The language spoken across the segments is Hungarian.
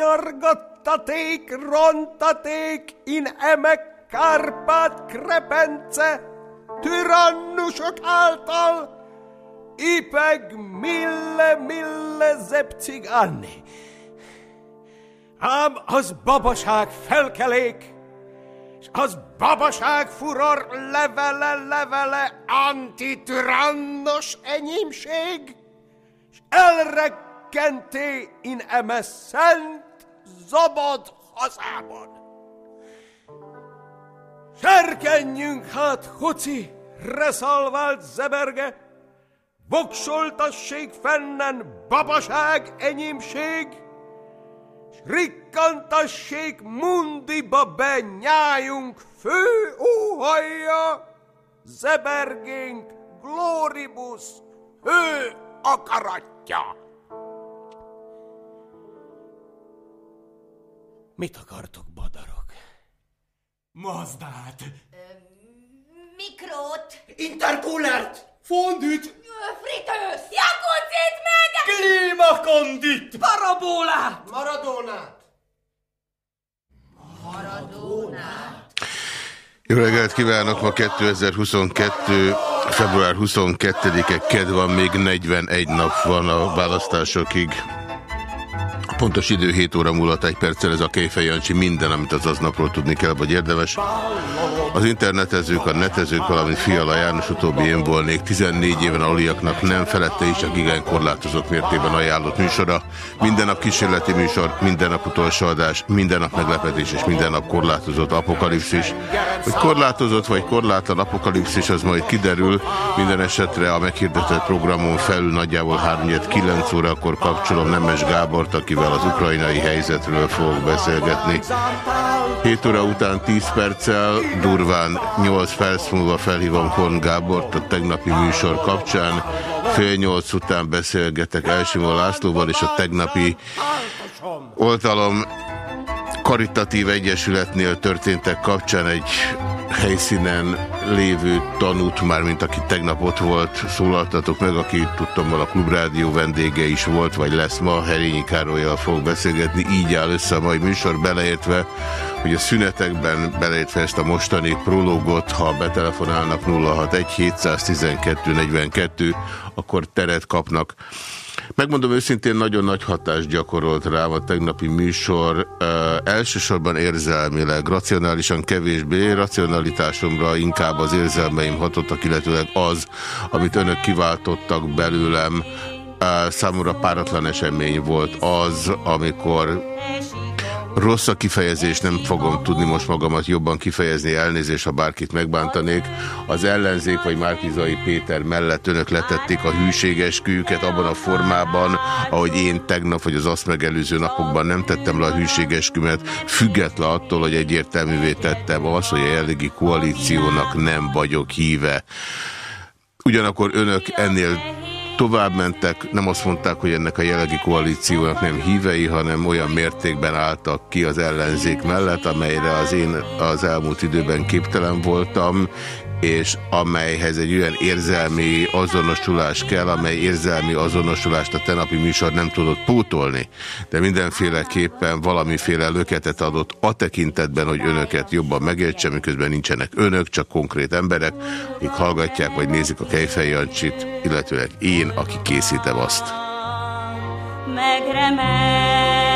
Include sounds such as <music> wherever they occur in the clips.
Fennen sanyargattaték, rontaték, in emek Kárpát krepence, tyrannusok által, ipeg mille mille zepcigáni. Ám az babaság felkelék, és az babaság furor levele, levele, antitürannos enyémség, és elrekkenté in eme szent, zabad hazában. Serkenjünk hát, hoci, reszalvált zeberge, voksoltassék fennen babaság, enyémség, s rikkantassék mundiba be nyájunk fő óhajja, zebergénk gloribus hő akaratja. Mit akartok, badarok? Mazdát! Mikrót! Intercoolert! Fondüt! Fritős! Jakuncit meg! Klímakondit! Parabolát! Maradónát! Maradónát! Jó reggelt kívánok! Ma 2022. február 22-e kedv van, még 41 nap van a választásokig. Pontos idő 7 óra múlott egy perccel ez a Kejfej Jancsi minden, amit az aznapról tudni kell, vagy érdemes. Az internetezők, a netezők, valamint Fiala János utóbbi én volnék 14 éven aluliaknak nem felette is csak igen korlátozott mértében ajánlott műsora. Minden nap kísérleti műsor, minden nap utolsó adás, minden nap meglepetés és minden nap korlátozott apokalipszis. Hogy korlátozott vagy korlátlan apokalipszis, az majd kiderül. Minden esetre a meghirdetett programon felül nagyjából 3-9 órakor kapcsolom Nemes Gábort, akivel az ukrajnai helyzetről fogok beszélgetni. 7 óra után 10 perccel, durván 8 perc múlva felhívom Horn Gábort a tegnapi műsor kapcsán. Fél 8 után beszélgetek Elsimó Lászlóval, és a tegnapi oltalom karitatív egyesületnél történtek kapcsán egy helyszínen lévő tanút, már mint aki tegnap ott volt, szólaltatok meg, aki tudtam, a klubrádió vendége is volt, vagy lesz ma, Herényi Károlyjal fog beszélgetni, így áll össze a mai műsor, beleértve, hogy a szünetekben beleértve ezt a mostani prológot, ha betelefonálnak 061 712 42, akkor teret kapnak. Megmondom őszintén, nagyon nagy hatást gyakorolt rám a tegnapi műsor, uh, elsősorban érzelmileg, racionálisan kevésbé, racionalitásomra inkább az érzelmeim hatottak, illetőleg az, amit önök kiváltottak belőlem, uh, számomra páratlan esemény volt az, amikor Rossz a kifejezés, nem fogom tudni most magamat jobban kifejezni, elnézést, ha bárkit megbántanék. Az ellenzék vagy Márkizai Péter mellett önök letették a hűséges kűket abban a formában, ahogy én tegnap vagy az azt megelőző napokban nem tettem le a hűséges kümet, független attól, hogy egyértelművé tettem az, hogy a jelenlegi koalíciónak nem vagyok híve. Ugyanakkor önök ennél tovább mentek, nem azt mondták, hogy ennek a jelenlegi koalíciónak nem hívei, hanem olyan mértékben álltak ki az ellenzék mellett, amelyre az én az elmúlt időben képtelen voltam, és amelyhez egy olyan érzelmi azonosulás kell, amely érzelmi azonosulást a tenapi műsor nem tudott pótolni, de mindenféleképpen valamiféle löketet adott a tekintetben, hogy önöket jobban megértse, miközben nincsenek önök, csak konkrét emberek, akik hallgatják vagy nézik a Kejfej Jancsit, illetőleg én, aki készítem azt. Megremel.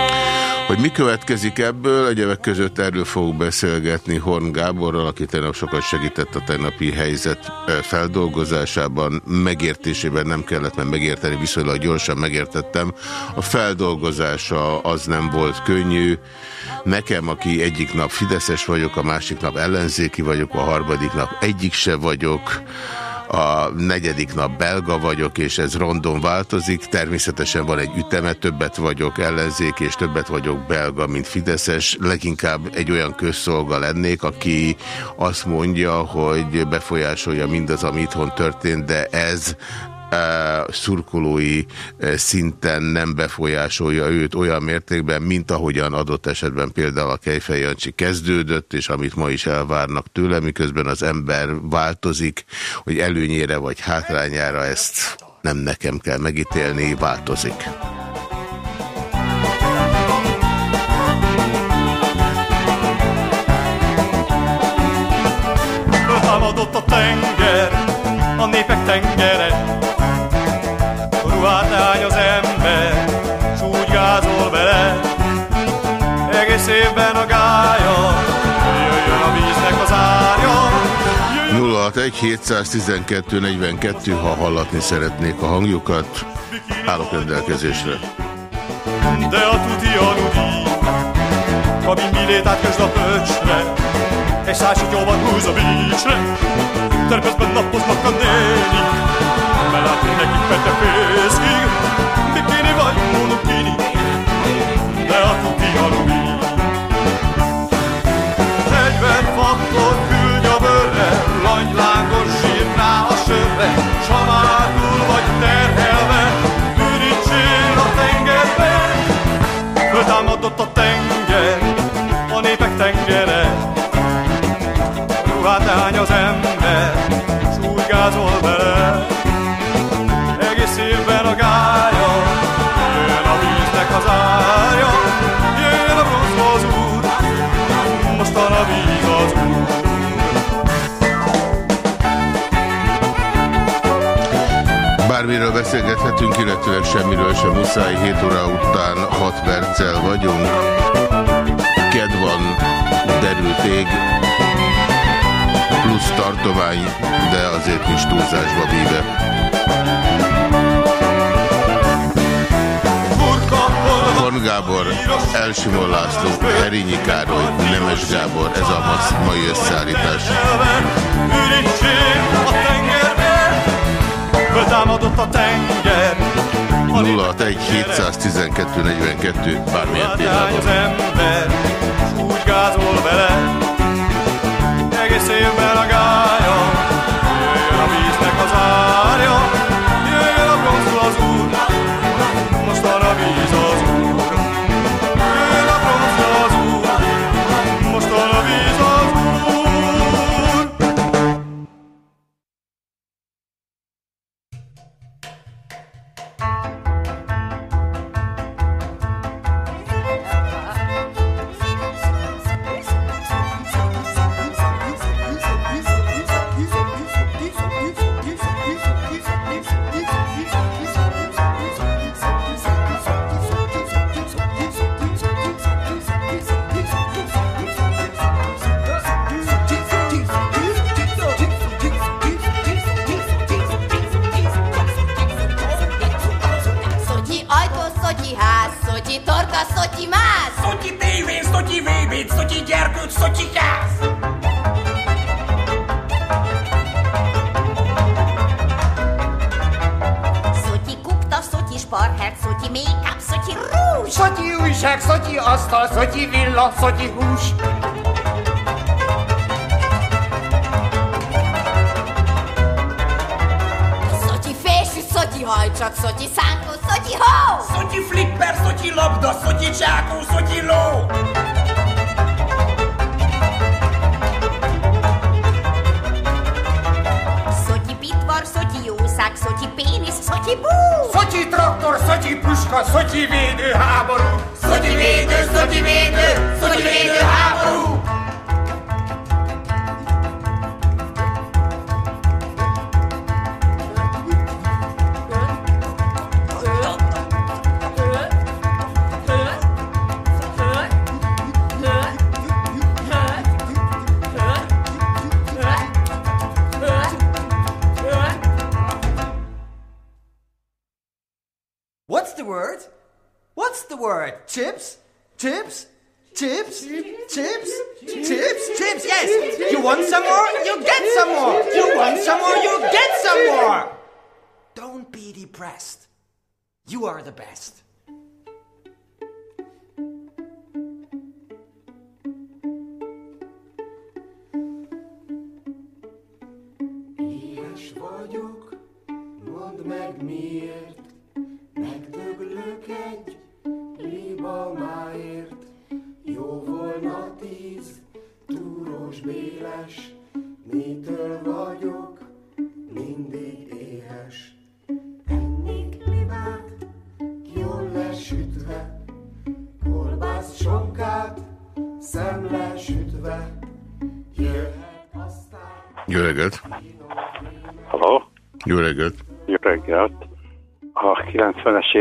Hogy mi következik ebből, egyebek között erről fogok beszélgetni Horn Gáborral, aki tegnap sokat segített a tegnapi helyzet feldolgozásában, megértésében nem kellett mert megérteni, viszonylag gyorsan megértettem. A feldolgozása az nem volt könnyű. Nekem, aki egyik nap Fideszes vagyok, a másik nap ellenzéki vagyok, a harmadik nap egyik se vagyok, a negyedik nap belga vagyok, és ez rondon változik. Természetesen van egy üteme, többet vagyok ellenzék, és többet vagyok belga, mint Fideszes. Leginkább egy olyan közszolga lennék, aki azt mondja, hogy befolyásolja mindaz, ami itthon történt, de ez szurkolói szinten nem befolyásolja őt olyan mértékben, mint ahogyan adott esetben például a Kejfej Jancsi kezdődött, és amit ma is elvárnak tőle, miközben az ember változik, hogy előnyére vagy hátrányára ezt nem nekem kell megítélni, változik. 061 712 42, ha hallatni szeretnék a hangjukat, állok rendelkezésre. De a tuti a nudi, ami millét átközd a pöcsre, és szársítóban húz a bícsre, terközben napoznak a nénik, mert látni nekik fete fészkig, do to tęgie bármiről beszélgethetünk, illetőleg semmiről sem muszáj. 7 óra után 6 perccel vagyunk. Ked van, derült ég, plusz tartomány, de azért nincs túlzásba véve. Von Gábor, Elsimon László, Herényi Károly, Nemes Gábor, ez a mai összeállítás. Ürítség a tengerben! Betámadott a tenger 061 712 42 bármilyen témában. az ember, úgy gázol vele, egész évben a gáz.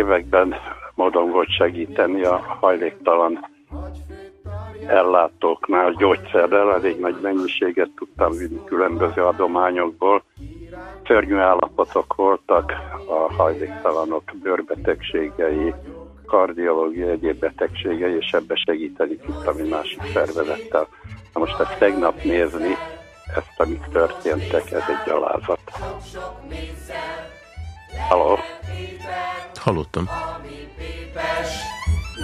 években volt segíteni a hajléktalan ellátóknál gyógyszerrel, elég nagy mennyiséget tudtam vinni különböző adományokból. Szörnyű állapotok voltak a hajléktalanok bőrbetegségei, kardiológia, egyéb betegségei, és ebbe segíteni tudtam egy másik szervezettel. Na most ezt tegnap nézni, ezt, amit történtek, ez egy gyalázat. Halló? Hallottam.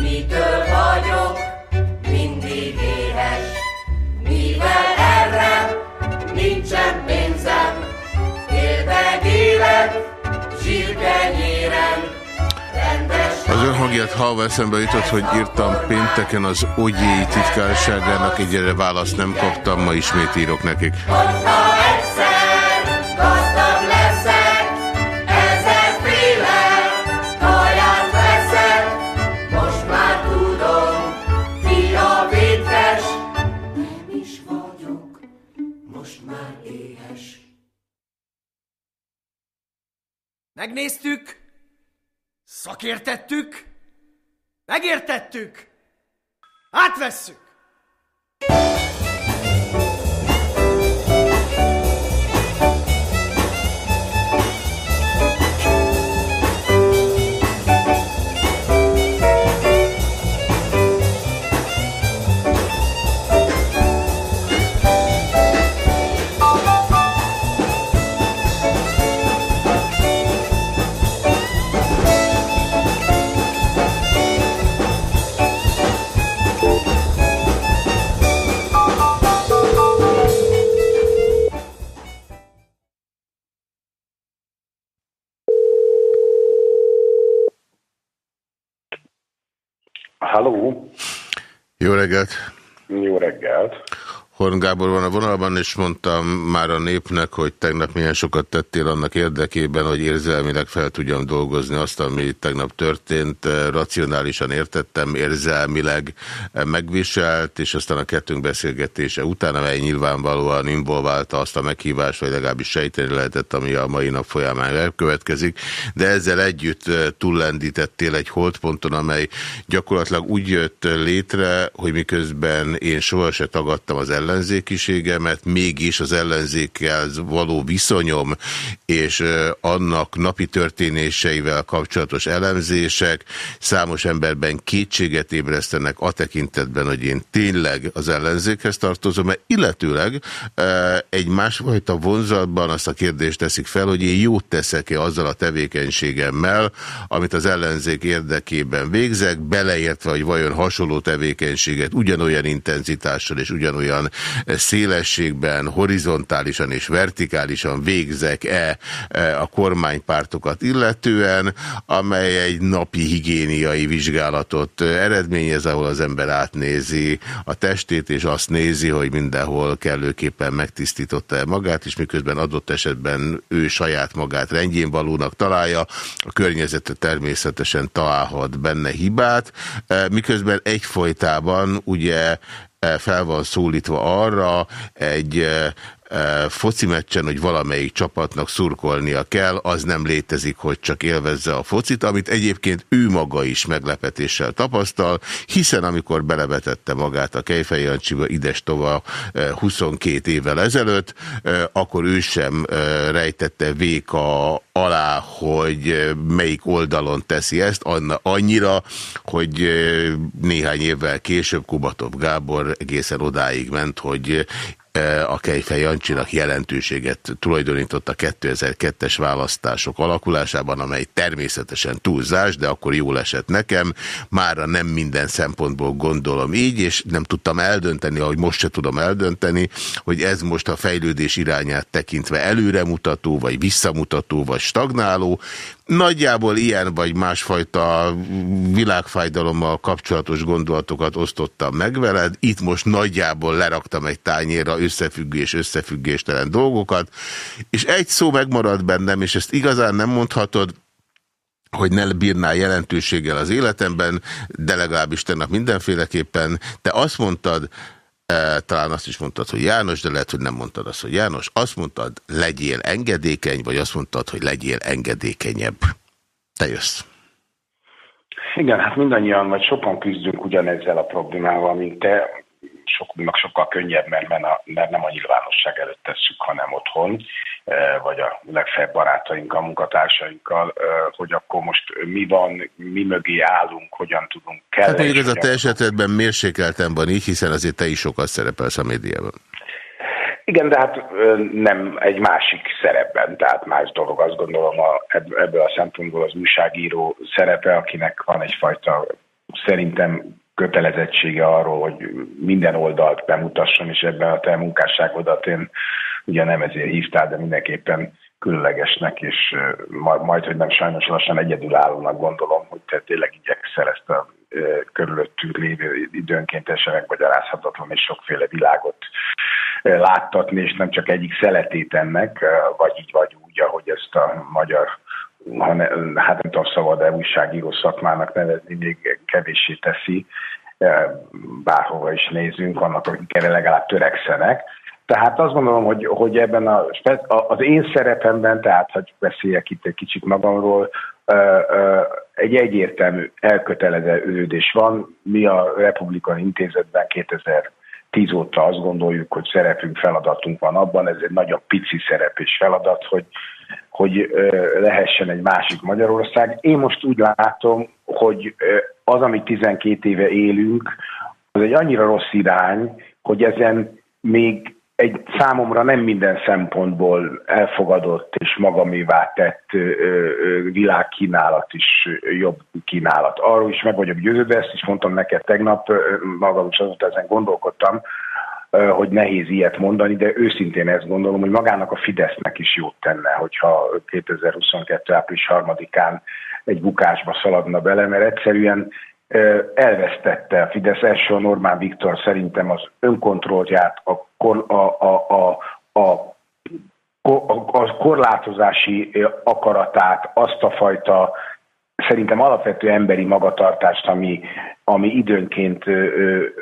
Mitől vagyok mindig éhes? Mivel erre nincsen pénzem? Érdegélet, zsírkenyérem, rendes Az ön hangját hallva eszembe jutott, hogy írtam pénteken az Ogyéi titkárságának, egyre választ nem kaptam, ma ismét írok nekik. Hogyha Megnéztük, szakértettük, megértettük, átvesszük. Halló, Jó reggelt! jó reggelt. Horn Gábor van a vonalban, és mondtam már a népnek, hogy tegnap milyen sokat tettél annak érdekében, hogy érzelmileg fel tudjam dolgozni azt, ami tegnap történt. Racionálisan értettem, érzelmileg megviselt, és aztán a kettőnk beszélgetése után, amely nyilvánvalóan involválta azt a meghívást, vagy legalábbis sejteni lehetett, ami a mai nap folyamán elkövetkezik, de ezzel együtt túllendítettél egy holdponton, amely gyakorlatilag úgy jött létre, hogy miközben én sohasem tagadtam az ellen ellenzékiségemet, mégis az ellenzékkel való viszonyom és annak napi történéseivel kapcsolatos elemzések számos emberben kétséget ébresztenek a tekintetben, hogy én tényleg az ellenzékhez tartozom, mert illetőleg egy másfajta vonzatban azt a kérdést teszik fel, hogy én jót teszek-e azzal a tevékenységemmel, amit az ellenzék érdekében végzek, beleértve, hogy vajon hasonló tevékenységet ugyanolyan intenzitással és ugyanolyan szélességben, horizontálisan és vertikálisan végzek-e a kormánypártokat illetően, amely egy napi higiéniai vizsgálatot eredményez, ahol az ember átnézi a testét, és azt nézi, hogy mindenhol kellőképpen megtisztította -e magát, és miközben adott esetben ő saját magát rendjén valónak találja, a környezete természetesen találhat benne hibát, miközben egyfolytában ugye fel van szólítva arra egy foci meccsen, hogy valamelyik csapatnak szurkolnia kell, az nem létezik, hogy csak élvezze a focit, amit egyébként ő maga is meglepetéssel tapasztal, hiszen amikor belevetette magát a Kejfej Jancsiba ides tova 22 évvel ezelőtt, akkor ő sem rejtette véka alá, hogy melyik oldalon teszi ezt, annyira, hogy néhány évvel később Kubatov Gábor egészen odáig ment, hogy a Kejfej Jancsinak jelentőséget tulajdonított a 2002-es választások alakulásában, amely természetesen túlzás, de akkor jól esett nekem. Mára nem minden szempontból gondolom így, és nem tudtam eldönteni, ahogy most se tudom eldönteni, hogy ez most a fejlődés irányát tekintve előremutató, vagy visszamutató, vagy stagnáló. Nagyjából ilyen vagy másfajta világfájdalommal kapcsolatos gondolatokat osztottam meg veled. Itt most nagyjából leraktam egy tányérra összefüggés, összefüggéstelen dolgokat, és egy szó megmarad bennem, és ezt igazán nem mondhatod, hogy ne bírnál jelentőséggel az életemben, de legalábbis tegnap mindenféleképpen. Te azt mondtad, talán azt is mondtad, hogy János, de lehet, hogy nem mondtad azt, hogy János. Azt mondtad, legyél engedékeny, vagy azt mondtad, hogy legyél engedékenyebb. Te jössz. Igen, hát mindannyian, vagy sokan küzdünk ugyanezzel a problémával, mint te. Sokunknak sokkal könnyebb, mert, mert, nem a nyilvánosság előtt tesszük, hanem otthon, vagy a legfeljebb barátainkkal, munkatársainkkal, hogy akkor most mi van, mi mögé állunk, hogyan tudunk kell. Hát mondjuk ez a te esetedben mérsékeltem van így, hiszen azért te is sokat szerepelsz a médiában. Igen, de hát nem egy másik szerepben, tehát más dolog, azt gondolom a, ebből a szempontból az újságíró szerepe, akinek van egyfajta szerintem kötelezettsége arról, hogy minden oldalt bemutasson, és ebben a te munkásságodat én ugye nem ezért hívtál, de mindenképpen különlegesnek, és majd, hogy nem sajnos lassan egyedülállónak gondolom, hogy te tényleg igyekszel ezt a körülöttünk lévő időnként esetek magyarázhatatlan és sokféle világot láttatni, és nem csak egyik szeletét ennek, vagy így vagy úgy, ahogy ezt a magyar ha ne, hát nem tudom szabad de újságíró szakmának nevezni, még kevéssé teszi, bárhova is nézünk, vannak, akik erre legalább törekszenek. Tehát azt gondolom, hogy, hogy ebben a, az én szerepemben, tehát hogy beszéljek itt egy kicsit magamról, egy egyértelmű elköteleződés van. Mi a Republikan Intézetben 2010 óta azt gondoljuk, hogy szerepünk, feladatunk van abban, ez egy nagyon pici szerep és feladat, hogy, hogy lehessen egy másik Magyarország. Én most úgy látom, hogy az, amit 12 éve élünk, az egy annyira rossz irány, hogy ezen még egy számomra nem minden szempontból elfogadott és magamévá tett világkínálat is jobb kínálat. Arról is meg vagyok győződve, ezt is mondtam neked tegnap, magam is azóta ezen gondolkodtam, hogy nehéz ilyet mondani, de őszintén ezt gondolom, hogy magának a Fidesznek is jót tenne, hogyha 2022. április 3-án egy bukásba szaladna bele, mert egyszerűen elvesztette a Fidesz első a Normán Viktor szerintem az önkontrollját, a, a, a, a, a a korlátozási akaratát, azt a fajta szerintem alapvető emberi magatartást, ami, ami időnként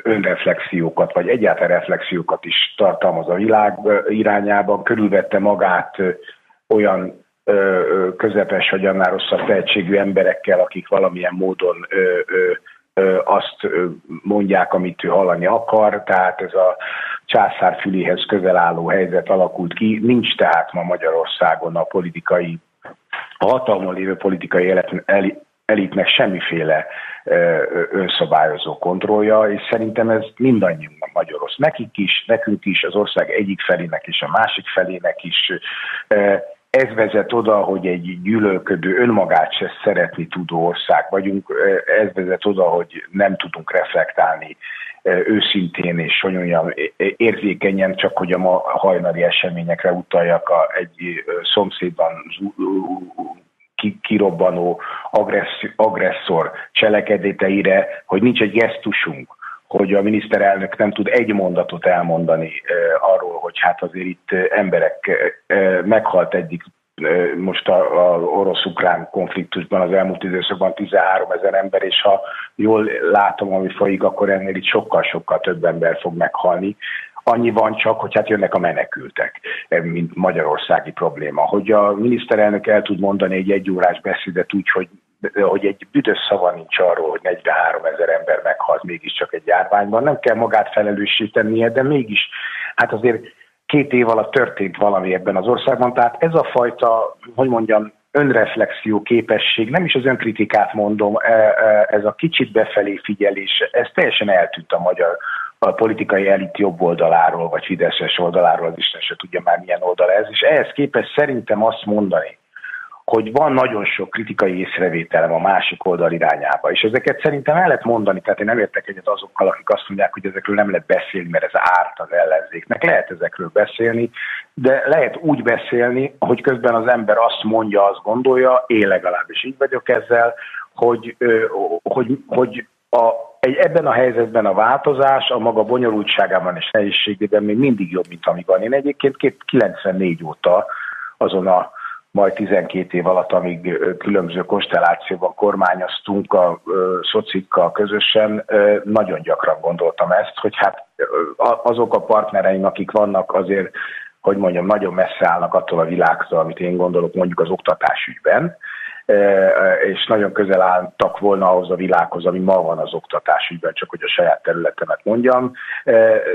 önreflexiókat, vagy egyáltalán reflexiókat is tartalmaz a világ irányában, körülvette magát olyan közepes vagy annál rosszabb tehetségű emberekkel, akik valamilyen módon azt mondják, amit ő hallani akar, tehát ez a császár füléhez közel álló helyzet alakult ki. Nincs tehát ma Magyarországon a politikai, a hatalmon lévő politikai elitnek semmiféle önszabályozó kontrollja, és szerintem ez mindannyiunknak magyar rossz. Nekik is, nekünk is, az ország egyik felének és a másik felének is ez vezet oda, hogy egy gyűlölködő, önmagát se szeretni tudó ország vagyunk. Ez vezet oda, hogy nem tudunk reflektálni őszintén és olyan érzékenyen, csak hogy a ma hajnali eseményekre utaljak a, egy szomszédban kirobbanó agresszor cselekedeteire, hogy nincs egy gesztusunk, hogy a miniszterelnök nem tud egy mondatot elmondani uh, arról, hogy hát azért itt emberek uh, meghalt eddig uh, most a orosz-ukrán konfliktusban az elmúlt időszakban 13 ezer ember, és ha jól látom, ami folyik, akkor ennél itt sokkal-sokkal több ember fog meghalni. Annyi van csak, hogy hát jönnek a menekültek, mint magyarországi probléma. Hogy a miniszterelnök el tud mondani egy egyórás beszédet úgy, hogy hogy egy büdös szava nincs arról, hogy 43 ezer ember meghalt mégiscsak egy járványban. Nem kell magát felelősítenie, de mégis, hát azért két év alatt történt valami ebben az országban, tehát ez a fajta, hogy mondjam, önreflexió képesség, nem is az önkritikát mondom, e, e, ez a kicsit befelé figyelés, ez teljesen eltűnt a magyar a politikai elit jobb oldaláról, vagy Fideszes oldaláról, az Isten se tudja már milyen oldal ez, és ehhez képest szerintem azt mondani, hogy van nagyon sok kritikai észrevételem a másik oldal irányába, és ezeket szerintem el lehet mondani, tehát én nem értek egyet azokkal, akik azt mondják, hogy ezekről nem lehet beszélni, mert ez árt az ellenzéknek. Lehet ezekről beszélni, de lehet úgy beszélni, hogy közben az ember azt mondja, azt gondolja, én legalábbis így vagyok ezzel, hogy, hogy, hogy a, egy, ebben a helyzetben a változás a maga bonyolultságában és nehézségében még mindig jobb, mint ami van. Én egyébként 94 óta azon a majd 12 év alatt, amíg különböző konstellációban kormányoztunk a szocikkal közösen, nagyon gyakran gondoltam ezt, hogy hát azok a partnereim, akik vannak azért, hogy mondjam, nagyon messze állnak attól a világtól, amit én gondolok mondjuk az oktatásügyben, és nagyon közel álltak volna ahhoz a világhoz, ami ma van az oktatás ügyben, csak hogy a saját területemet mondjam.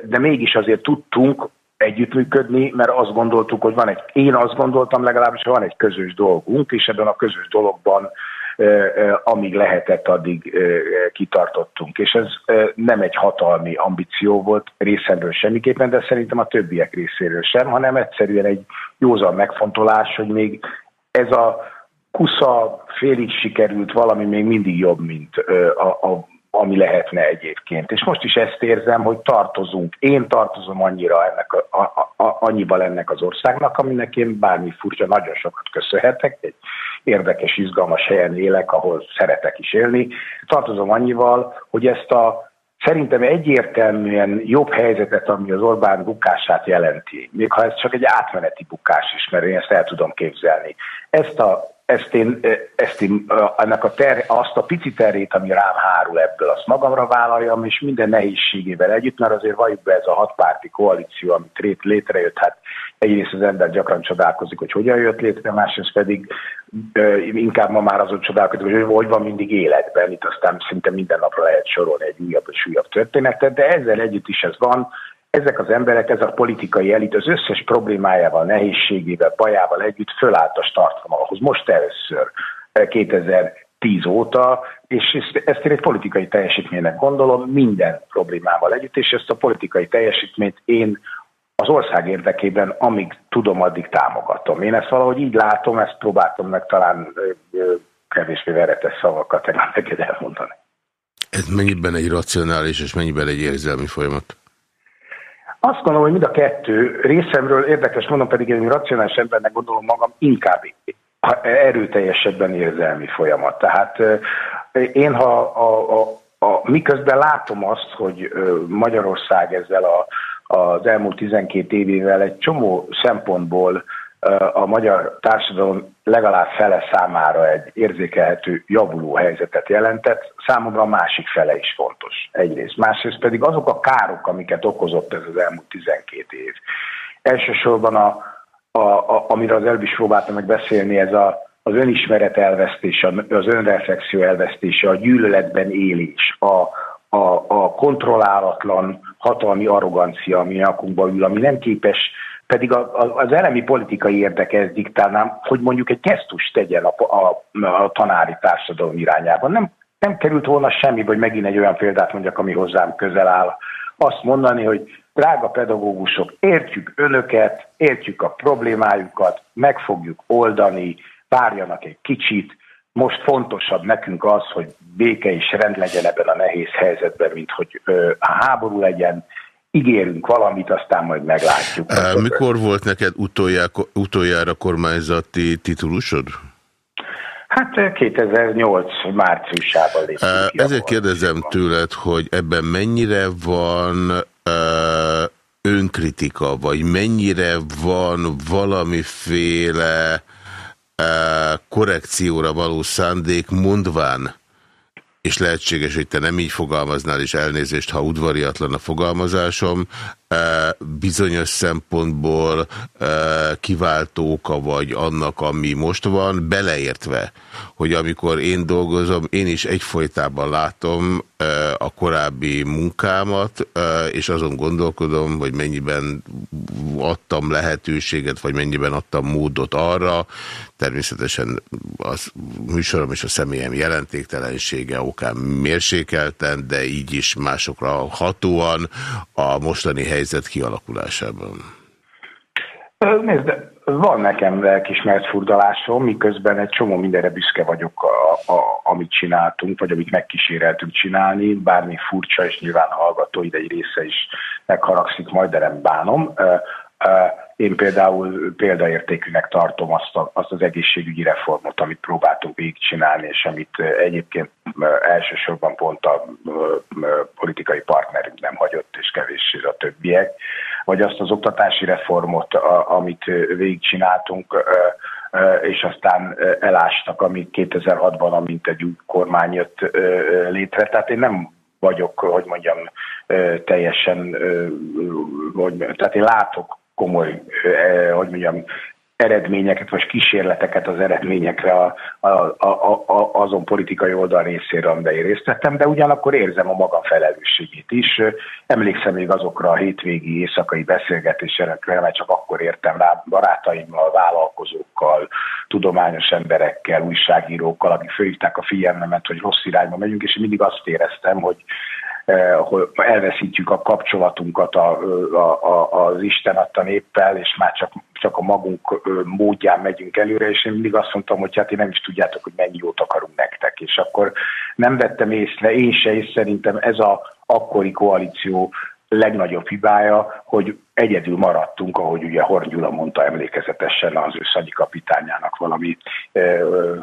De mégis azért tudtunk együttműködni, mert azt gondoltuk, hogy van egy, én azt gondoltam legalábbis, hogy van egy közös dolgunk, és ebben a közös dologban amíg lehetett, addig kitartottunk. És ez nem egy hatalmi ambíció volt részemről semmiképpen, de szerintem a többiek részéről sem, hanem egyszerűen egy józan megfontolás, hogy még ez a kusza félig sikerült valami még mindig jobb, mint a, a ami lehetne egyébként. És most is ezt érzem, hogy tartozunk. Én tartozom annyira ennek a, a, a, annyival ennek az országnak, aminek én bármi furcsa, nagyon sokat köszönhetek. Egy érdekes, izgalmas helyen élek, ahol szeretek is élni. Tartozom annyival, hogy ezt a szerintem egyértelműen jobb helyzetet, ami az Orbán bukását jelenti, még ha ez csak egy átmeneti bukás is, mert én ezt el tudom képzelni. Ezt a ezt én, ezt én ennek a ter, azt a pici terét, ami rám hárul ebből, azt magamra vállaljam, és minden nehézségével együtt, mert azért valljuk be ez a hatpárti koalíció, amit létrejött, hát egyrészt az ember gyakran csodálkozik, hogy hogyan jött létre, másrészt pedig inkább ma már azon csodálkozik, hogy hogy van mindig életben, itt aztán szinte minden napra lehet sorolni egy újabb és újabb történetet, de ezzel együtt is ez van, ezek az emberek, ez a politikai elit az összes problémájával, nehézségével, bajával együtt fölállt a startvonalhoz. Most először 2010 eh, óta, és ezt, én egy politikai teljesítménynek gondolom, minden problémával együtt, és ezt a politikai teljesítményt én az ország érdekében, amíg tudom, addig támogatom. Én ezt valahogy így látom, ezt próbáltam meg talán kevésbé veretes szavakat <laughs> neked elmondani. Ez mennyiben egy racionális és mennyiben egy érzelmi folyamat? Azt gondolom, hogy mind a kettő részemről érdekes, mondom pedig én racionális embernek gondolom magam inkább erőteljesebben érzelmi folyamat. Tehát én, ha a, a, a, miközben látom azt, hogy Magyarország ezzel a, az elmúlt 12 évével egy csomó szempontból a magyar társadalom legalább fele számára egy érzékelhető javuló helyzetet jelentett, számomra a másik fele is fontos egyrészt. Másrészt pedig azok a károk, amiket okozott ez az elmúlt 12 év. Elsősorban, a, a, a, amiről az előbb is próbáltam meg beszélni, ez a, az önismeret elvesztése, az önreflexió elvesztése, a gyűlöletben élés, a, a, a kontrollálatlan hatalmi arrogancia, ami nyakunkba ül, ami nem képes pedig a, a, az elemi politikai érdeke ez diktálnám, hogy mondjuk egy gesztus tegyen a, a, a tanári társadalom irányában. Nem, nem került volna semmi, hogy megint egy olyan példát mondjak, ami hozzám közel áll. Azt mondani, hogy drága pedagógusok, értjük önöket, értjük a problémájukat, meg fogjuk oldani, várjanak egy kicsit, most fontosabb nekünk az, hogy béke és rend legyen ebben a nehéz helyzetben, mint hogy ö, a háború legyen, ígérünk valamit, aztán majd meglátjuk. Mikor volt neked utoljára, utoljára kormányzati titulusod? Hát 2008 márciusában léptünk Ezért kérdezem tőled, hogy ebben mennyire van uh, önkritika, vagy mennyire van valamiféle uh, korrekcióra való szándék, mondván, és lehetséges, hogy te nem így fogalmaznál, és elnézést, ha udvariatlan a fogalmazásom, bizonyos szempontból kiváltóka vagy annak, ami most van, beleértve, hogy amikor én dolgozom, én is egyfolytában látom a korábbi munkámat, és azon gondolkodom, hogy mennyiben adtam lehetőséget, vagy mennyiben adtam módot arra, természetesen a műsorom és a személyem jelentéktelensége okán mérsékelten, de így is másokra hatóan. A mostani helyzet kialakulásában. Nézd, van nekem lelkismert furdalásom, miközben egy csomó mindenre büszke vagyok, a, a, amit csináltunk, vagy amit megkíséreltünk csinálni, bármi furcsa, és nyilván a hallgatóid egy része is megharagszik majd, de nem bánom. Én például példaértékűnek tartom azt, a, azt az egészségügyi reformot, amit próbáltunk végigcsinálni, és amit egyébként elsősorban pont a politikai partnerünk nem hagyott, és kevéssé a többiek, vagy azt az oktatási reformot, amit végigcsináltunk, és aztán elástak, amit 2006-ban, amint egy új kormány jött létre. Tehát én nem vagyok, hogy mondjam, teljesen, hogy, tehát én látok komoly, hogy mondjam, eredményeket, vagy kísérleteket az eredményekre a, a, a, a, azon politikai oldal részéről, amiben én részt vettem, de ugyanakkor érzem a maga felelősségét is. Emlékszem még azokra a hétvégi éjszakai beszélgetésekre, mert csak akkor értem rá barátaimmal, vállalkozókkal, tudományos emberekkel, újságírókkal, akik fölhívták a figyelmemet, hogy rossz irányba megyünk, és mindig azt éreztem, hogy ahol elveszítjük a kapcsolatunkat a, a, a, az Isten adta néppel, és már csak, csak a magunk módján megyünk előre, és én mindig azt mondtam, hogy hát én nem is tudjátok, hogy mennyi jót akarunk nektek. És akkor nem vettem észre, én se, és szerintem ez a akkori koalíció legnagyobb hibája, hogy egyedül maradtunk, ahogy ugye Horn Gyula mondta emlékezetesen az ő Szanyi kapitányának valami ö,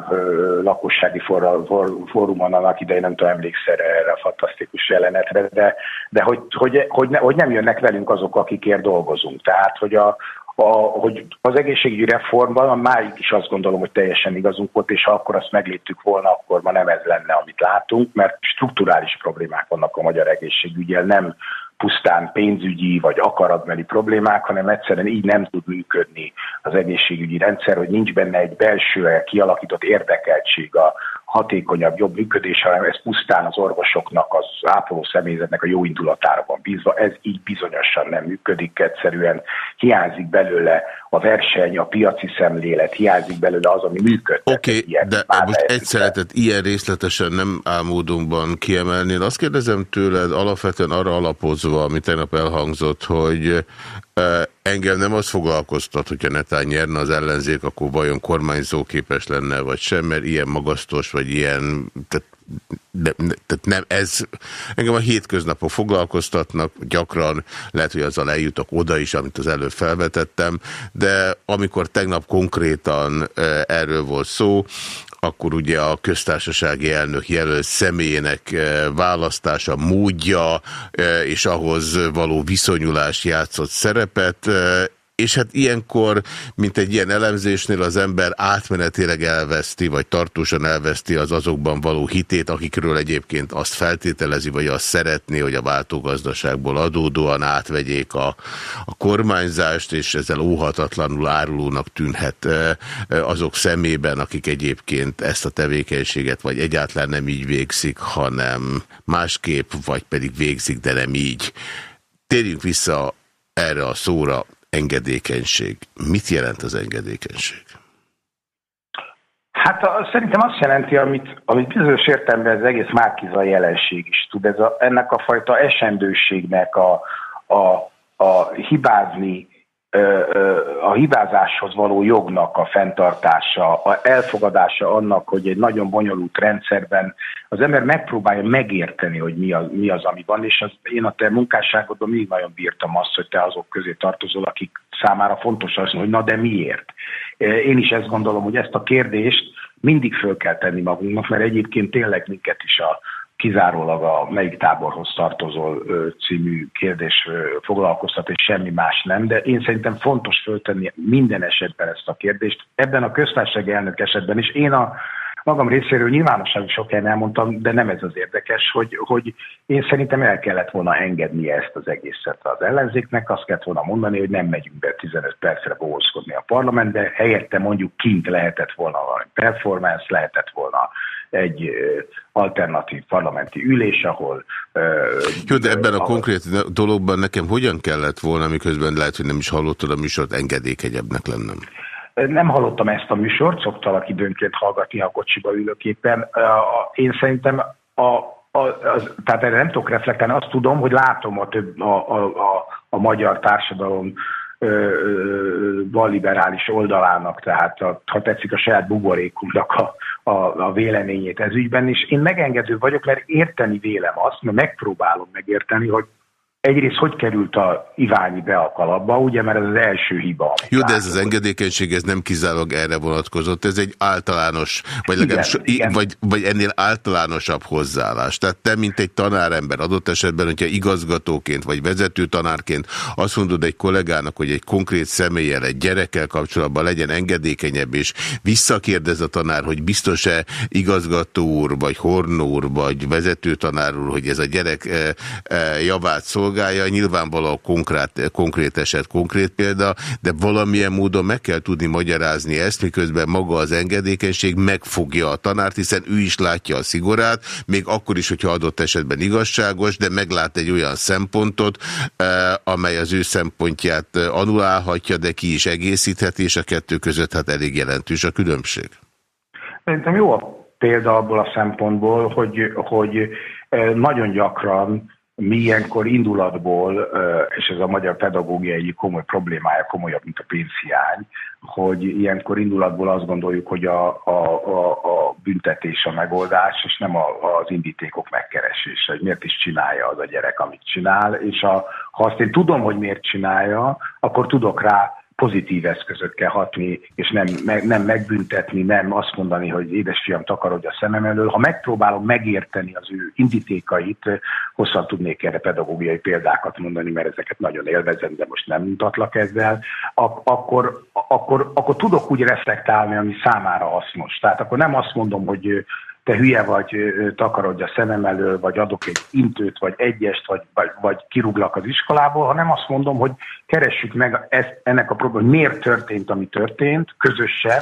ö, lakossági for, for, fórumon annak idején, nem tudom, emlékszer erre a fantasztikus jelenetre, de, de hogy, hogy, hogy, ne, hogy nem jönnek velünk azok, akikért dolgozunk. Tehát, hogy a, a, hogy az egészségügyi reformban máig is azt gondolom, hogy teljesen igazunk volt, és ha akkor azt megléptük volna, akkor ma nem ez lenne, amit látunk, mert strukturális problémák vannak a magyar egészségügyel, nem pusztán pénzügyi vagy akaratbeli problémák, hanem egyszerűen így nem tud működni az egészségügyi rendszer, hogy nincs benne egy belső kialakított érdekeltség a hatékonyabb, jobb működése, hanem ez pusztán az orvosoknak, az ápoló személyzetnek a jó indulatára van bízva. Ez így bizonyosan nem működik, egyszerűen hiányzik belőle a verseny, a piaci szemlélet, hiányzik belőle az, ami működik. Oké, okay, de most egy szeretet ilyen részletesen nem álmódunkban kiemelni. Én azt kérdezem tőled alapvetően arra alapozva, ami tegnap elhangzott, hogy Engem nem az foglalkoztat, hogyha netán nyerne az ellenzék, akkor vajon kormányzóképes lenne, vagy sem, mert ilyen magasztos, vagy ilyen... Tehát, de, tehát nem ez... Engem a hétköznapok foglalkoztatnak, gyakran lehet, hogy azzal eljutok oda is, amit az előbb felvetettem, de amikor tegnap konkrétan erről volt szó, akkor ugye a köztársasági elnök jelölt személyének eh, választása, módja eh, és ahhoz való viszonyulás játszott szerepet, eh, és hát ilyenkor, mint egy ilyen elemzésnél az ember átmenetileg elveszti, vagy tartósan elveszti az azokban való hitét, akikről egyébként azt feltételezi, vagy azt szeretné, hogy a váltógazdaságból adódóan átvegyék a, a kormányzást, és ezzel óhatatlanul árulónak tűnhet azok szemében, akik egyébként ezt a tevékenységet vagy egyáltalán nem így végzik, hanem másképp, vagy pedig végzik, de nem így. Térjünk vissza erre a szóra, engedékenység. Mit jelent az engedékenység? Hát a, szerintem azt jelenti, amit, amit bizonyos értelemben az egész Márkiza jelenség is tud. Ez a, ennek a fajta esendőségnek a, a, a hibázni a hibázáshoz való jognak a fenntartása, a elfogadása annak, hogy egy nagyon bonyolult rendszerben az ember megpróbálja megérteni, hogy mi az, mi az ami van, és az, én a te munkásságodban mindig nagyon bírtam azt, hogy te azok közé tartozol, akik számára fontos az, hogy na de miért? Én is ezt gondolom, hogy ezt a kérdést mindig föl kell tenni magunknak, mert egyébként tényleg minket is a, kizárólag a melyik táborhoz tartozol című kérdés foglalkoztat, és semmi más nem, de én szerintem fontos föltenni minden esetben ezt a kérdést. Ebben a köztársaság elnök esetben is én a magam részéről nyilvánosan sok helyen elmondtam, de nem ez az érdekes, hogy, hogy én szerintem el kellett volna engedni ezt az egészet az ellenzéknek, azt kellett volna mondani, hogy nem megyünk be 15 percre bohózkodni a parlamentbe, helyette mondjuk kint lehetett volna valami performance, lehetett volna egy alternatív parlamenti ülés, ahol... Jó, de ebben a konkrét dologban nekem hogyan kellett volna, miközben lehet, hogy nem is hallottad a műsort, engedékenyebbnek lennem? Nem hallottam ezt a műsort, szoktalak időnként hallgatni, ha kocsiba ülök éppen. Én szerintem a, a, az, tehát erre nem tudok reflektálni, azt tudom, hogy látom a, több, a, a, a, a magyar társadalom balliberális oldalának, tehát a, ha tetszik a saját buborékunknak a, a, a véleményét ez ügyben, és én megengedő vagyok, mert érteni vélem azt, mert megpróbálom megérteni, hogy Egyrészt hogy került a Iványi be a kalapba, ugye, mert ez az első hiba. Jó, de ez az engedékenység, ez nem kizárólag erre vonatkozott, ez egy általános, vagy, igen, igen. vagy, vagy ennél általánosabb hozzáállás. Tehát te, mint egy tanárember adott esetben, hogyha igazgatóként, vagy vezető tanárként azt mondod egy kollégának, hogy egy konkrét személlyel, egy gyerekkel kapcsolatban legyen engedékenyebb, és visszakérdez a tanár, hogy biztos-e igazgató úr, vagy hornó úr, vagy vezető tanár úr, hogy ez a gyerek e, e, javát szolgál, szolgálja, nyilvánvalóan konkrét, konkrét eset, konkrét példa, de valamilyen módon meg kell tudni magyarázni ezt, miközben maga az engedékenység megfogja a tanárt, hiszen ő is látja a szigorát, még akkor is, hogyha adott esetben igazságos, de meglát egy olyan szempontot, amely az ő szempontját anulálhatja, de ki is egészítheti, és a kettő között hát elég jelentős a különbség. Szerintem jó a példa abból a szempontból, hogy, hogy nagyon gyakran mi ilyenkor indulatból, és ez a magyar pedagógia egyik komoly problémája, komolyabb, mint a pénzhiány, hogy ilyenkor indulatból azt gondoljuk, hogy a, a, a, a büntetés a megoldás, és nem a, az indítékok megkeresése, hogy miért is csinálja az a gyerek, amit csinál, és a, ha azt én tudom, hogy miért csinálja, akkor tudok rá pozitív eszközökkel hatni, és nem, nem megbüntetni, nem azt mondani, hogy édesfiam takarodj a szemem elől. Ha megpróbálom megérteni az ő indítékait, hosszan tudnék erre pedagógiai példákat mondani, mert ezeket nagyon élvezem, de most nem mutatlak ezzel, ak- akkor, akkor, akkor tudok úgy reflektálni, ami számára hasznos. Tehát akkor nem azt mondom, hogy te hülye vagy, takarodj a szemem elől, vagy adok egy intőt, vagy egyest, vagy, vagy, vagy kirúglak az iskolából, hanem azt mondom, hogy keressük meg ezt, ennek a problémát, miért történt, ami történt, közösen,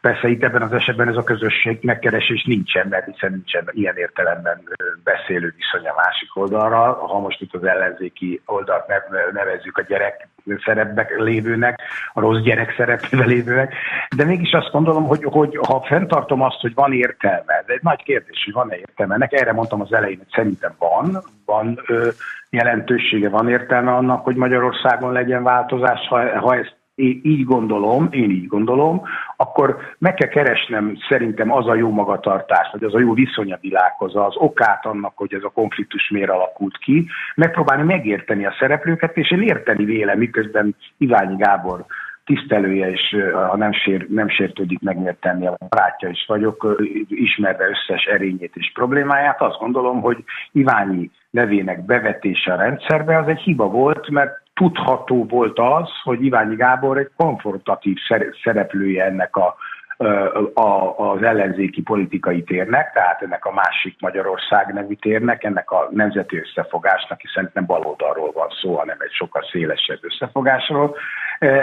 Persze itt ebben az esetben ez a közösség megkeresés nincsen, mert hiszen nincsen ilyen értelemben beszélő viszony a másik oldalra. Ha most itt az ellenzéki oldalt nevezzük a gyerek szerepbe lévőnek, a rossz gyerek szerepébe lévőnek, de mégis azt gondolom, hogy, hogy ha fenntartom azt, hogy van értelme, de egy nagy kérdés, hogy van-e értelme, ennek erre mondtam az elején, hogy szerintem van, van ö, jelentősége, van értelme annak, hogy Magyarországon legyen változás, ha, ha ezt így gondolom, én így gondolom, akkor meg kell keresnem szerintem az a jó magatartás, vagy az a jó viszony a világhoz, az okát annak, hogy ez a konfliktus miért alakult ki, megpróbálni megérteni a szereplőket, és én érteni véle, miközben Iványi Gábor tisztelője, és ha nem, sér, nem sértődik megérteni, a barátja is vagyok, ismerve összes erényét és problémáját, azt gondolom, hogy Iványi nevének bevetése a rendszerbe az egy hiba volt, mert tudható volt az, hogy Iványi Gábor egy konfrontatív szereplője ennek a, a, az ellenzéki politikai térnek, tehát ennek a másik Magyarország nevű térnek, ennek a nemzeti összefogásnak, hiszen nem baloldalról van szó, hanem egy sokkal szélesebb összefogásról.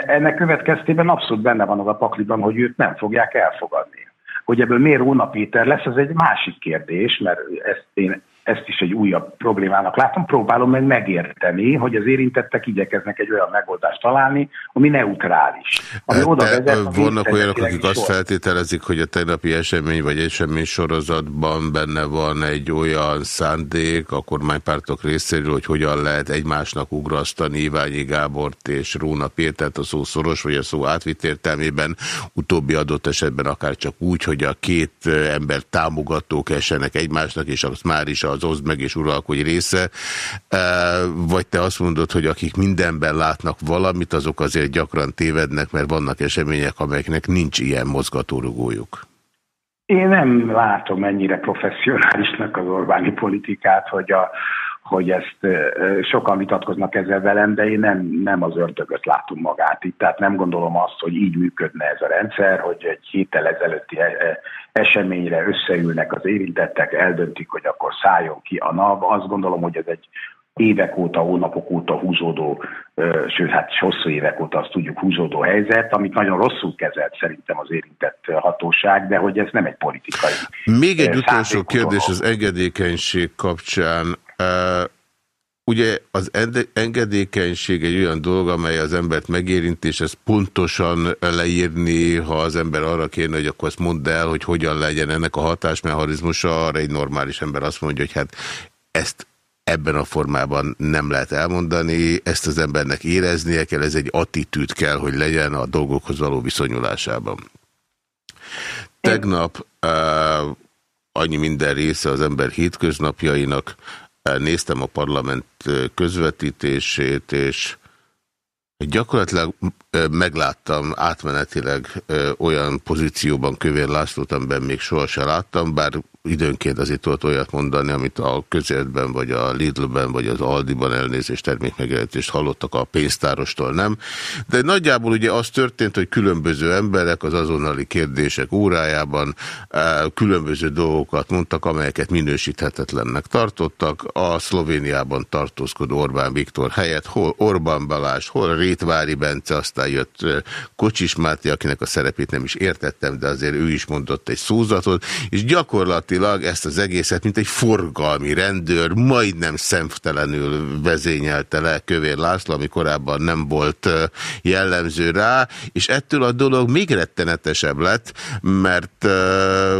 Ennek következtében abszolút benne van az a pakliban, hogy őt nem fogják elfogadni. Hogy ebből miért Róna Péter lesz, ez egy másik kérdés, mert ezt én ezt is egy újabb problémának látom. Próbálom meg megérteni, hogy az érintettek igyekeznek egy olyan megoldást találni, ami neutrális. Ami oda vezet, Vannak olyanok, akik azt feltételezik, hogy a tegnapi esemény vagy esemény sorozatban benne van egy olyan szándék a kormánypártok részéről, hogy hogyan lehet egymásnak ugrasztani Iványi Gábort és Róna Pétert a szó szoros vagy a szó átvitt értelmében, utóbbi adott esetben akár csak úgy, hogy a két ember támogatók esenek egymásnak, és az már is az oszd meg és uralkodj része, vagy te azt mondod, hogy akik mindenben látnak valamit, azok azért gyakran tévednek, mert vannak események, amelyeknek nincs ilyen mozgatórugójuk. Én nem látom ennyire professzionálisnak az Orbáni politikát, hogy a, hogy ezt sokan vitatkoznak ezzel velem, de én nem, nem az ördögöt látom magát itt. Tehát nem gondolom azt, hogy így működne ez a rendszer, hogy egy héttel ezelőtti eseményre összeülnek az érintettek, eldöntik, hogy akkor szálljon ki a NAV. Azt gondolom, hogy ez egy évek óta, hónapok óta húzódó, sőt, hát hosszú évek óta azt tudjuk húzódó helyzet, amit nagyon rosszul kezelt szerintem az érintett hatóság, de hogy ez nem egy politikai. Még egy utolsó kérdés az engedékenység kapcsán. Ugye az engedékenység egy olyan dolog, amely az embert megérint, és ezt pontosan leírni, ha az ember arra kérne, hogy akkor azt mondd el, hogy hogyan legyen ennek a hatásmechanizmusa, arra egy normális ember azt mondja, hogy hát ezt ebben a formában nem lehet elmondani, ezt az embernek éreznie kell, ez egy attitűd kell, hogy legyen a dolgokhoz való viszonyulásában. Tegnap uh, annyi minden része az ember hétköznapjainak, néztem a parlament közvetítését, és gyakorlatilag megláttam átmenetileg olyan pozícióban Kövér Lászlót, amiben még sohasem láttam, bár időnként azért tudott olyat mondani, amit a közértben, vagy a Lidlben, vagy az Aldiban elnézést termékmegjelentést hallottak a pénztárostól, nem. De nagyjából ugye az történt, hogy különböző emberek az azonnali kérdések órájában különböző dolgokat mondtak, amelyeket minősíthetetlennek tartottak. A Szlovéniában tartózkodó Orbán Viktor helyett hol Orbán Balázs, hol Rétvári Bence, aztán jött Kocsis Máté, akinek a szerepét nem is értettem, de azért ő is mondott egy szózatot, és gyakorlatilag ezt az egészet, mint egy forgalmi rendőr, majdnem szemtelenül vezényelte le Kövér László, ami korábban nem volt jellemző rá, és ettől a dolog még rettenetesebb lett, mert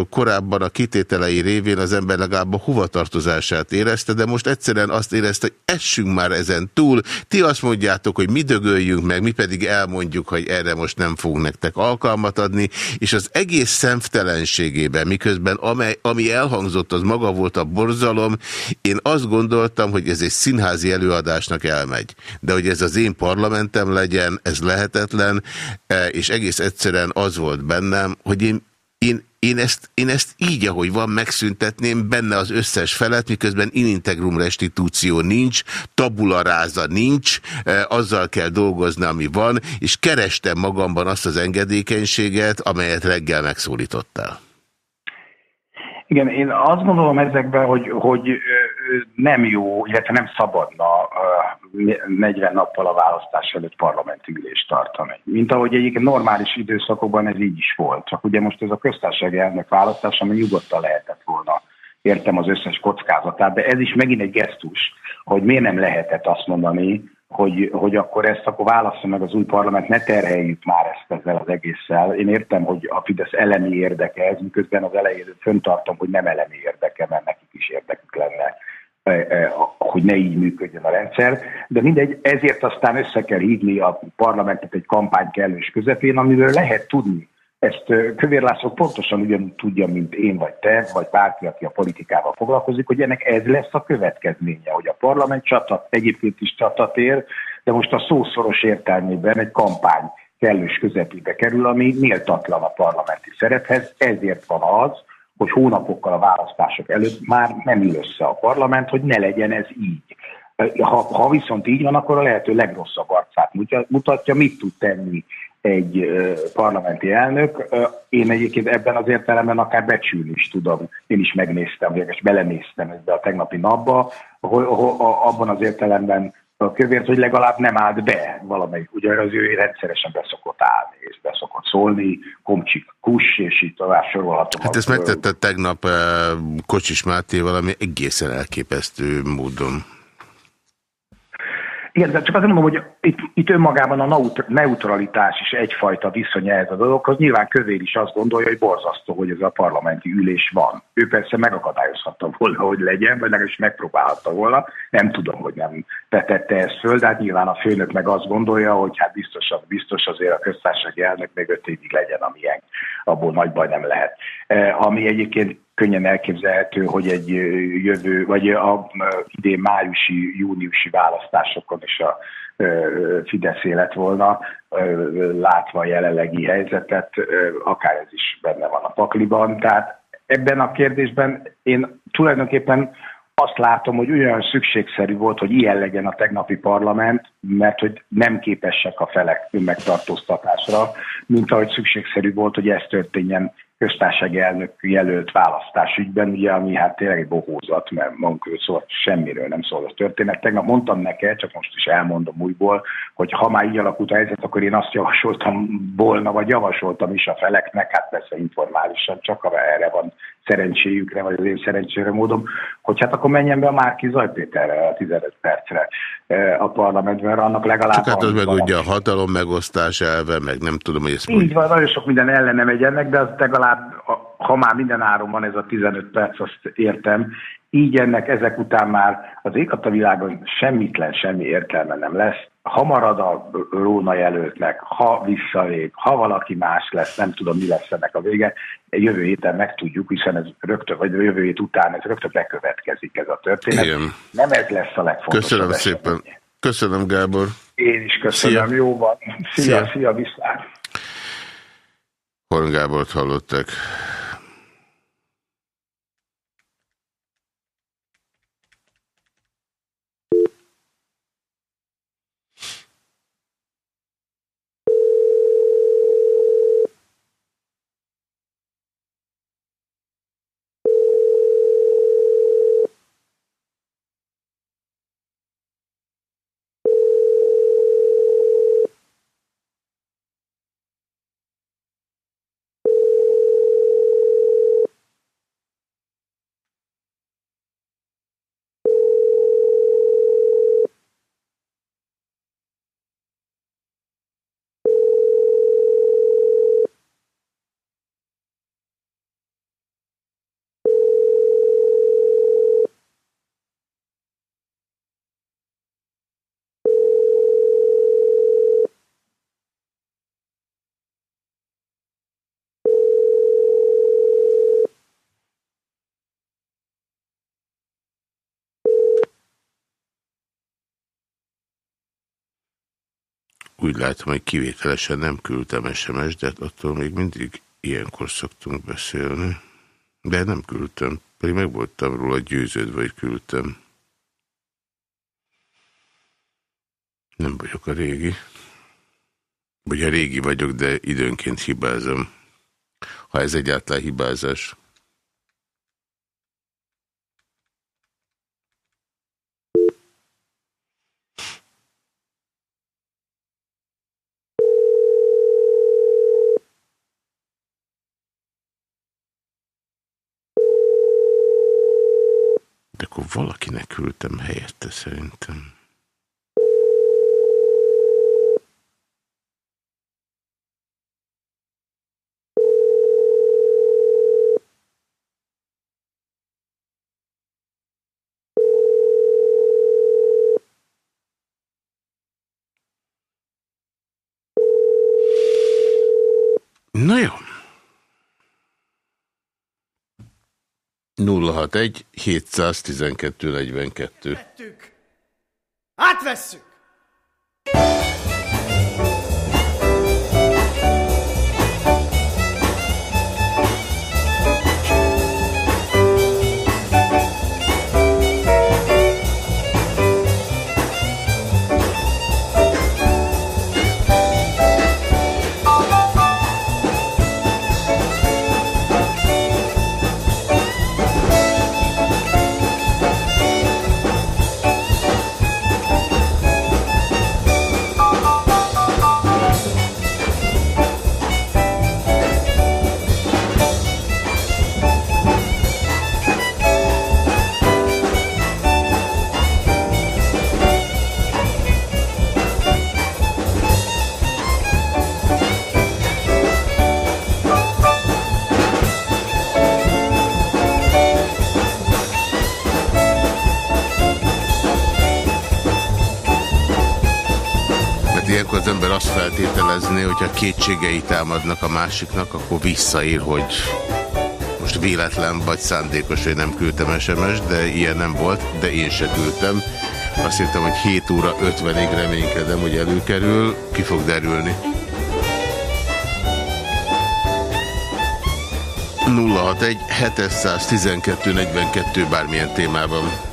korábban a kitételei révén az ember legalább a hovatartozását érezte, de most egyszerűen azt érezte, hogy essünk már ezen túl, ti azt mondjátok, hogy mi dögöljünk meg, mi pedig elmondjuk, hogy erre most nem fogunk nektek alkalmat adni, és az egész szemtelenségében, miközben amely, ami elhangzott, az maga volt a borzalom. Én azt gondoltam, hogy ez egy színházi előadásnak elmegy. De hogy ez az én parlamentem legyen, ez lehetetlen, e, és egész egyszerűen az volt bennem, hogy én, én én ezt, én ezt így, ahogy van, megszüntetném benne az összes felet, miközben inintegrum restitúció nincs, tabula ráza nincs, e, azzal kell dolgozni, ami van, és kerestem magamban azt az engedékenységet, amelyet reggel megszólítottál. Igen, én azt gondolom ezekben, hogy, hogy nem jó, illetve nem szabadna 40 nappal a választás előtt parlamenti ülést tartani. Mint ahogy egyébként normális időszakokban ez így is volt. Csak ugye most ez a köztársasági elnök választás, ami nyugodtan lehetett volna értem az összes kockázatát, de ez is megint egy gesztus, hogy miért nem lehetett azt mondani, hogy, hogy akkor ezt akkor válassza meg az új parlament, ne terheljük már ezt ezzel az egésszel. Én értem, hogy a Fidesz elemi érdeke ez, miközben az elején föntartom, hogy nem elemi érdeke, mert nekik is érdekük lenne hogy ne így működjön a rendszer, de mindegy, ezért aztán össze kell hívni a parlamentet egy kampány kellős közepén, amiről lehet tudni, ezt Kövér László pontosan ugyanúgy tudja, mint én vagy te, vagy bárki, aki a politikával foglalkozik, hogy ennek ez lesz a következménye, hogy a parlament csata, egyébként is csatatér, de most a szószoros értelmében egy kampány kellős közepébe kerül, ami méltatlan a parlamenti szerephez, ezért van az, hogy hónapokkal a választások előtt már nem ül össze a parlament, hogy ne legyen ez így. Ha, ha viszont így van, akkor a lehető legrosszabb arcát mutatja, mit tud tenni egy parlamenti elnök. Én egyébként ebben az értelemben akár becsülni is tudom. Én is megnéztem, vagy belenéztem ebbe a tegnapi napba, hogy abban az értelemben a kövért, hogy legalább nem állt be valamelyik. Ugye az ő rendszeresen beszokott állni, és beszokott szólni, komcsik, kus, és így tovább sorolhatom. Hát ezt megtette tegnap Kocsis Máté valami egészen elképesztő módon. Igen, de csak azt mondom, hogy itt, itt önmagában a neutralitás is egyfajta viszonya ez a dologhoz. Nyilván Kövér is azt gondolja, hogy borzasztó, hogy ez a parlamenti ülés van. Ő persze megakadályozhatta volna, hogy legyen, vagy legalábbis megpróbálhatta volna. Nem tudom, hogy nem vetette ezt föl, de hát nyilván a főnök meg azt gondolja, hogy hát biztos, biztos azért a köztársasági elnök még öt évig legyen, amilyen abból nagy baj nem lehet. Eh, ami egyébként könnyen elképzelhető, hogy egy jövő, vagy a idén májusi, júniusi választásokon is a Fidesz élet volna, látva a jelenlegi helyzetet, akár ez is benne van a pakliban. Tehát ebben a kérdésben én tulajdonképpen azt látom, hogy olyan szükségszerű volt, hogy ilyen legyen a tegnapi parlament, mert hogy nem képesek a felek önmegtartóztatásra, mint ahogy szükségszerű volt, hogy ez történjen köztársasági elnök jelölt választás ügyben, ugye, ami hát tényleg bohózat, mert magunk szól, semmiről nem szól a történet. Tegnap mondtam neked, csak most is elmondom újból, hogy ha már így alakult a helyzet, akkor én azt javasoltam volna, vagy javasoltam is a feleknek, hát persze informálisan, csak ha erre van szerencséjükre, vagy az én szerencsére módom, hogy hát akkor menjen be a Márki Zajpéterre a 15 percre e, a parlamentben, annak legalább... Csak hát az meg ugye a hatalom megosztás elve, meg nem tudom, hogy ezt... Így van, nagyon sok minden ellene megy ennek, de az legalább, ha már minden áron van ez a 15 perc, azt értem, így ennek ezek után már az ég a világon semmitlen, semmi értelme nem lesz. Ha marad a Róna jelöltnek, ha visszalép, ha valaki más lesz, nem tudom, mi lesz ennek a vége, jövő héten megtudjuk, hiszen ez rögtön, vagy jövő hét után ez rögtön bekövetkezik ez a történet. Igen. Nem ez lesz a legfontosabb. Köszönöm esemény. szépen. Köszönöm, Gábor. Én is köszönöm, Szia. jó van. Szia, Szia. szia, viszlát. Horn Gábort hallottak. Úgy látom, hogy kivételesen nem küldtem SMS, de attól még mindig ilyenkor szoktunk beszélni. De nem küldtem, pedig meg voltam róla győződve, hogy küldtem. Nem vagyok a régi. Vagy a régi vagyok, de időnként hibázom. Ha ez egyáltalán hibázás. De akkor valakinek küldtem helyette szerintem. Na jó. 061 712 42. Tettük. Átvesszük. Hogyha kétségei támadnak a másiknak, akkor visszaír, hogy most véletlen vagy szándékos, hogy nem küldtem SMS, de ilyen nem volt, de én se küldtem. Azt hittem, hogy 7 óra 50-ig reménykedem, hogy előkerül, ki fog derülni. 061 712 42 bármilyen témában.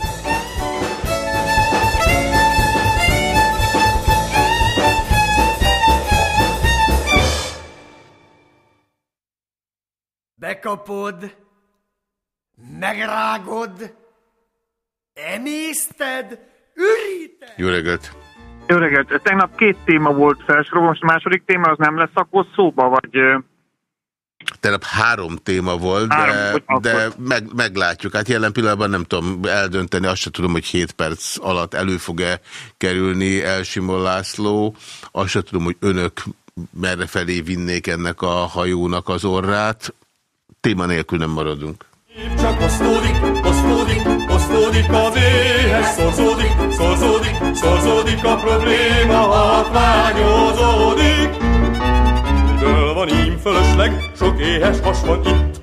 Bekapod, megrágod, emészted, üríted. Jó reggelt! Jó reggelt! Tegnap két téma volt felsorolva, most a második téma az nem lesz akkor szóba, vagy... Tegnap három téma volt, Három, de, de meg, meglátjuk. Hát jelen pillanatban nem tudom eldönteni, azt sem tudom, hogy 7 perc alatt elő fog-e kerülni Elsimon László. Azt sem tudom, hogy önök merre felé vinnék ennek a hajónak az orrát. Téma nélkül nem maradunk. Csak osztódik, osztódik, osztódik az éhes, szorzódik, szorzódik, szorzódik a probléma, hatványozódik. Mitől van ím fölösleg, sok éhes has van itt.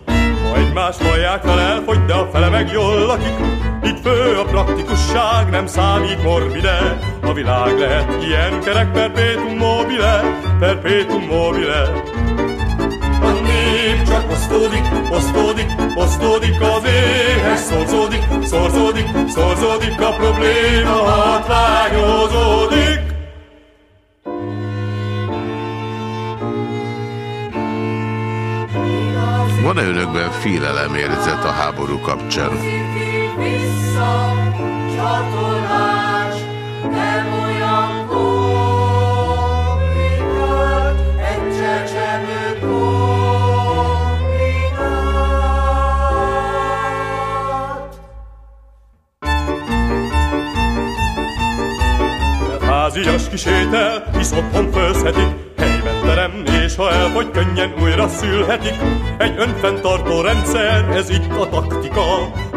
Ha egymás hallják fel elfogy, de a fele meg jól lakik. Itt fő a praktikusság, nem számít morbide. A a világ lehet ilyen kerek perpetuum mobile, perpetuum mobile. A osztódik, osztódik, osztódik az éhes, szorzódik, szorzódik, szorzódik a probléma, hatványozódik. Van-e önökben félelemérzet a háború kapcsán? Vissza, csatolás, nem Házias kisétel, hisz otthon főzhetik, helyben terem, és ha elfogy, könnyen újra szülhetik. Egy önfenntartó rendszer, ez itt a taktika.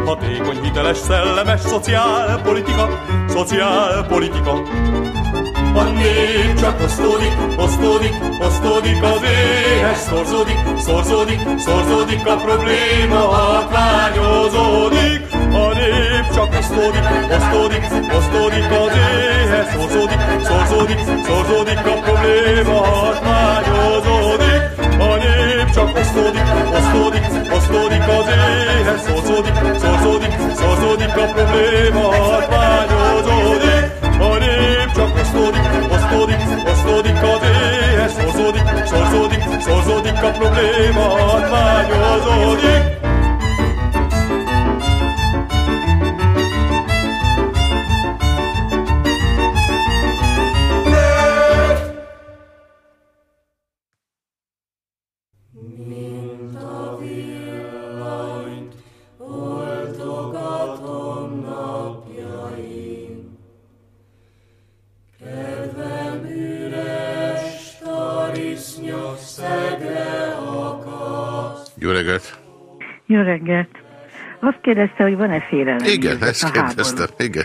Hatékony, hiteles, szellemes, szociálpolitika, szociálpolitika. A nép csak osztódik, osztódik, osztódik az éhes, szorzódik, szorzódik, szorzódik a probléma, hatványozódik. A nép csak osztódik, osztódik, osztódik az éhes, szorzódik, szorzódik, szorzódik a probléma, hatványozódik. A nép csak osztódik, osztódik, osztódik az éhes, szorzódik, szorzódik, szorzódik a probléma, hatványozódik. A nép csak osztódik, osztódik, osztódik az éhes, szorzódik, szorzódik, szorzódik a probléma, hatványozódik. Reggelt! Azt kérdezte, hogy van-e félelem. Igen, ezt kérdeztem. Igen.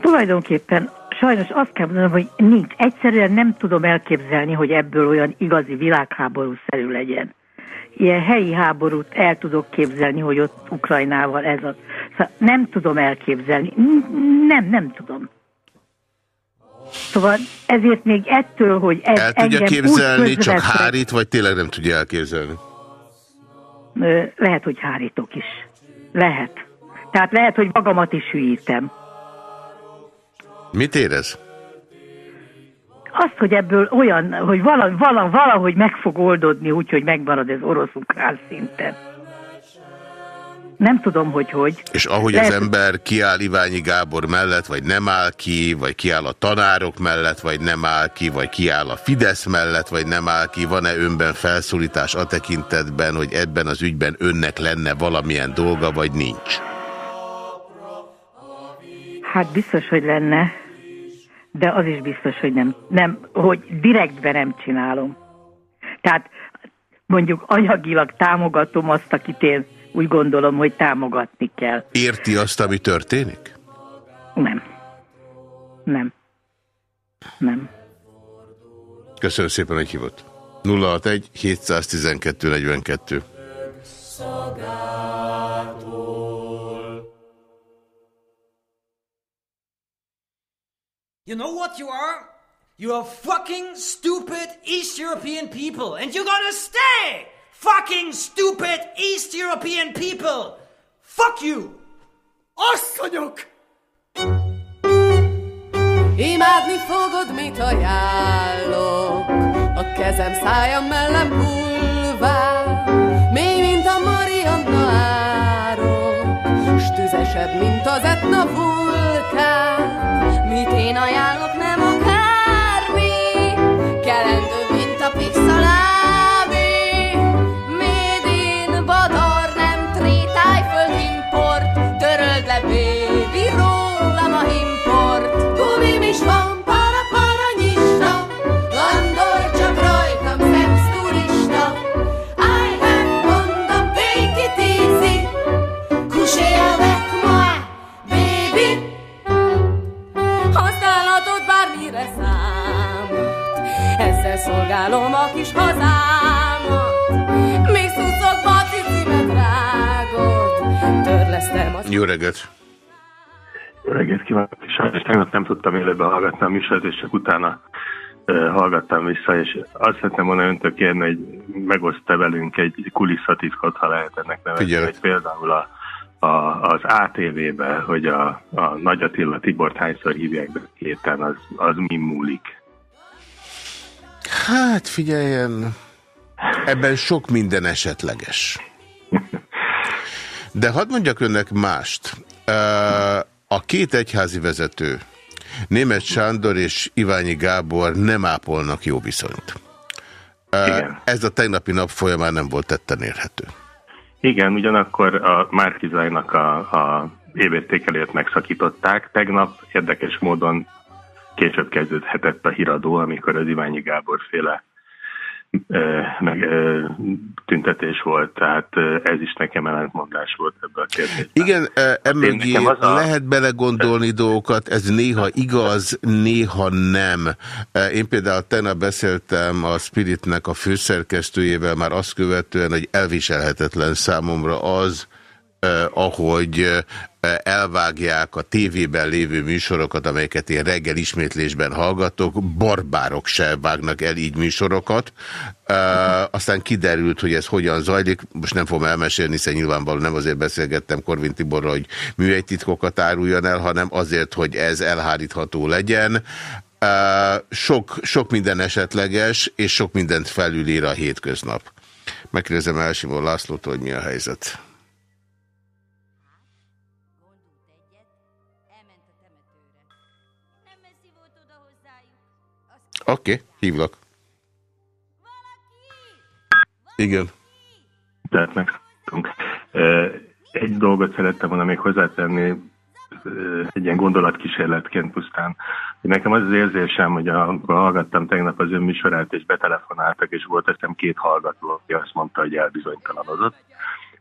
Tulajdonképpen sajnos azt kell mondanom, hogy nincs. Egyszerűen nem tudom elképzelni, hogy ebből olyan igazi világháború-szerű legyen. Ilyen helyi háborút el tudok képzelni, hogy ott Ukrajnával ez a... Szóval nem tudom elképzelni. Nem, nem tudom. Szóval ezért még ettől, hogy ez El tudja képzelni, úgy csak közvetlen- hárít, vagy tényleg nem tudja elképzelni? Lehet, hogy hárítok is. Lehet. Tehát lehet, hogy magamat is hülyítem. Mit érez? Azt, hogy ebből olyan, hogy vala, vala, valahogy meg fog oldódni úgy, hogy megmarad ez orosz-ukrán szinten. Nem tudom, hogy hogy. És ahogy Lehet, az ember kiáll Iványi Gábor mellett, vagy nem áll ki, vagy kiáll a tanárok mellett, vagy nem áll ki, vagy kiáll a Fidesz mellett, vagy nem áll ki, van-e önben felszólítás a tekintetben, hogy ebben az ügyben önnek lenne valamilyen dolga, vagy nincs? Hát biztos, hogy lenne, de az is biztos, hogy nem, nem hogy direktben nem csinálom. Tehát mondjuk anyagilag támogatom azt, akit én úgy gondolom, hogy támogatni kell. Érti azt, ami történik? Nem. Nem. Nem. Köszönöm szépen, hogy hívott. 061 712 42. Szagától. You know what you are? You are fucking stupid East European people, and you're gonna stay fucking stupid East European people! Fuck you! Asszonyok! Imádni fogod, mit ajánlok A kezem szájam mellem bulvár Mély, mint a Marianna árok S tüzesebb, mint az Etna vulkán Mit én ajánlok, Törlesztem az Jó reggelt! reggelt kívánok! Sajnos tegnap nem tudtam élőben hallgatni a műsort, és csak utána uh, hallgattam vissza, és azt szeretném volna öntől kérni, hogy megoszta velünk egy kulisszatitkot, ha lehet ennek nevezni, hogy például a, a, az ATV-be, hogy a, a Nagy Attila Tibort hányszor hívják be héten, az, az mi múlik? Hát figyeljen, ebben sok minden esetleges. <laughs> De hadd mondjak önnek mást. A két egyházi vezető, Német Sándor és Iványi Gábor nem ápolnak jó viszonyt. Igen. Ez a tegnapi nap folyamán nem volt tetten érhető. Igen, ugyanakkor a Márkizajnak a, a évértékelőt megszakították. Tegnap érdekes módon később kezdődhetett a híradó, amikor az Iványi Gábor féle meg tüntetés volt, tehát ez is nekem ellentmondás volt ebből a kérdésben. Igen, emögé a... lehet belegondolni dolgokat, ez néha igaz, néha nem. Én például tegnap beszéltem a Spiritnek a főszerkesztőjével már azt követően, hogy elviselhetetlen számomra az, ahogy elvágják a tévében lévő műsorokat, amelyeket én reggel ismétlésben hallgatok, barbárok se vágnak el így műsorokat. Aztán kiderült, hogy ez hogyan zajlik, most nem fogom elmesélni, hiszen nyilvánvalóan nem azért beszélgettem Korvin Tiborra, hogy műegytitkokat áruljon el, hanem azért, hogy ez elhárítható legyen. Sok, sok minden esetleges, és sok mindent felülír a hétköznap. Megkérdezem Elsimó Lászlót, hogy mi a helyzet. Oké, okay, hívlak. Igen. Tehát meg egy dolgot szerettem volna még hozzátenni, egy ilyen gondolatkísérletként pusztán. Nekem az az érzésem, hogy amikor hallgattam tegnap az ön és betelefonáltak, és volt ezt két hallgató, aki azt mondta, hogy elbizonytalanodott.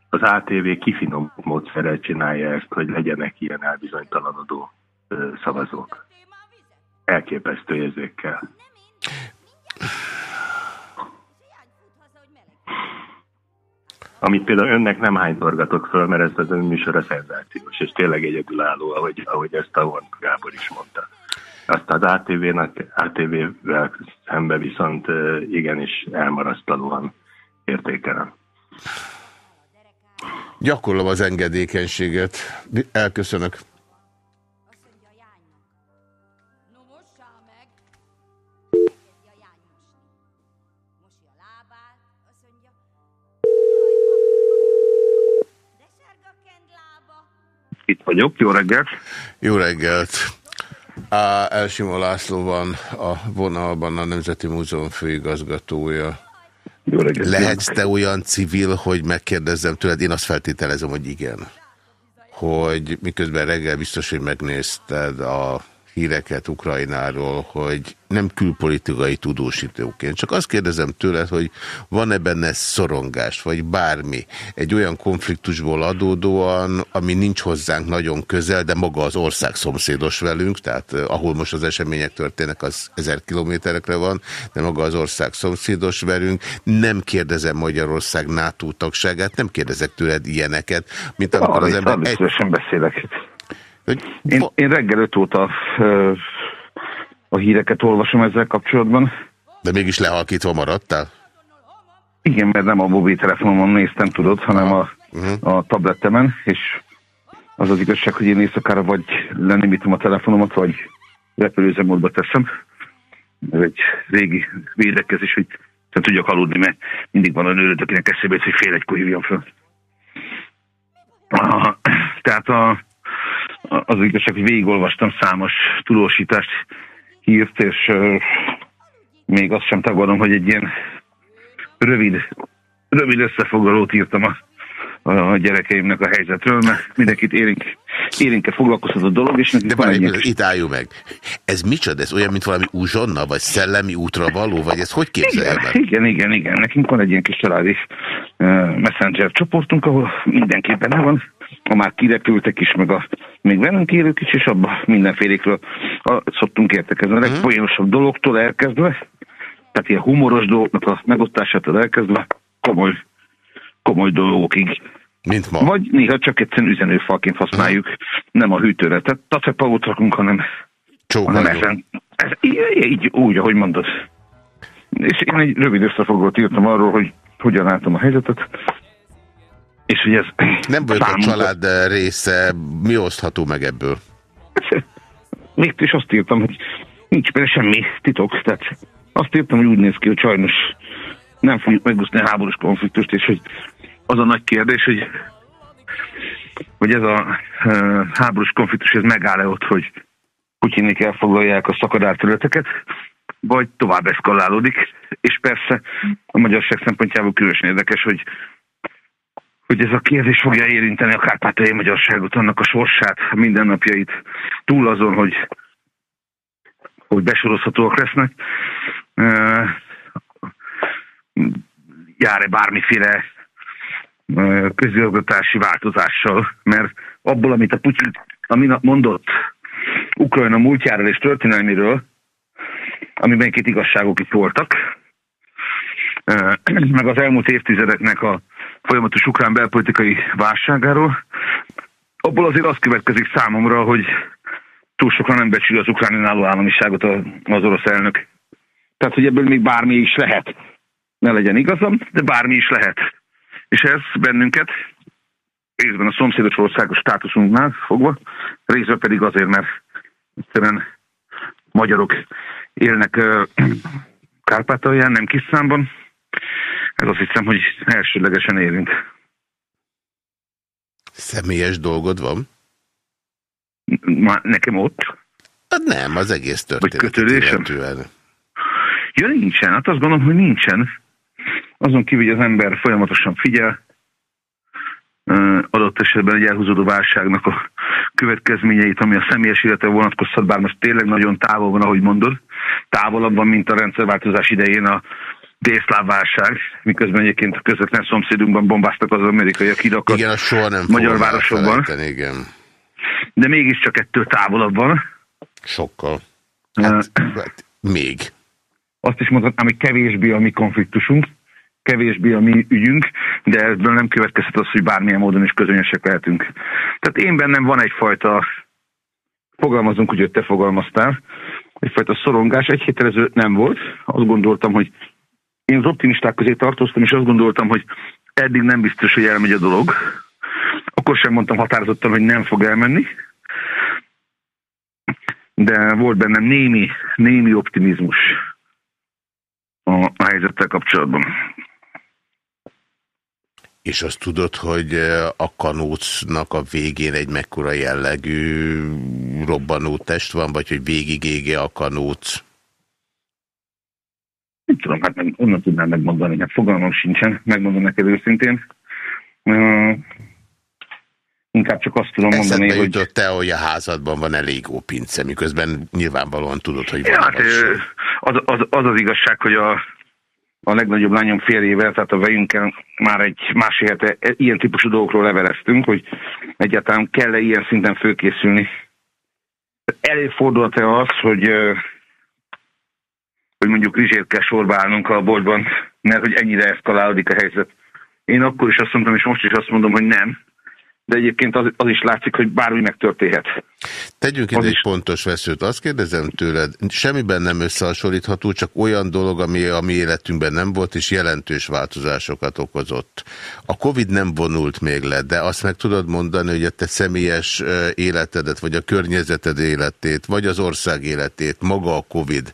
Az ATV kifinom módszerrel csinálja ezt, hogy legyenek ilyen elbizonytalanodó szavazók. Elképesztő érzékkel. Amit például önnek nem hánytorgatok föl, mert ez az ön műsora szenzációs, és tényleg egyedülálló, ahogy, ahogy ezt a Horn Gábor is mondta. Azt az ATV-nek, ATV-vel szembe viszont igenis elmarasztalóan értékelem. Gyakorlom az engedékenységet. Elköszönök. Itt vagyok, jó reggelt! Jó reggelt! A Elsimó László van a vonalban a Nemzeti Múzeum főigazgatója. Jó reggelt! Lehetsz te olyan civil, hogy megkérdezzem tőled, én azt feltételezem, hogy igen. Hogy miközben reggel biztos, hogy megnézted a híreket Ukrajnáról, hogy nem külpolitikai tudósítóként. Csak azt kérdezem tőled, hogy van-e benne szorongás, vagy bármi, egy olyan konfliktusból adódóan, ami nincs hozzánk nagyon közel, de maga az ország szomszédos velünk, tehát eh, ahol most az események történnek, az ezer kilométerekre van, de maga az ország szomszédos velünk. Nem kérdezem Magyarország NATO tagságát, nem kérdezek tőled ilyeneket, mint amikor az ember... Egy... beszélek. Én, én reggel öt óta a híreket olvasom ezzel kapcsolatban. De mégis lehalkítva maradtál? Igen, mert nem a mobiltelefonomon néztem, tudod, hanem a, uh-huh. a tabletemen, és az az igazság, hogy én éjszakára vagy lenimítom a telefonomat, vagy repülőzemódba teszem. Ez egy régi védekezés, hogy nem tudjak aludni, mert mindig van a nőröd, akinek eszébe hogy fél egykor hívjam fel. Tehát a, az igazság, hogy végigolvastam számos tudósítást, hírt, és még azt sem tagadom, hogy egy ilyen rövid, rövid összefoglalót írtam a, a gyerekeimnek a helyzetről, mert mindenkit érink, érinke foglalkoztat a dolog, és De van egy, itt álljunk meg. Ez micsoda? Ez olyan, mint valami úzsonna, vagy szellemi útra való, vagy ez hogy képzelje igen, Igen, igen, igen. Nekünk van egy ilyen kis családi uh, messenger csoportunk, ahol mindenképpen benne van, ha már kirepültek is, meg a még velünk élők is, és abban mindenfélékről a, szoktunk értekezni. A mhm. legpoénosabb dologtól elkezdve, tehát ilyen humoros dolgoknak a megosztásától elkezdve, komoly, komoly dolgokig. Mint ma. Vagy néha csak egyszerűen üzenőfalként használjuk, nem a hűtőre. Tehát tacepaót rakunk, hanem, hanem ezen. Ez, így, így, úgy, ahogy mondod. És én egy rövid összefoglalót írtam arról, hogy hogyan látom a helyzetet. És hogy ez... Nem vagyok a család része, mi osztható meg ebből? Még is azt írtam, hogy nincs benne semmi titok, tehát azt írtam, hogy úgy néz ki, hogy sajnos nem fogjuk megúszni a háborús konfliktust, és hogy az a nagy kérdés, hogy, hogy ez a uh, háborús konfliktus ez megáll-e ott, hogy Putyinik elfoglalják a szakadár területeket, vagy tovább eszkalálódik, és persze a magyarság szempontjából különösen érdekes, hogy hogy ez a kérdés fogja érinteni a kárpátai magyarságot, annak a sorsát, a mindennapjait, túl azon, hogy, hogy besorozhatóak lesznek. Jár-e bármiféle közigazgatási változással, mert abból, amit a Putyin a minap mondott Ukrajna múltjáról és történelméről, amiben két igazságok itt voltak, meg az elmúlt évtizedeknek a folyamatos ukrán belpolitikai válságáról. Abból azért az következik számomra, hogy túl sokan nem becsüli az ukrán önálló államiságot az orosz elnök. Tehát, hogy ebből még bármi is lehet. Ne legyen igazam, de bármi is lehet. És ez bennünket, részben a szomszédos országos státuszunknál fogva, részben pedig azért, mert egyszerűen magyarok élnek Kárpátalján, nem kis számban, ez azt hiszem, hogy elsőlegesen érint. Személyes dolgod van? Ma, nekem ott? Hát nem, az egész történet. Vagy? Ja, nincsen. Hát azt gondolom, hogy nincsen. Azon kívül, hogy az ember folyamatosan figyel, adott esetben egy elhúzódó válságnak a következményeit, ami a személyes életre vonatkozhat, bár most tényleg nagyon távol van, ahogy mondod, távolabb van, mint a rendszerváltozás idején a délszláv válság, miközben egyébként közvetlen szomszédunkban bombáztak az amerikaiak hidakat igen, soha nem magyar városokban. Igen. De mégiscsak ettől távolabb van. Sokkal. Hát, hát még. Azt is mondhatnám, hogy kevésbé a mi konfliktusunk, kevésbé a mi ügyünk, de ebből nem következhet az, hogy bármilyen módon is közönösek lehetünk. Tehát én bennem van egyfajta, fogalmazunk, hogy te fogalmaztál, egyfajta szorongás. Egy héttel ezelőtt nem volt. Azt gondoltam, hogy én az optimisták közé tartoztam, és azt gondoltam, hogy eddig nem biztos, hogy elmegy a dolog. Akkor sem mondtam határozottan, hogy nem fog elmenni. De volt bennem némi, némi optimizmus a, a helyzettel kapcsolatban. És azt tudod, hogy a kanócnak a végén egy mekkora jellegű robbanó test van, vagy hogy végig ége a kanóc? Nem tudom, hát meg, onnan tudnám megmondani, hát fogalmam sincsen, megmondom neked őszintén. Uh, inkább csak azt tudom Eszedbe mondani, jutott hogy... te, hogy a házadban van elég ópince, miközben nyilvánvalóan tudod, hogy van ja, hát, az, az, az az igazság, hogy a, a legnagyobb lányom férjével, tehát a vejünkkel már egy másik hete ilyen típusú dolgokról leveleztünk, hogy egyáltalán kell-e ilyen szinten főkészülni. Előfordult-e az, hogy hogy mondjuk rizsért kell sorba a boltban, mert hogy ennyire eszkalálódik a helyzet. Én akkor is azt mondtam, és most is azt mondom, hogy nem de egyébként az, az is látszik, hogy bármi megtörténhet. Tegyünk ide egy is... pontos veszőt. Azt kérdezem tőled, semmiben nem összehasonlítható, csak olyan dolog, ami a mi életünkben nem volt, és jelentős változásokat okozott. A Covid nem vonult még le, de azt meg tudod mondani, hogy a te személyes életedet, vagy a környezeted életét, vagy az ország életét, maga a Covid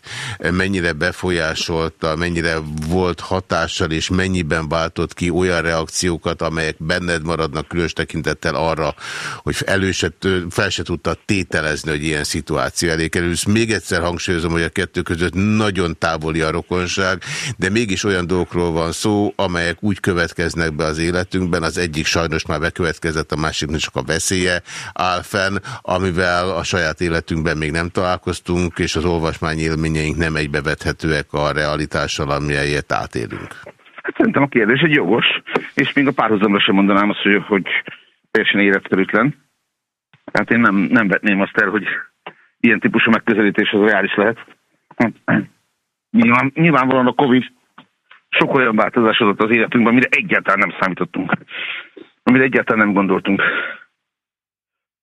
mennyire befolyásolta, mennyire volt hatással, és mennyiben váltott ki olyan reakciókat, amelyek benned maradnak különös tekintet tekintettel arra, hogy előse, fel se tudta tételezni, hogy ilyen szituáció elé kerülsz. Még egyszer hangsúlyozom, hogy a kettő között nagyon távoli a rokonság, de mégis olyan dolgokról van szó, amelyek úgy következnek be az életünkben, az egyik sajnos már bekövetkezett, a másiknak csak a veszélye áll fenn, amivel a saját életünkben még nem találkoztunk, és az olvasmány élményeink nem egybevethetőek a realitással, amelyet átélünk. Hát szerintem a kérdés egy jogos, és még a párhuzamra sem mondanám azt, hogy, hogy teljesen életszerűtlen. Tehát én nem, nem vetném azt el, hogy ilyen típusú megközelítés az reális lehet. Nyilván, nyilvánvalóan a Covid sok olyan változás adott az életünkben, amire egyáltalán nem számítottunk. amire egyáltalán nem gondoltunk.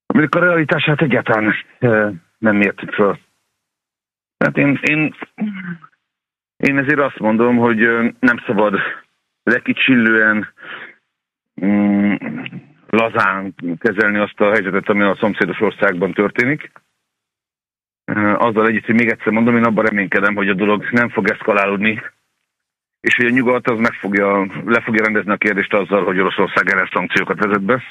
Aminek a realitását egyáltalán nem mértük föl. Hát én, én, én ezért azt mondom, hogy nem szabad lekicsillően, mm, lazán kezelni azt a helyzetet, ami a szomszédos országban történik. Azzal együtt, hogy még egyszer mondom, én abban reménykedem, hogy a dolog nem fog eszkalálódni, és hogy a nyugat az meg fogja, le fogja rendezni a kérdést azzal, hogy Oroszország erre szankciókat vezet be,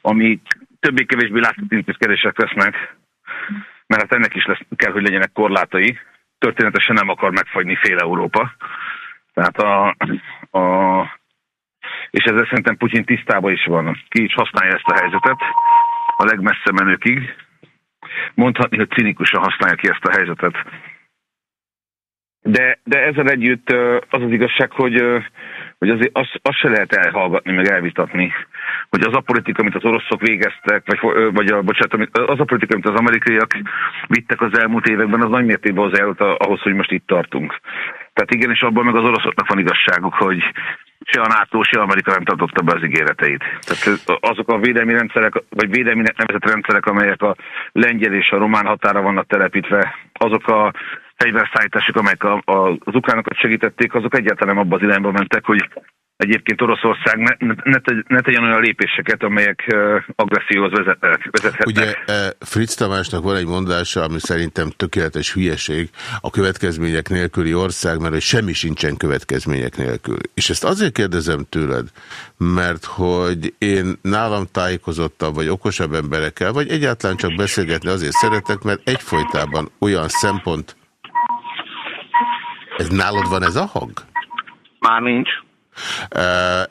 ami többé-kevésbé látott intézkedések lesznek, mert hát ennek is lesz, kell, hogy legyenek korlátai. Történetesen nem akar megfagyni fél Európa. Tehát a, a és ezzel szerintem Putyin tisztában is van. Ki is használja ezt a helyzetet a legmessze menőkig. Mondhatni, hogy cinikusan használja ki ezt a helyzetet. De, de ezzel együtt az az igazság, hogy, hogy azért azt, azt se lehet elhallgatni, meg elvitatni, hogy az a politika, amit az oroszok végeztek, vagy, vagy a, bocsánat, az a politika, amit az amerikaiak vittek az elmúlt években, az nagy mértékben hozzájárult ahhoz, hogy most itt tartunk. Tehát igenis abban meg az oroszoknak van igazságuk, hogy se a NATO, se Amerika nem tartotta be az ígéreteit. Tehát azok a védelmi rendszerek, vagy védelmi nevezett rendszerek, amelyek a lengyel és a román határa vannak telepítve, azok a fegyverszállítások, amelyek az ukránokat segítették, azok egyáltalán nem abban az irányba mentek, hogy egyébként Oroszország ne, ne, ne tegyen olyan lépéseket, amelyek agresszióhoz vezetnek, vezethetnek. Ugye Fritz Tamásnak van egy mondása, ami szerintem tökéletes hülyeség, a következmények nélküli ország, mert hogy semmi sincsen következmények nélkül. És ezt azért kérdezem tőled, mert hogy én nálam tájékozottabb vagy okosabb emberekkel, vagy egyáltalán csak beszélgetni azért szeretek, mert egyfolytában olyan szempont ez nálad van ez a hang? Már nincs.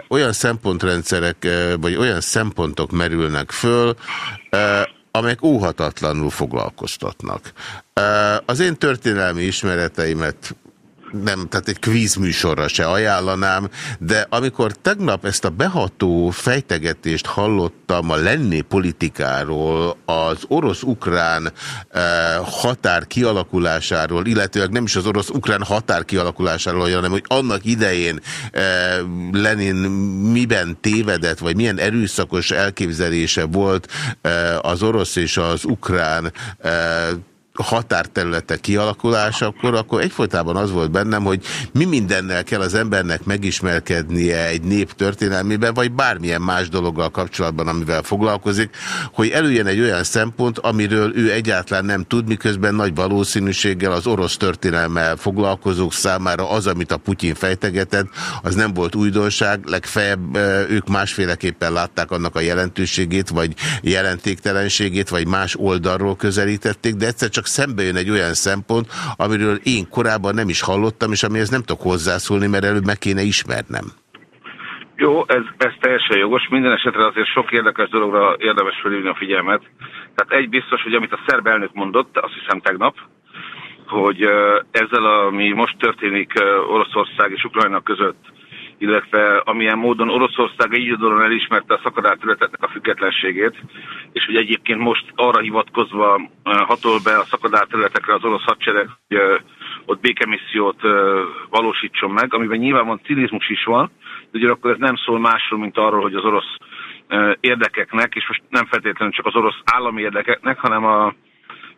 Olyan szempontrendszerek, vagy olyan szempontok merülnek föl, amelyek óhatatlanul foglalkoztatnak. Az én történelmi ismereteimet nem, tehát egy kvízműsorra se ajánlanám, de amikor tegnap ezt a beható fejtegetést hallottam a lenné politikáról, az orosz-ukrán eh, határ kialakulásáról, illetőleg nem is az orosz-ukrán határ kialakulásáról, hanem hogy annak idején eh, Lenin miben tévedett, vagy milyen erőszakos elképzelése volt eh, az orosz és az ukrán eh, határterületek kialakulásakor, akkor egyfolytában az volt bennem, hogy mi mindennel kell az embernek megismerkednie egy nép történelmében, vagy bármilyen más dologgal kapcsolatban, amivel foglalkozik, hogy előjön egy olyan szempont, amiről ő egyáltalán nem tud, miközben nagy valószínűséggel az orosz történelmmel foglalkozók számára az, amit a Putyin fejtegetett, az nem volt újdonság, legfeljebb ők másféleképpen látták annak a jelentőségét, vagy jelentéktelenségét, vagy más oldalról közelítették, de egyszer csak csak szembe jön egy olyan szempont, amiről én korábban nem is hallottam, és amihez nem tudok hozzászólni, mert előbb meg kéne ismernem. Jó, ez, ez teljesen jogos. Minden esetre azért sok érdekes dologra érdemes felhívni a figyelmet. Tehát egy biztos, hogy amit a szerb elnök mondott, azt hiszem tegnap, hogy ezzel, ami most történik Oroszország és Ukrajna között, illetve amilyen módon Oroszország egy időn elismerte a szakadárterületeknek a függetlenségét, és hogy egyébként most arra hivatkozva hatol be a szakadárterületekre az orosz hadsereg, hogy ott békemissziót valósítson meg, amiben nyilvánvalóan cinizmus is van, de ugyanakkor ez nem szól másról, mint arról, hogy az orosz érdekeknek, és most nem feltétlenül csak az orosz állami érdekeknek, hanem a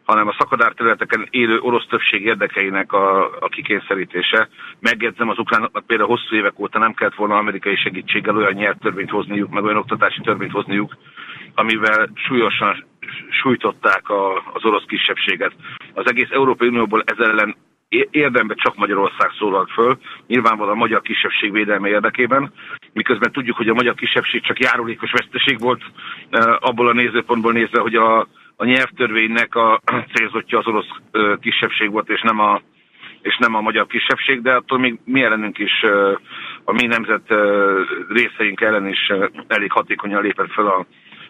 hanem a szakadárterületeken élő orosz többség érdekeinek a, a kikényszerítése. Megjegyzem, az ukránoknak például hosszú évek óta nem kellett volna amerikai segítséggel olyan nyelvtörvényt hozniuk, meg olyan oktatási törvényt hozniuk, amivel súlyosan sújtották a, az orosz kisebbséget. Az egész Európai Unióból ezzel ellen érdemben csak Magyarország szólalt föl, nyilvánvalóan a magyar kisebbség védelme érdekében, miközben tudjuk, hogy a magyar kisebbség csak járulékos veszteség volt eh, abból a nézőpontból nézve, hogy a, a nyelvtörvénynek a <clears throat> célzottja az orosz kisebbség volt, és nem a, és nem a magyar kisebbség, de attól még mi ellenünk is, a mi nemzet részeink ellen is elég hatékonyan lépett fel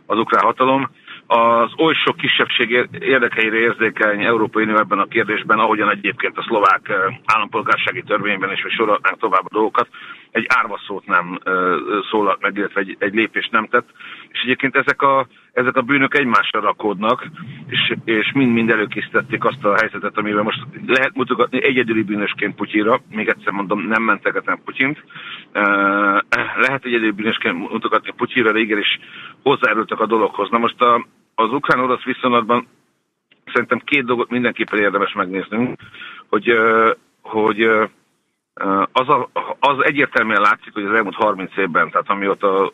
az ukrán hatalom. Az oly sok kisebbség érdekeire érzékeny Európai Unió ebben a kérdésben, ahogyan egyébként a szlovák állampolgársági törvényben is, hogy sorolhatnánk tovább a dolgokat, egy árvaszót nem szólalt meg, illetve egy, egy lépést nem tett. És egyébként ezek a, ezek a bűnök egymásra rakódnak, és, és mind-mind előkészítették azt a helyzetet, amiben most lehet mutogatni egyedüli bűnösként Putyira, még egyszer mondom, nem mentegetem Putyint, lehet egyedüli bűnösként mutogatni Putyira, de igenis hozzájárultak a dologhoz. Na most a, az ukrán-orosz viszonylatban szerintem két dolgot mindenképpen érdemes megnéznünk, hogy, hogy az, a, az egyértelműen látszik, hogy az elmúlt 30 évben, tehát amióta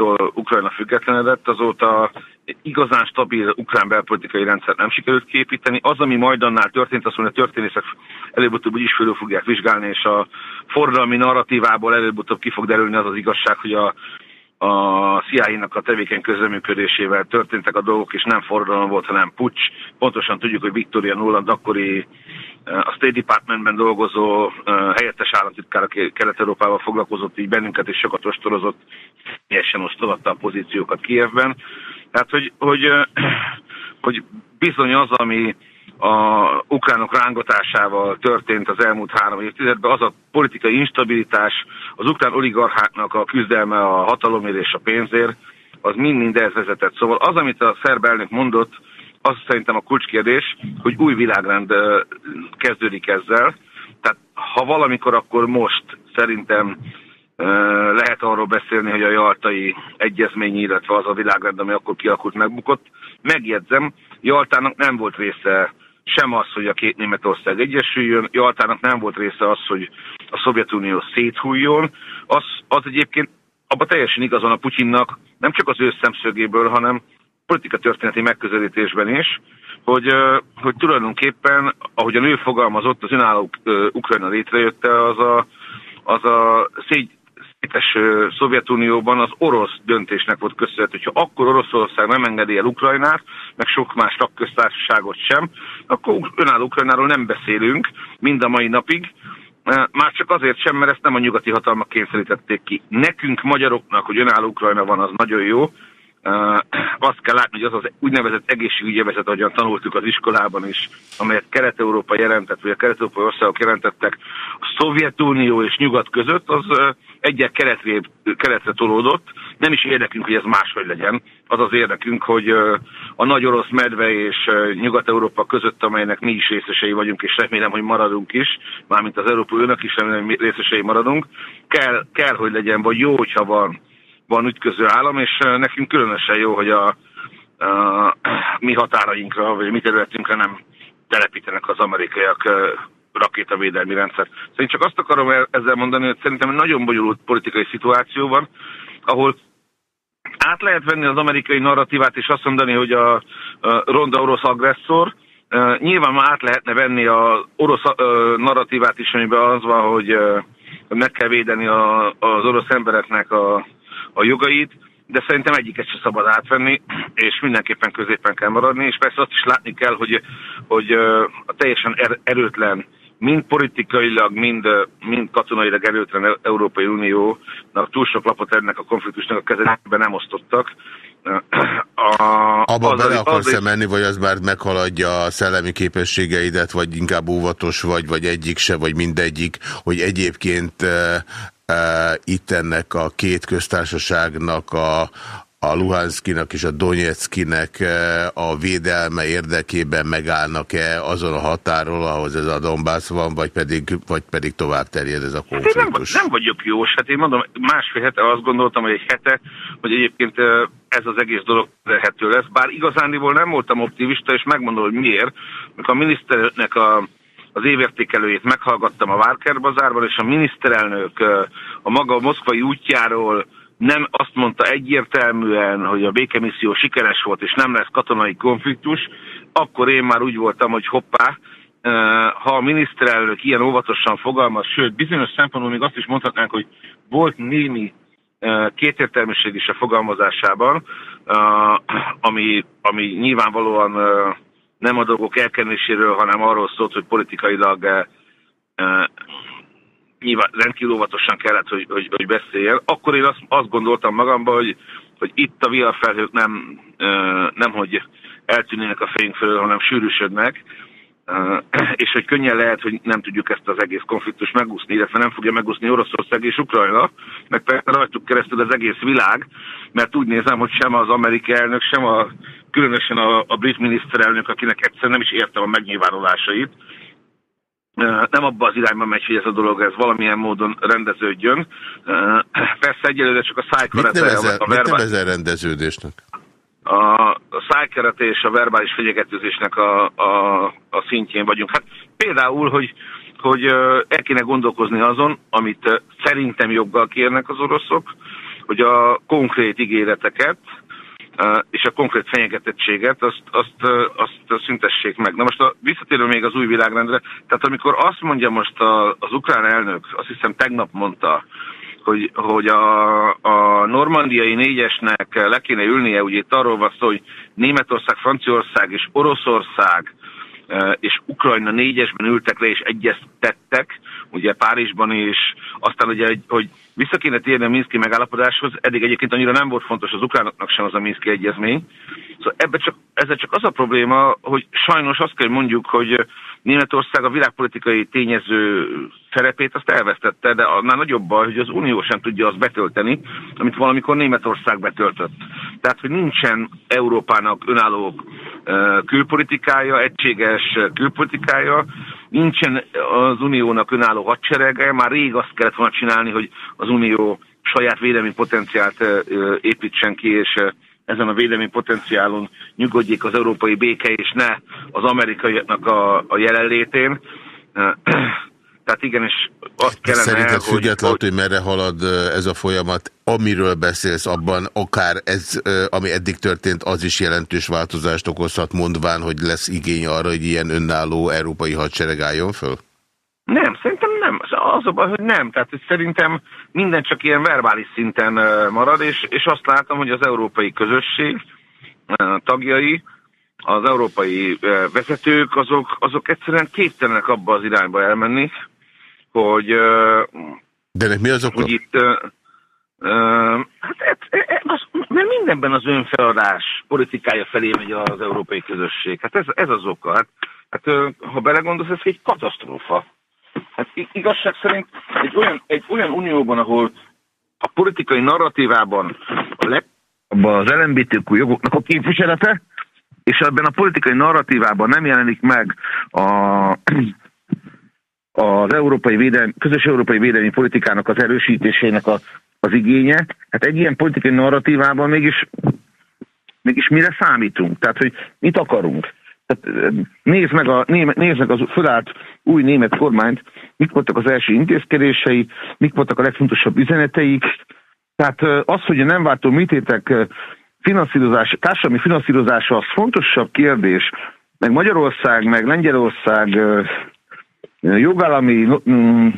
Oroszországtól Ukrajna függetlenedett, azóta igazán stabil ukrán belpolitikai rendszert nem sikerült képíteni. Az, ami Majdannál történt, azt mondja, a történészek előbb-utóbb úgyis fölül fogják vizsgálni, és a forradalmi narratívából előbb-utóbb ki fog derülni az az igazság, hogy a a CIA-nak a tevékeny közreműködésével történtek a dolgok, és nem forradalom volt, hanem pucs. Pontosan tudjuk, hogy Victoria Nuland akkori eh, a State Departmentben dolgozó eh, helyettes államtitkár, Kelet-Európával foglalkozott, így bennünket is sokat ostorozott, teljesen osztogatta a pozíciókat Kievben. Tehát, hogy, hogy, eh, hogy bizony az, ami a ukránok rángatásával történt az elmúlt három évtizedben, az a politikai instabilitás, az ukrán oligarcháknak a küzdelme a hatalomért és a pénzért, az mind-mind ehhez vezetett. Szóval az, amit a szerb elnök mondott, az szerintem a kulcskérdés, hogy új világrend kezdődik ezzel. Tehát ha valamikor, akkor most szerintem lehet arról beszélni, hogy a Jaltai egyezmény, illetve az a világrend, ami akkor kialakult, megbukott. Megjegyzem, Jaltának nem volt része sem az, hogy a két Németország egyesüljön, Jaltának nem volt része az, hogy a Szovjetunió széthújjon, az, az egyébként abban teljesen igazon a Putyinnak, nem csak az ő szemszögéből, hanem politika történeti megközelítésben is, hogy, hogy tulajdonképpen, ahogy a nő fogalmazott, az önálló Ukrajna létrejötte, az a, az a szégy, szétes Szovjetunióban az orosz döntésnek volt köszönhető. Hogyha akkor Oroszország nem engedi el Ukrajnát, meg sok más tagköztársaságot sem, akkor önálló Ukrajnáról nem beszélünk mind a mai napig, már csak azért sem, mert ezt nem a nyugati hatalmak kényszerítették ki. Nekünk, magyaroknak, hogy önálló Ukrajna van, az nagyon jó, Uh, azt kell látni, hogy az az úgynevezett egészségügyi vezet, ahogyan tanultuk az iskolában is, amelyet Kelet-Európa jelentett, vagy a kelet-európai országok jelentettek, a Szovjetunió és Nyugat között, az uh, egyel keletre, keletre tolódott. Nem is érdekünk, hogy ez máshogy legyen. Az az érdekünk, hogy a nagy orosz medve és Nyugat-Európa között, amelynek mi is részesei vagyunk, és remélem, hogy maradunk is, mármint az Európai Önök is remélem, hogy részesei maradunk, kell, kell, hogy legyen, vagy jó, hogyha van van ütköző állam, és nekünk különösen jó, hogy a, a mi határainkra, vagy mi területünkre nem telepítenek az amerikaiak rakétavédelmi rendszer. Szóval csak azt akarom ezzel mondani, hogy szerintem egy nagyon bonyolult politikai szituáció van, ahol át lehet venni az amerikai narratívát, és azt mondani, hogy a, a ronda orosz agresszor, nyilván már át lehetne venni az orosz narratívát is, amiben az van, hogy uh, meg kell védeni a, az orosz embereknek a, a jogait, de szerintem egyiket se szabad átvenni, és mindenképpen középen kell maradni, és persze azt is látni kell, hogy, hogy a teljesen er, erőtlen, mind politikailag, mind, mind katonailag erőtlen Európai Uniónak túl sok lapot ennek a konfliktusnak a kezelésében nem osztottak. A, Abba az, bele akarsz -e menni, vagy az már meghaladja a szellemi képességeidet, vagy inkább óvatos vagy, vagy egyik se, vagy mindegyik, hogy egyébként itt ennek a két köztársaságnak a, a Luhanszkinak és a Donetszkinek a védelme érdekében megállnak-e azon a határól, ahhoz ez a Donbass van, vagy pedig, vagy pedig tovább terjed ez a konfliktus? Hát nem, nem vagyok jó, hát én mondom, másfél hete azt gondoltam, hogy egy hete, hogy egyébként ez az egész dolog lehető lesz, bár igazániból nem voltam optimista, és megmondom, hogy miért, amikor a miniszternek a az évértékelőjét meghallgattam a Várker bazárban, és a miniszterelnök a maga moszkvai útjáról nem azt mondta egyértelműen, hogy a békemisszió sikeres volt, és nem lesz katonai konfliktus, akkor én már úgy voltam, hogy hoppá, ha a miniszterelnök ilyen óvatosan fogalmaz, sőt, bizonyos szempontból még azt is mondhatnánk, hogy volt némi kétértelműség is a fogalmazásában, ami, ami nyilvánvalóan nem a dolgok elkerüléséről, hanem arról szólt, hogy politikailag nyilván rendkívül óvatosan kellett, hogy, hogy, hogy beszéljen. Akkor én azt, azt gondoltam magamban, hogy, hogy itt a viharfelhők nem, nem hogy eltűnnének a fejünk felől, hanem sűrűsödnek, <clears throat> és hogy könnyen lehet, hogy nem tudjuk ezt az egész konfliktus megúszni, illetve nem fogja megúszni Oroszország és Ukrajna, meg rajtuk keresztül az egész világ, mert úgy nézem, hogy sem az amerikai elnök, sem a, különösen a, a brit miniszterelnök, akinek egyszerűen nem is értem a megnyilvánulásait, nem abba az irányba megy, hogy ez a dolog ez valamilyen módon rendeződjön. Persze egyelőre csak a szájkeret... Mit nevezel, a verbál... mit nevezel rendeződésnek? A szájkeret és a verbális fenyegetőzésnek a, a, a szintjén vagyunk. Hát például, hogy, hogy el kéne gondolkozni azon, amit szerintem joggal kérnek az oroszok, hogy a konkrét ígéreteket, és a konkrét fenyegetettséget, azt, azt, azt szüntessék meg. Na most a, visszatérő még az új világrendre, tehát amikor azt mondja most a, az ukrán elnök, azt hiszem tegnap mondta, hogy, hogy a, a normandiai négyesnek le kéne ülnie, ugye itt arról van szó, hogy Németország, Franciaország és Oroszország és Ukrajna négyesben ültek le és egyeztettek, ugye Párizsban is, aztán ugye, hogy vissza kéne térni a Minszki megállapodáshoz, eddig egyébként annyira nem volt fontos az ukránoknak sem az a Minszki egyezmény. Szóval ebbe csak, ezzel csak az a probléma, hogy sajnos azt kell mondjuk, hogy Németország a világpolitikai tényező szerepét azt elvesztette, de annál nagyobb baj, hogy az Unió sem tudja azt betölteni, amit valamikor Németország betöltött. Tehát, hogy nincsen Európának önálló külpolitikája, egységes külpolitikája, nincsen az Uniónak önálló hadserege, már rég azt kellett volna csinálni, hogy az Unió saját védelmi potenciált építsen ki, és ezen a védelmi potenciálon nyugodjék az európai béke, és ne az amerikaiaknak a, a jelenlétén. Tehát igenis azt kellene... Szerinted függetlenül, hogy... hogy merre halad ez a folyamat, amiről beszélsz abban, akár ez, ami eddig történt, az is jelentős változást okozhat, mondván, hogy lesz igény arra, hogy ilyen önálló európai hadsereg álljon föl? Nem, szerintem nem. Az a baj, hogy nem. Tehát szerintem minden csak ilyen verbális szinten marad, és, és azt látom, hogy az európai közösség tagjai, az európai vezetők, azok, azok egyszerűen képtelenek abba az irányba elmenni, hogy... De ennek mi az oka? Hogy itt, hát ez, ez, az, mert mindenben az önfeladás politikája felé megy az európai közösség. Hát ez, ez az oka. Hát, hát ha belegondolsz, ez egy katasztrófa. Hát igazság szerint egy olyan, egy olyan unióban, ahol a politikai narratívában a leg... az LMBTQ jogoknak a képviselete, és ebben a politikai narratívában nem jelenik meg a, az európai védelmi, közös európai védelmi politikának az erősítésének a, az igénye, hát egy ilyen politikai narratívában mégis, mégis mire számítunk? Tehát, hogy mit akarunk? Tehát nézd meg, a, nézd meg az fölállt új német kormányt, mik voltak az első intézkedései, mik voltak a legfontosabb üzeneteik. Tehát az, hogy a nem váltó műtétek finanszírozás, társadalmi finanszírozása az fontosabb kérdés, meg Magyarország, meg Lengyelország jogállami, mm,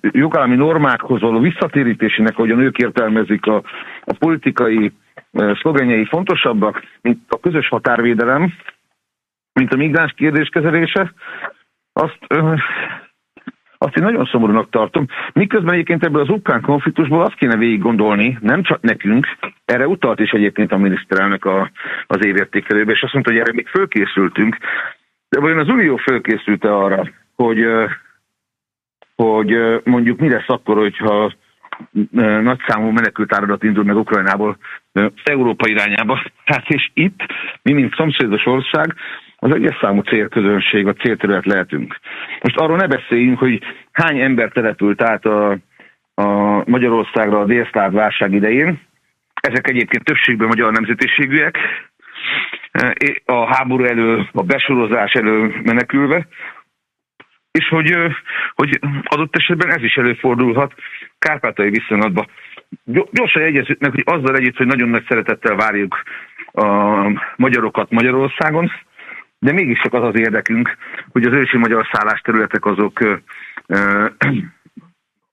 jogállami normákhoz való visszatérítésének, ahogyan ők értelmezik a, a politikai szlogenjei fontosabbak, mint a közös határvédelem, mint a migráns kérdés kezelése, azt, azt én nagyon szomorúnak tartom. Miközben egyébként ebből az ukrán konfliktusból azt kéne végig gondolni, nem csak nekünk, erre utalt is egyébként a miniszterelnök a, az évértékelőbe, és azt mondta, hogy erre még fölkészültünk, de vajon az Unió fölkészülte arra, hogy, hogy mondjuk mi lesz akkor, hogyha nagyszámú menekült áradat indul meg Ukrajnából Európa irányába. Hát és itt, mi mint szomszédos ország, az egyes számú célközönség, a célterület lehetünk. Most arról ne beszéljünk, hogy hány ember települt át a, a Magyarországra a délszláv válság idején. Ezek egyébként többségben magyar nemzetiségűek, a háború elő, a besorozás elő menekülve, és hogy, hogy adott esetben ez is előfordulhat kárpátai viszonylatban. Gyorsan jegyezzük meg, hogy azzal együtt, hogy nagyon nagy szeretettel várjuk a magyarokat Magyarországon, de mégis csak az az érdekünk, hogy az ősi magyar szállásterületek azok,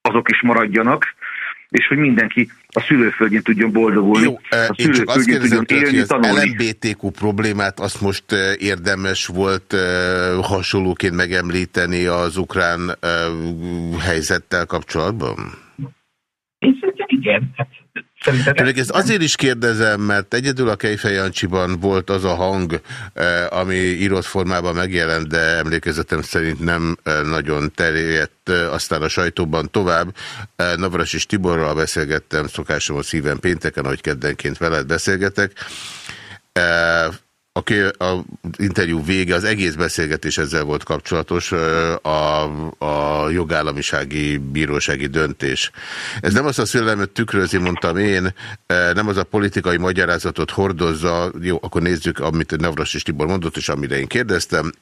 azok is maradjanak, és hogy mindenki a szülőföldjén tudjon boldogulni. Jó, a én csak azt kérdezem, tőle, hogy az. LMBTQ problémát azt most érdemes volt hasonlóként megemlíteni az ukrán helyzettel kapcsolatban? Én szerintem igen. Hát Pedig ezt azért is kérdezem, mert egyedül a Kejfej Jancsiban volt az a hang, eh, ami írott formában megjelent, de emlékezetem szerint nem eh, nagyon terjedt eh, aztán a sajtóban tovább. Navras és Tiborral beszélgettem, szokásom a szíven pénteken, ahogy keddenként veled beszélgetek aki az interjú vége, az egész beszélgetés ezzel volt kapcsolatos, a, a jogállamisági bírósági döntés. Ez nem az a szülelmet tükrözi, mondtam én, nem az a politikai magyarázatot hordozza, jó, akkor nézzük, amit Navras és Tibor mondott, és amire én kérdeztem.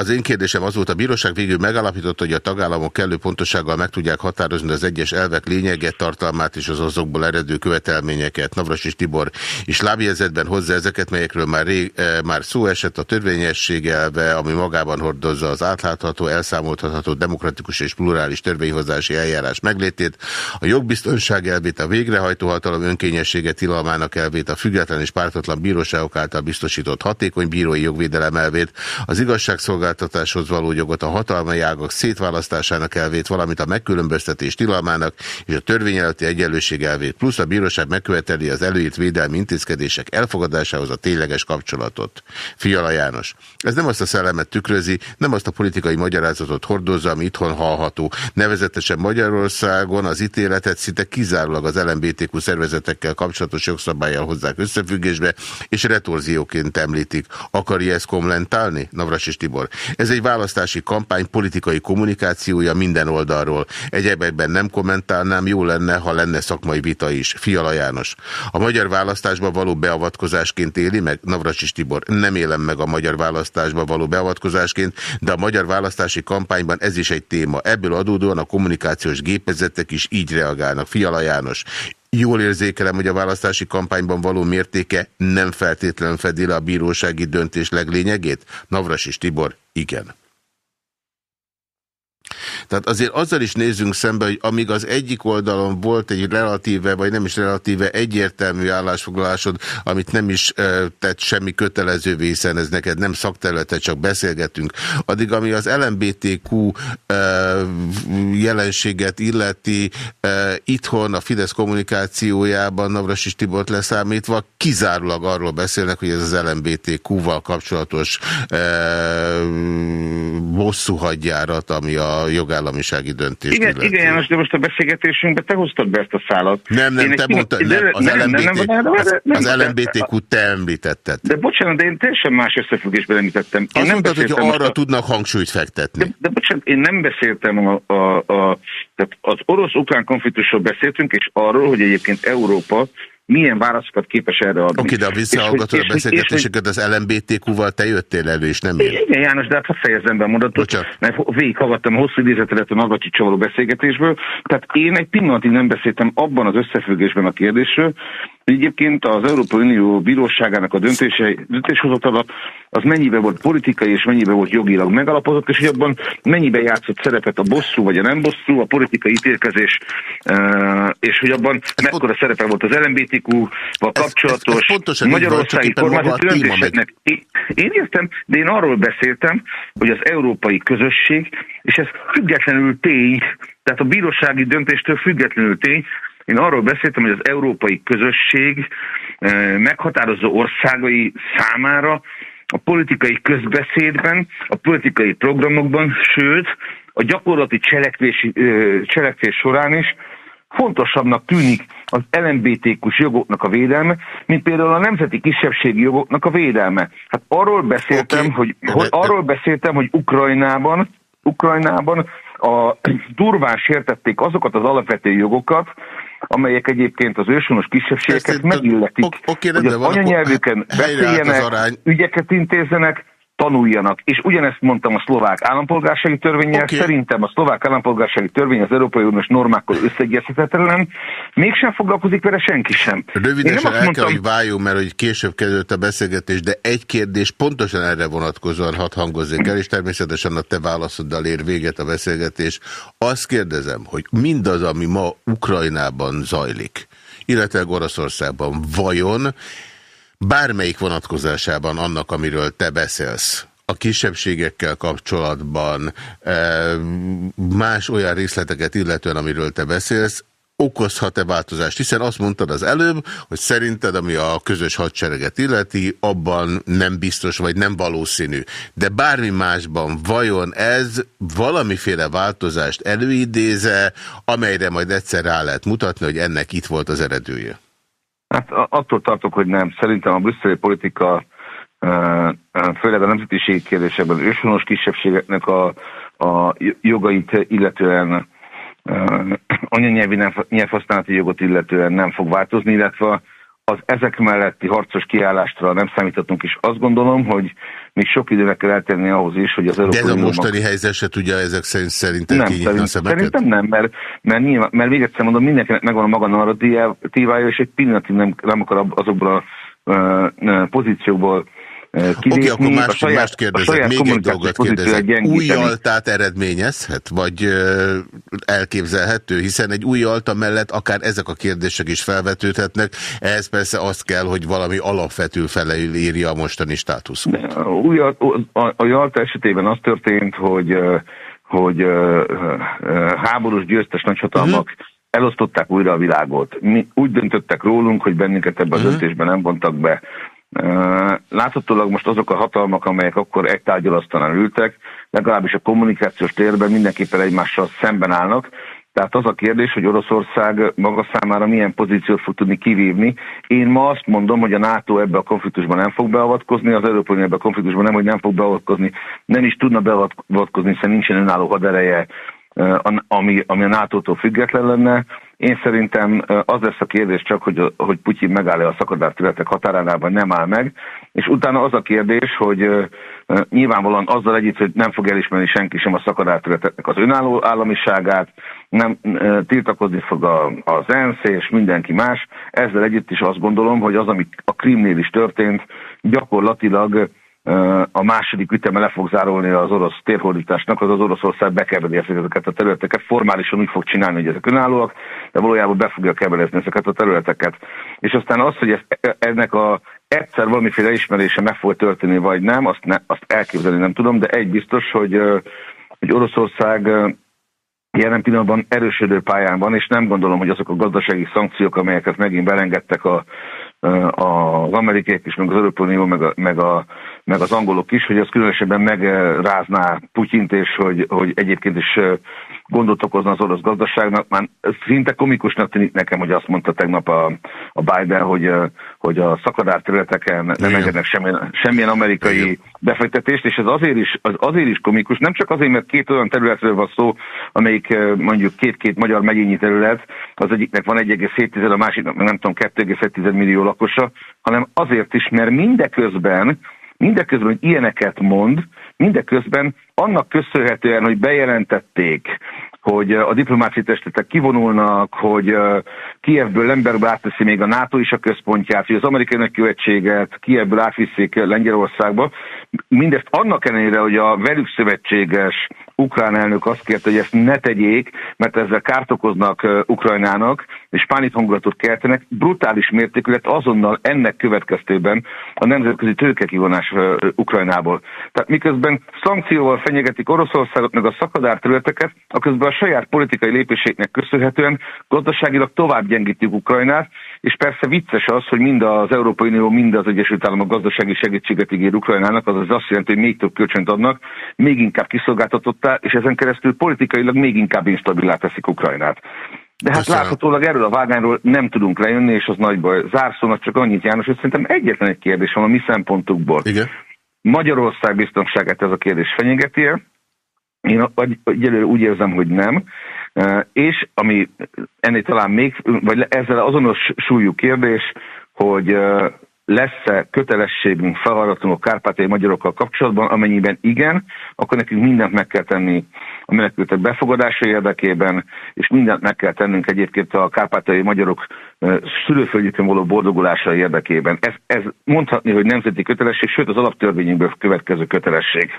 Az én kérdésem az volt, a bíróság végül megalapította, hogy a tagállamok kellő pontosággal meg tudják határozni az egyes elvek lényeget, tartalmát és az azokból eredő követelményeket. Navras és Tibor is lábjegyzetben hozzá ezeket, melyekről már, rég, e, már szó esett a törvényesség elve, ami magában hordozza az átlátható, elszámoltatható, demokratikus és plurális törvényhozási eljárás meglétét, a jogbiztonság elvét, a végrehajtó hatalom önkényessége tilalmának elvét, a független és pártatlan bíróságok által biztosított hatékony bírói jogvédelem elvét, az igazságszolgáltatás szolgáltatáshoz való jogot, a hatalmai ágak szétválasztásának elvét, valamint a megkülönböztetés tilalmának és a törvényeleti egyenlőség elvét, plusz a bíróság megköveteli az előírt védelmi intézkedések elfogadásához a tényleges kapcsolatot. Fiala János. Ez nem azt a szellemet tükrözi, nem azt a politikai magyarázatot hordozza, ami itthon hallható. Nevezetesen Magyarországon az ítéletet szinte kizárólag az LMBTQ szervezetekkel kapcsolatos jogszabályjal hozzák összefüggésbe, és retorzióként említik. Akarja ezt kommentálni? Navras és Tibor. Ez egy választási kampány politikai kommunikációja minden oldalról. Egyebekben nem kommentálnám, jó lenne, ha lenne szakmai vita is. Fiala János. A magyar választásba való beavatkozásként éli meg Navracsis Tibor. Nem élem meg a magyar választásba való beavatkozásként, de a magyar választási kampányban ez is egy téma. Ebből adódóan a kommunikációs gépezetek is így reagálnak. Fiala János. Jól érzékelem, hogy a választási kampányban való mértéke nem feltétlen fedi le a bírósági döntés leglényegét? Navras és Tibor, igen. Tehát azért azzal is nézzünk szembe, hogy amíg az egyik oldalon volt egy relatíve, vagy nem is relatíve egyértelmű állásfoglalásod, amit nem is e, tett semmi kötelezővé, hiszen ez neked nem szakterülete, csak beszélgetünk, addig ami az LMBTQ e, jelenséget illeti e, itthon a Fidesz kommunikációjában Navrasis Tibort leszámítva kizárólag arról beszélnek, hogy ez az LMBTQ-val kapcsolatos e, bosszúhagyjárat, ami a jogállamisági döntés. Igen, illeti. igen János, de most a beszélgetésünkben te hoztad be ezt a szállat. Nem, nem, Én te mondtad, nem, az, nem, LMBT, nem, nem, az, az LMBTQ te említetted. De bocsánat, de én teljesen más összefüggésben említettem. Én Azt nem mondtad, hogy arra a... tudnak hangsúlyt fektetni. De, de bocsánat, én nem beszéltem a, a, a tehát az orosz-ukrán konfliktusról beszéltünk, és arról, hogy egyébként Európa milyen válaszokat képes erre adni. Oké, de a visszahallgatod a beszélgetéseket az LMBTQ-val te jöttél elő, és nem én. Igen, János, de hát fejezem be a mondatot, mert végighallgattam a hosszú idézetet a Nagacsi való beszélgetésből. Tehát én egy pillanatig nem beszéltem abban az összefüggésben a kérdésről, Egyébként az Európai Unió bíróságának a döntése, döntéshozatala az mennyiben volt politikai és mennyiben volt jogilag megalapozott, és hogy abban mennyiben játszott szerepet a bosszú vagy a nem bosszú, a politikai ítélkezés, és hogy abban ez mekkora szerepe volt az LMBTQ-val kapcsolatos ez, ez magyarországi kormányzati döntéseknek. Én, én értem, de én arról beszéltem, hogy az európai közösség, és ez függetlenül tény, tehát a bírósági döntéstől függetlenül tény, én arról beszéltem, hogy az európai közösség eh, meghatározó országai számára a politikai közbeszédben, a politikai programokban, sőt, a gyakorlati cselekvési, eh, cselekvés során is fontosabbnak tűnik az LMBTQ-s jogoknak a védelme, mint például a nemzeti kisebbségi jogoknak a védelme. Hát arról beszéltem, okay. hogy, hogy arról beszéltem, hogy Ukrajnában, Ukrajnában a durván sértették azokat az alapvető jogokat, amelyek egyébként az őshonos kisebbségeket megilletik, ok, okay, hogy az anyanyelvüken beszéljenek, ügyeket intézzenek, tanuljanak. És ugyanezt mondtam a szlovák állampolgársági törvényel, okay. szerintem a szlovák állampolgársági törvény az Európai Uniós normákkal összeegyezhetetlen, mégsem foglalkozik vele senki sem. Rövidesen el mondtam... kell, hogy váljunk, mert hogy később kezdődött a beszélgetés, de egy kérdés pontosan erre vonatkozóan hat hangozik el, és természetesen a te válaszoddal ér véget a beszélgetés. Azt kérdezem, hogy mindaz, ami ma Ukrajnában zajlik, illetve Oroszországban vajon bármelyik vonatkozásában annak, amiről te beszélsz, a kisebbségekkel kapcsolatban, más olyan részleteket illetően, amiről te beszélsz, okozhat-e változást? Hiszen azt mondtad az előbb, hogy szerinted, ami a közös hadsereget illeti, abban nem biztos, vagy nem valószínű. De bármi másban vajon ez valamiféle változást előidéze, amelyre majd egyszer rá lehet mutatni, hogy ennek itt volt az eredője? Hát attól tartok, hogy nem. Szerintem a brüsszeli politika főleg a nemzetiségi kérdésekben őshonos kisebbségeknek a, a jogait illetően anyanyelvi nyelvhasználati jogot illetően nem fog változni, illetve az ezek melletti harcos kiállástra nem számíthatunk, és azt gondolom, hogy még sok időnek kell eltenni ahhoz is, hogy az Európai De ez a mostani mag... helyzet se tudja ezek szerint szerintem nem, szerint, a Szerintem nem, mert, mert, nyilván, mert még egyszer mondom, mindenkinek megvan a maga narratívája, és egy pillanatig nem, nem akar azokból a uh, pozíciókból Oké, okay, akkor más, saját, mást kérdezek, még egy dolgot kérdezek. Új altát eredményezhet, vagy elképzelhető, hiszen egy új alta mellett akár ezek a kérdések is felvetődhetnek, ehhez persze azt kell, hogy valami alapvető felül írja a mostani státusz. Új, a, a, a Jalta esetében az történt, hogy hogy háborús győztes nagyhatalmak uh mhm. -huh. elosztották újra a világot. Mi úgy döntöttek rólunk, hogy bennünket ebbe a uh. -huh. döntésben nem vontak be. Láthatólag most azok a hatalmak, amelyek akkor egy tárgyalasztalán ültek, legalábbis a kommunikációs térben mindenképpen egymással szemben állnak, tehát az a kérdés, hogy Oroszország maga számára milyen pozíciót fog tudni kivívni. Én ma azt mondom, hogy a NATO ebbe a konfliktusban nem fog beavatkozni, az Európai Unió ebbe a konfliktusban nem, hogy nem fog beavatkozni, nem is tudna beavatkozni, hiszen nincsen önálló hadereje, ami, ami a NATO-tól független lenne. Én szerintem az lesz a kérdés csak, hogy, hogy Putyin megáll-e a szakadár területek határánál, vagy nem áll meg. És utána az a kérdés, hogy nyilvánvalóan azzal együtt, hogy nem fog elismerni senki sem a szakadár területeknek az önálló államiságát, nem tiltakozni fog a, az ENSZ és mindenki más. Ezzel együtt is azt gondolom, hogy az, ami a Krimnél is történt, gyakorlatilag a második üteme le fog zárulni az orosz térhódításnak, az az Oroszország bekebeli ezeket a területeket, formálisan úgy fog csinálni, hogy ezek önállóak, de valójában be fogja kebelezni ezeket a területeket. És aztán az, hogy ez, ennek a egyszer valamiféle ismerése meg fog történni, vagy nem, azt, ne, azt elképzelni nem tudom, de egy biztos, hogy, hogy Oroszország jelen pillanatban erősödő pályán van, és nem gondolom, hogy azok a gazdasági szankciók, amelyeket megint belengedtek a, az amerikaiak is, meg az Európai Unió, meg, a, meg, a, meg az angolok is, hogy az különösebben megrázná Putyint, és hogy, hogy egyébként is gondot okozna az orosz gazdaságnak. Már szinte komikusnak tűnik nekem, hogy azt mondta tegnap a, a Biden, hogy, hogy a szakadár területeken nem engednek semmilyen, semmilyen amerikai Igen. befektetést, és ez azért is, az azért is komikus, nem csak azért, mert két olyan területről van szó, amelyik mondjuk két-két magyar megyényi terület, az egyiknek van 1,7, a másiknak nem tudom, 2,7 millió lakosa, hanem azért is, mert mindeközben, mindeközben, hogy ilyeneket mond, mindeközben annak köszönhetően, hogy bejelentették, hogy a diplomáciai testetek kivonulnak, hogy Kievből Lembergbe átteszi még a NATO is a központját, hogy az amerikai nagykövetséget Kievből átviszik Lengyelországba. Mindezt annak ellenére, hogy a velük szövetséges ukrán elnök azt kérte, hogy ezt ne tegyék, mert ezzel kárt okoznak Ukrajnának, és hangulatot keltenek, brutális mértékű lett azonnal ennek következtében a nemzetközi tőkekivonás Ukrajnából. Tehát miközben szankcióval fenyegetik Oroszországot meg a szakadár területeket, aközben a saját politikai lépéséknek köszönhetően gazdaságilag tovább gyengítik Ukrajnát, és persze vicces az, hogy mind az Európai Unió, mind az Egyesült Államok gazdasági segítséget ígér Ukrajnának, az azt jelenti, hogy még több kölcsönt adnak, még inkább kiszolgáltatottá, és ezen keresztül politikailag még inkább instabilá teszik Ukrajnát. De hát Köszönöm. láthatólag erről a vágányról nem tudunk lejönni, és az nagy baj. Zárszónak csak annyit, János, hogy szerintem egyetlen egy kérdés van a mi szempontukból. Igen. Magyarország biztonságát ez a kérdés fenyegeti -e? Én egyelőre úgy érzem, hogy nem. És ami ennél talán még, vagy ezzel azonos súlyú kérdés, hogy lesz-e kötelességünk, feladatunk a kárpátai magyarokkal kapcsolatban, amennyiben igen, akkor nekünk mindent meg kell tenni a menekültek befogadása érdekében, és mindent meg kell tennünk egyébként a kárpátai magyarok szülőföldjükön való boldogulása érdekében. Ez, ez mondhatni, hogy nemzeti kötelesség, sőt az alaptörvényünkből következő kötelesség.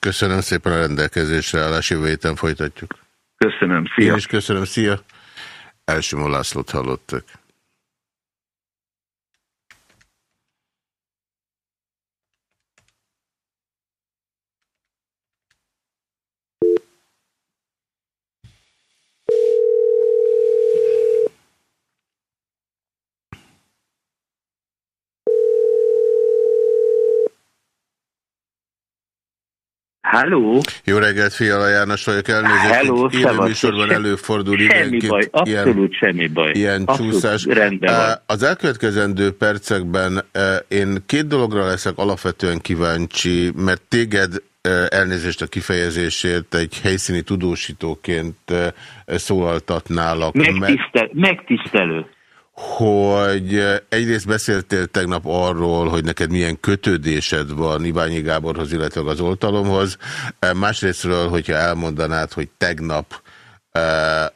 Köszönöm szépen a rendelkezésre állás, jövő héten folytatjuk. Köszönöm, szia! Én is köszönöm, szia! Első Lászlót hallottak. Halló? Jó reggelt, Fiala János vagyok, elnézést. Hello, műsorban előfordul Semmi időnként baj, abszolút ilyen, semmi baj. ilyen Abszolút csúszás. rendben van. Az elkövetkezendő percekben eh, én két dologra leszek alapvetően kíváncsi, mert téged eh, elnézést a kifejezésért egy helyszíni tudósítóként eh, szólaltatnálak meg Megtisztel, megtisztelő. Hogy eh, egyrészt beszéltél tegnap arról, hogy neked milyen kötődésed van Iványi Gáborhoz, illetve az oltalomhoz. Eh, Másrésztről, hogyha elmondanád, hogy tegnap, eh,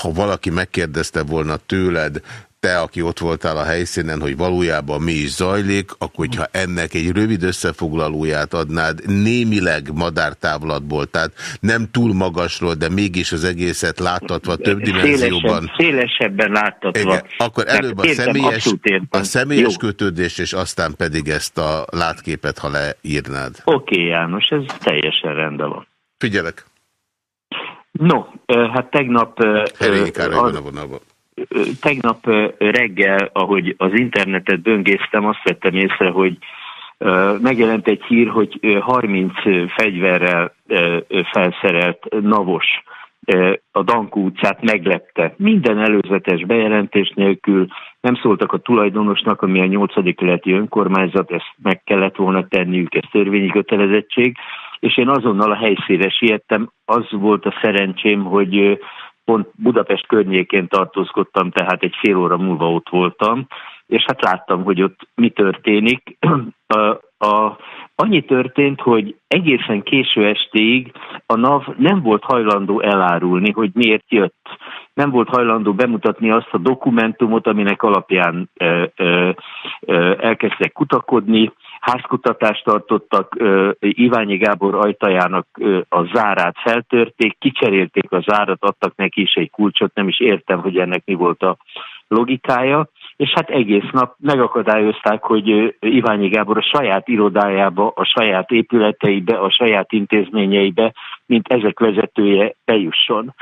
ha valaki megkérdezte volna tőled, te, aki ott voltál a helyszínen, hogy valójában mi is zajlik, akkor hogyha ennek egy rövid összefoglalóját adnád, némileg madártávlatból, tehát nem túl magasról, de mégis az egészet láttatva több dimenzióban. Szélesebb, szélesebben láttatva. Igen, akkor előbb a Értem, személyes, a személyes Jó. kötődést, és aztán pedig ezt a látképet, ha leírnád. Oké, János, ez teljesen rendben van. Figyelek. No, hát tegnap... Herényi Károly van a vonalban. Tegnap reggel, ahogy az internetet böngésztem, azt vettem észre, hogy megjelent egy hír, hogy ö, 30 fegyverrel felszerelt navos a Dankó utcát meglepte. Minden előzetes bejelentés nélkül nem szóltak a tulajdonosnak, ami a 8. keleti önkormányzat, ezt meg kellett volna tenniük, ez törvényi kötelezettség, és én azonnal a helyszínre siettem. Az volt a szerencsém, hogy pont Budapest környékén tartózkodtam, tehát egy fél óra múlva ott voltam, és hát láttam, hogy ott mi történik. <clears throat> A, a, annyi történt, hogy egészen késő estéig a NAV nem volt hajlandó elárulni, hogy miért jött. Nem volt hajlandó bemutatni azt a dokumentumot, aminek alapján ö, ö, ö, elkezdtek kutakodni, házkutatást tartottak, Iványi Gábor ajtajának a zárát feltörték, kicserélték a zárat, adtak neki is egy kulcsot, nem is értem, hogy ennek mi volt a logikája, és hát egész nap megakadályozták, hogy Iványi Gábor a saját irodájába, a saját épületeibe, a saját intézményeibe, mint ezek vezetője bejusson.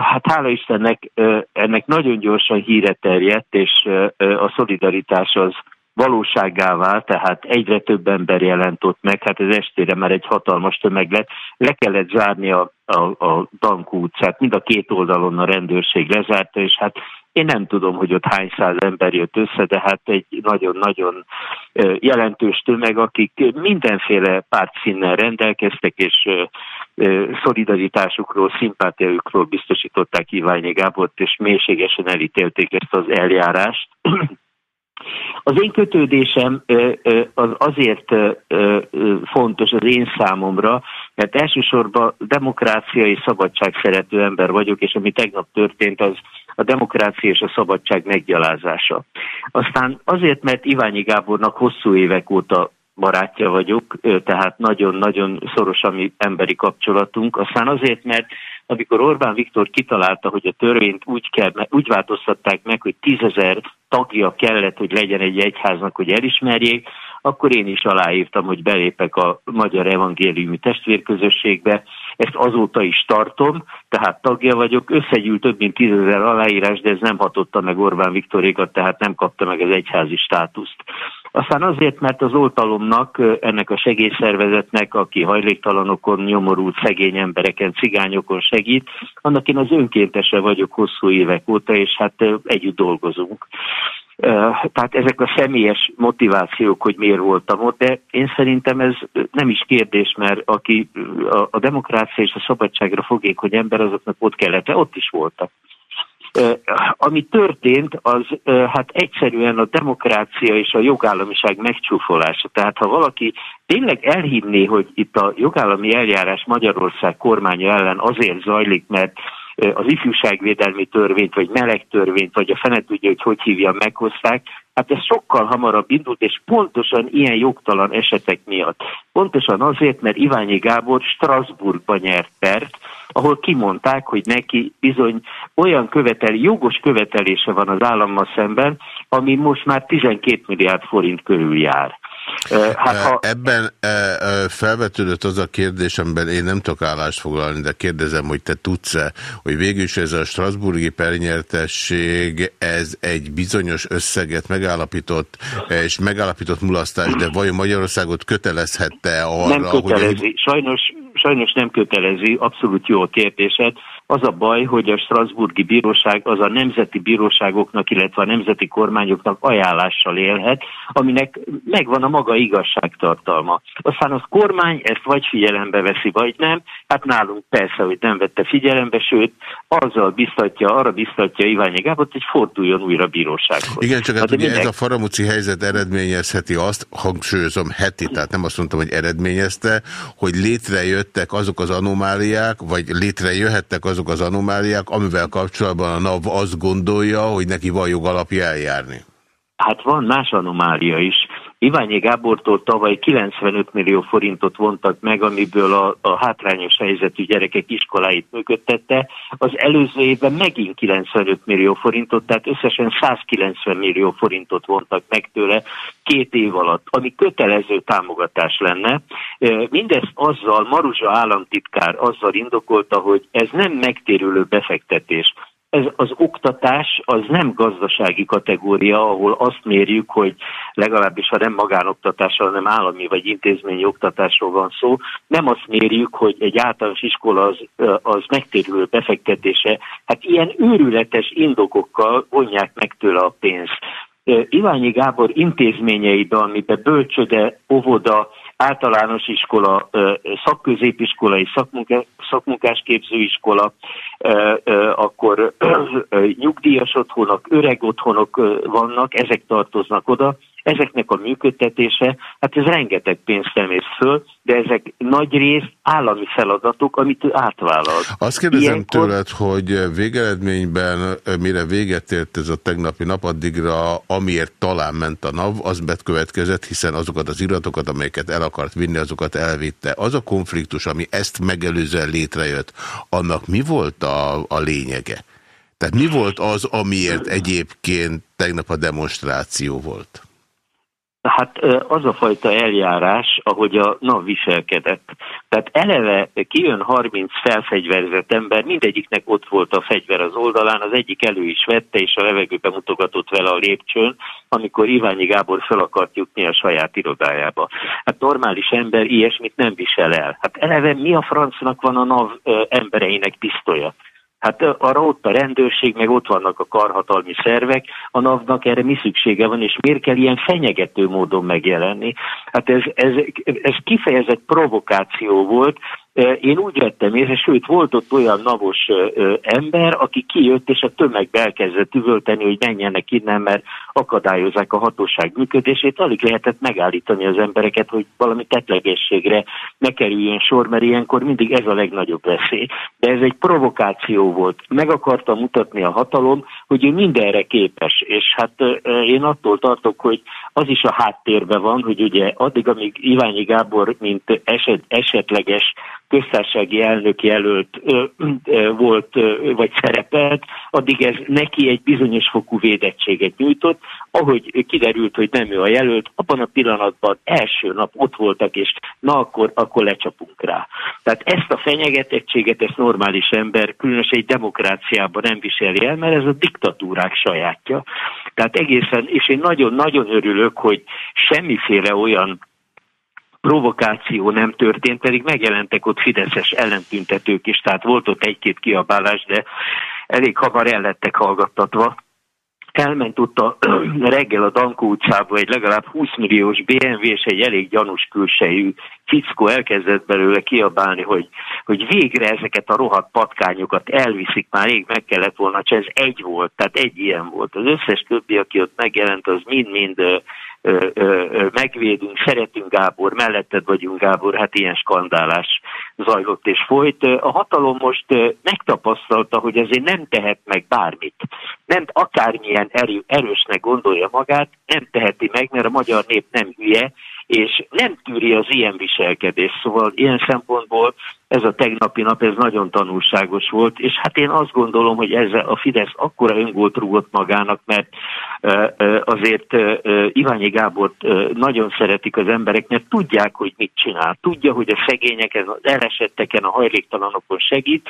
Hát hála Istennek ennek nagyon gyorsan híre terjedt, és a szolidaritás az valóságá vált, tehát egyre több ember jelent meg, hát ez estére már egy hatalmas tömeg lett. Le kellett zárni a, a, a Dankó utcát, mind a két oldalon a rendőrség lezárta, és hát én nem tudom, hogy ott hány száz ember jött össze, de hát egy nagyon-nagyon jelentős tömeg, akik mindenféle pártszínnel rendelkeztek, és szolidaritásukról, szimpátiájukról biztosították Iványi Gábort, és mélységesen elítélték ezt az eljárást. Az én kötődésem az azért fontos az én számomra, mert elsősorban demokrácia és szabadság szerető ember vagyok, és ami tegnap történt, az a demokrácia és a szabadság meggyalázása. Aztán azért, mert Iványi Gábornak hosszú évek óta barátja vagyok, tehát nagyon-nagyon szoros a mi emberi kapcsolatunk. Aztán azért, mert amikor Orbán Viktor kitalálta, hogy a törvényt úgy, kell, úgy változtatták meg, hogy tízezer tagja kellett, hogy legyen egy egyháznak, hogy elismerjék, akkor én is aláírtam, hogy belépek a Magyar Evangéliumi Testvérközösségbe. Ezt azóta is tartom, tehát tagja vagyok. Összegyűlt több mint tízezer aláírás, de ez nem hatotta meg Orbán Viktorékat, tehát nem kapta meg az egyházi státuszt. Aztán azért, mert az oltalomnak, ennek a segélyszervezetnek, aki hajléktalanokon, nyomorult szegény embereken, cigányokon segít, annak én az önkéntese vagyok hosszú évek óta, és hát együtt dolgozunk. Tehát ezek a személyes motivációk, hogy miért voltam ott, de én szerintem ez nem is kérdés, mert aki a, a demokrácia és a szabadságra fogékony ember, azoknak ott kellett, ott is voltak. Ami történt, az hát egyszerűen a demokrácia és a jogállamiság megcsúfolása. Tehát ha valaki tényleg elhinné, hogy itt a jogállami eljárás Magyarország kormánya ellen azért zajlik, mert az ifjúságvédelmi törvényt, vagy meleg törvényt, vagy a fene tudja, hogy hogy hívja, meghozták, hát ez sokkal hamarabb indult, és pontosan ilyen jogtalan esetek miatt. Pontosan azért, mert Iványi Gábor Strasbourgba nyert pert, ahol kimondták, hogy neki bizony olyan követel, jogos követelése van az állammal szemben, ami most már 12 milliárd forint körül jár. Hát, ha... Ebben felvetődött az a kérdés, amiben én nem tudok állást foglalni, de kérdezem, hogy te tudsz-e, hogy végül is ez a Strasburgi pernyertesség, ez egy bizonyos összeget megállapított, és megállapított mulasztás, de vajon Magyarországot kötelezhette arra, nem kötelezi. hogy... Sajnos, sajnos nem kötelezi, abszolút jó a kérdésed. Az a baj, hogy a Strasburgi Bíróság az a nemzeti bíróságoknak, illetve a nemzeti kormányoknak ajánlással élhet, aminek megvan a maga igazságtartalma. Aztán az kormány ezt vagy figyelembe veszi, vagy nem. Hát nálunk persze, hogy nem vette figyelembe, sőt, azzal biztatja, arra biztatja Iványi Gábor, hogy forduljon újra bírósághoz. Igen, csak hát ugye mindenki... ez a faramúci helyzet eredményezheti azt, hangsúlyozom heti, tehát nem azt mondtam, hogy eredményezte, hogy létrejöttek azok az anomáliák, vagy létrejöhettek azok az anomáliák, amivel kapcsolatban a NAV azt gondolja, hogy neki van jog alapja eljárni. Hát van más anomália is. Iványi Gábortól tavaly 95 millió forintot vontak meg, amiből a, a hátrányos helyzetű gyerekek iskoláit működtette. Az előző évben megint 95 millió forintot, tehát összesen 190 millió forintot vontak meg tőle két év alatt, ami kötelező támogatás lenne. Mindezt azzal, Maruzsa államtitkár azzal indokolta, hogy ez nem megtérülő befektetés ez az oktatás az nem gazdasági kategória, ahol azt mérjük, hogy legalábbis ha nem magánoktatásról, hanem állami vagy intézményi oktatásról van szó, nem azt mérjük, hogy egy általános iskola az, az megtérülő befektetése. Hát ilyen őrületes indokokkal vonják meg tőle a pénzt. Iványi Gábor intézményeiben, amiben bölcsöde, óvoda, általános iskola, szakközépiskola és szakmunkásképzőiskola, akkor nyugdíjas otthonok, öreg otthonok vannak, ezek tartoznak oda, ezeknek a működtetése, hát ez rengeteg pénzt emész föl, de ezek nagy rész állami feladatok, amit ő átvállal. Azt kérdezem Ilyenkor... tőled, hogy végeredményben, mire véget ért ez a tegnapi nap, addigra, amiért talán ment a NAV, az betkövetkezett, hiszen azokat az iratokat, amelyeket el akart vinni, azokat elvitte. Az a konfliktus, ami ezt megelőzően létrejött, annak mi volt a, a lényege? Tehát mi volt az, amiért egyébként tegnap a demonstráció volt? Hát az a fajta eljárás, ahogy a NAV viselkedett. Tehát eleve kijön 30 felfegyverzett ember, mindegyiknek ott volt a fegyver az oldalán, az egyik elő is vette, és a levegőbe mutogatott vele a lépcsőn, amikor Iványi Gábor fel akart jutni a saját irodájába. Hát normális ember ilyesmit nem visel el. Hát eleve mi a francnak van a NAV embereinek pisztolya? Hát arra ott a rendőrség, meg ott vannak a karhatalmi szervek, a NAV-nak erre mi szüksége van, és miért kell ilyen fenyegető módon megjelenni? Hát ez, ez, ez kifejezett provokáció volt, én úgy vettem észre, sőt volt ott olyan navos ember, aki kijött és a tömegbe elkezdett üvölteni, hogy menjenek innen, mert akadályozzák a hatóság működését. Alig lehetett megállítani az embereket, hogy valami tetlegességre ne kerüljön sor, mert ilyenkor mindig ez a legnagyobb veszély. De ez egy provokáció volt. Meg akarta mutatni a hatalom, hogy ő mindenre képes. És hát én attól tartok, hogy az is a háttérben van, hogy ugye addig, amíg Iványi Gábor, mint eset, esetleges köztársasági elnök jelölt ö, ö, volt, ö, vagy szerepelt, addig ez neki egy bizonyos fokú védettséget nyújtott. Ahogy kiderült, hogy nem ő a jelölt, abban a pillanatban első nap ott voltak, és na akkor, akkor lecsapunk rá. Tehát ezt a fenyegetettséget, ezt normális ember, különösen egy demokráciában nem viseli el, mert ez a diktatúrák sajátja. Tehát egészen, és én nagyon-nagyon örülök, hogy semmiféle olyan provokáció nem történt, pedig megjelentek ott fideszes ellentüntetők is, tehát volt ott egy-két kiabálás, de elég hamar el hallgattatva. Elment ott a <clears throat> reggel a Dankó utcába egy legalább 20 milliós BMW és egy elég gyanús külsejű fickó elkezdett belőle kiabálni, hogy, hogy végre ezeket a rohadt patkányokat elviszik, már rég meg kellett volna, csak ez egy volt, tehát egy ilyen volt. Az összes többi, aki ott megjelent, az mind-mind megvédünk, szeretünk Gábor, melletted vagyunk Gábor, hát ilyen skandálás zajlott és folyt. A hatalom most megtapasztalta, hogy ezért nem tehet meg bármit. Nem akármilyen erő, erősnek gondolja magát, nem teheti meg, mert a magyar nép nem hülye, és nem tűri az ilyen viselkedést. Szóval ilyen szempontból ez a tegnapi nap, ez nagyon tanulságos volt, és hát én azt gondolom, hogy ezzel a Fidesz akkora öngolt rúgott magának, mert azért Iványi Gábor nagyon szeretik az emberek, mert tudják, hogy mit csinál. Tudja, hogy a szegényeken, az elesetteken, a hajléktalanokon segít.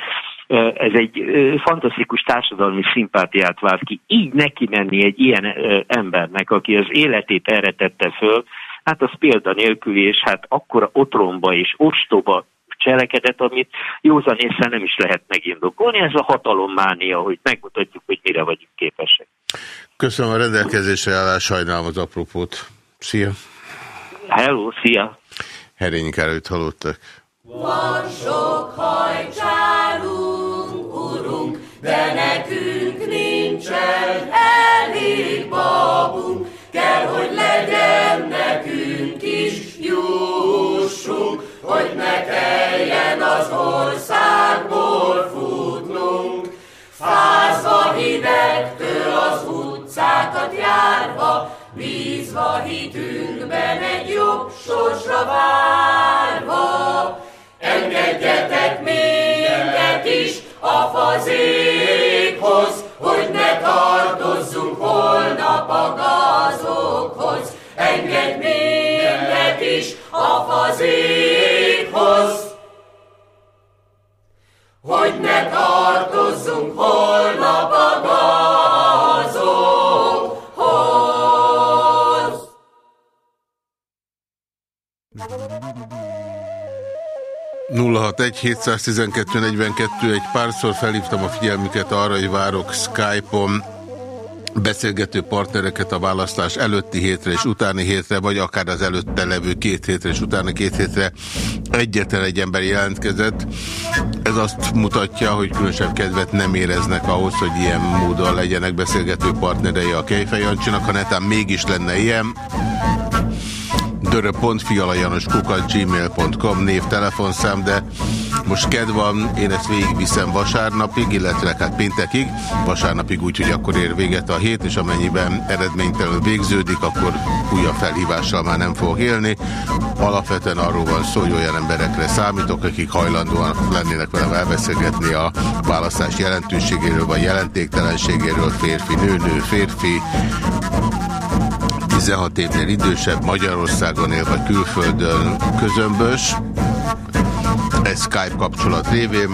Ez egy fantasztikus társadalmi szimpátiát vált ki. Így neki menni egy ilyen embernek, aki az életét erre tette föl, hát az példa nélküli, és hát akkora otromba és ostoba cselekedet, amit józan észre nem is lehet megindokolni. Ez a hatalommánia, hogy megmutatjuk, hogy mire vagyunk képesek. Köszönöm a rendelkezésre állás, sajnálom az apropót. Szia! Hello, szia! Herényi Károlyt hallottak. Van sok hajcsálunk, urunk, de nekünk nincsen kell, hogy legyen nekünk is jussunk, hogy ne kelljen az országból futnunk. Fázva hidegtől az utcákat járva, bízva hitünkben egy jobb sorsra várva. Engedjetek minket is a fazékhoz, hogy ne tartozzunk holnap a gazokhoz. Engedj minket is a fazékhoz, hogy ne tartozzunk holnap a gazokhoz. 061 712 42 egy párszor felhívtam a figyelmüket arra, hogy várok Skype-on beszélgető partnereket a választás előtti hétre és utáni hétre, vagy akár az előtte levő két hétre és utáni két hétre egyetlen egy ember jelentkezett. Ez azt mutatja, hogy különösebb kedvet nem éreznek ahhoz, hogy ilyen módon legyenek beszélgető partnerei a Kejfej Jancsinak, ha netán mégis lenne ilyen dörö.fialajanoskukat.gmail.com név telefonszám, de most kedv van, én ezt végigviszem vasárnapig, illetve hát péntekig, vasárnapig úgy, hogy akkor ér véget a hét, és amennyiben eredménytelenül végződik, akkor újabb felhívással már nem fog élni. Alapvetően arról van szó, hogy olyan emberekre számítok, akik hajlandóan lennének velem elbeszélgetni a választás jelentőségéről, vagy jelentéktelenségéről, férfi, nő, nő, férfi, 16 évnél idősebb, Magyarországon él vagy külföldön közömbös. Ez Skype kapcsolat révén.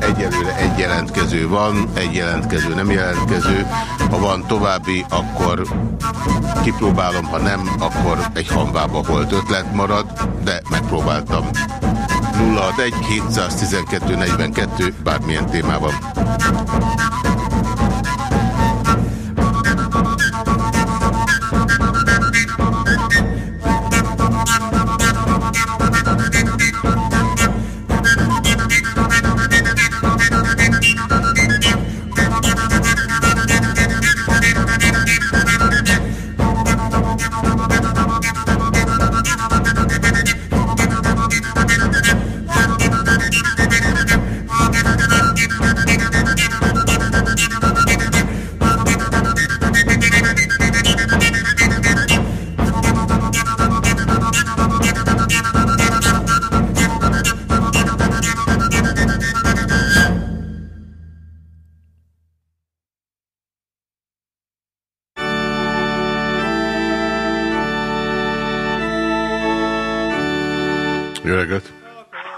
Egyelőre egy jelentkező van, egy jelentkező nem jelentkező. Ha van további, akkor kipróbálom, ha nem, akkor egy hanvába volt ötlet marad, de megpróbáltam. 061 712 42 bármilyen témában.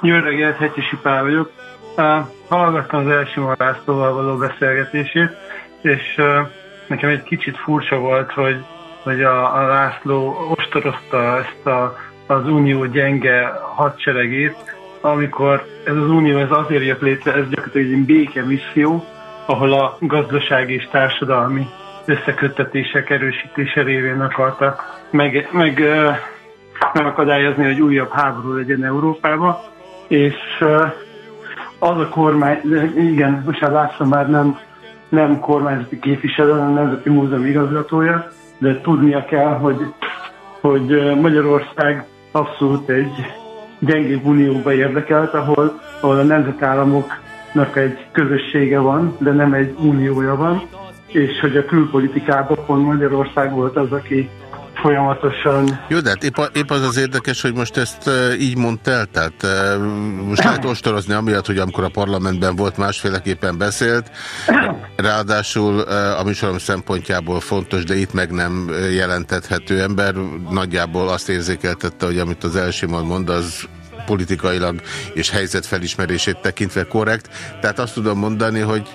Jó reggelt, Hetyesi Pál vagyok. Hallgattam az első Lászlóval való beszélgetését, és nekem egy kicsit furcsa volt, hogy, hogy a, a László ostorozta ezt a, az unió gyenge hadseregét, amikor ez az unió ez azért jött létre, ez gyakorlatilag egy béke misszió, ahol a gazdasági és társadalmi összeköttetések erősítése révén akarta meg, meg megakadályozni, hogy újabb háború legyen Európában, és az a kormány, igen, most már látszom már nem, nem kormányzati képviselő, hanem Nemzeti Múzeum igazgatója, de tudnia kell, hogy, hogy Magyarország abszolút egy gyengébb unióba érdekelt, ahol, ahol a nemzetállamoknak egy közössége van, de nem egy uniója van, és hogy a külpolitikában pont Magyarország volt az, aki folyamatosan. Jó, de hát épp, épp az az érdekes, hogy most ezt uh, így mondta el, tehát uh, most lehet ostorozni amiatt, hogy amikor a parlamentben volt, másféleképpen beszélt, ráadásul uh, a műsorom szempontjából fontos, de itt meg nem jelentethető ember, nagyjából azt érzékeltette, hogy amit az első mond, az politikailag és helyzetfelismerését tekintve korrekt. Tehát azt tudom mondani, hogy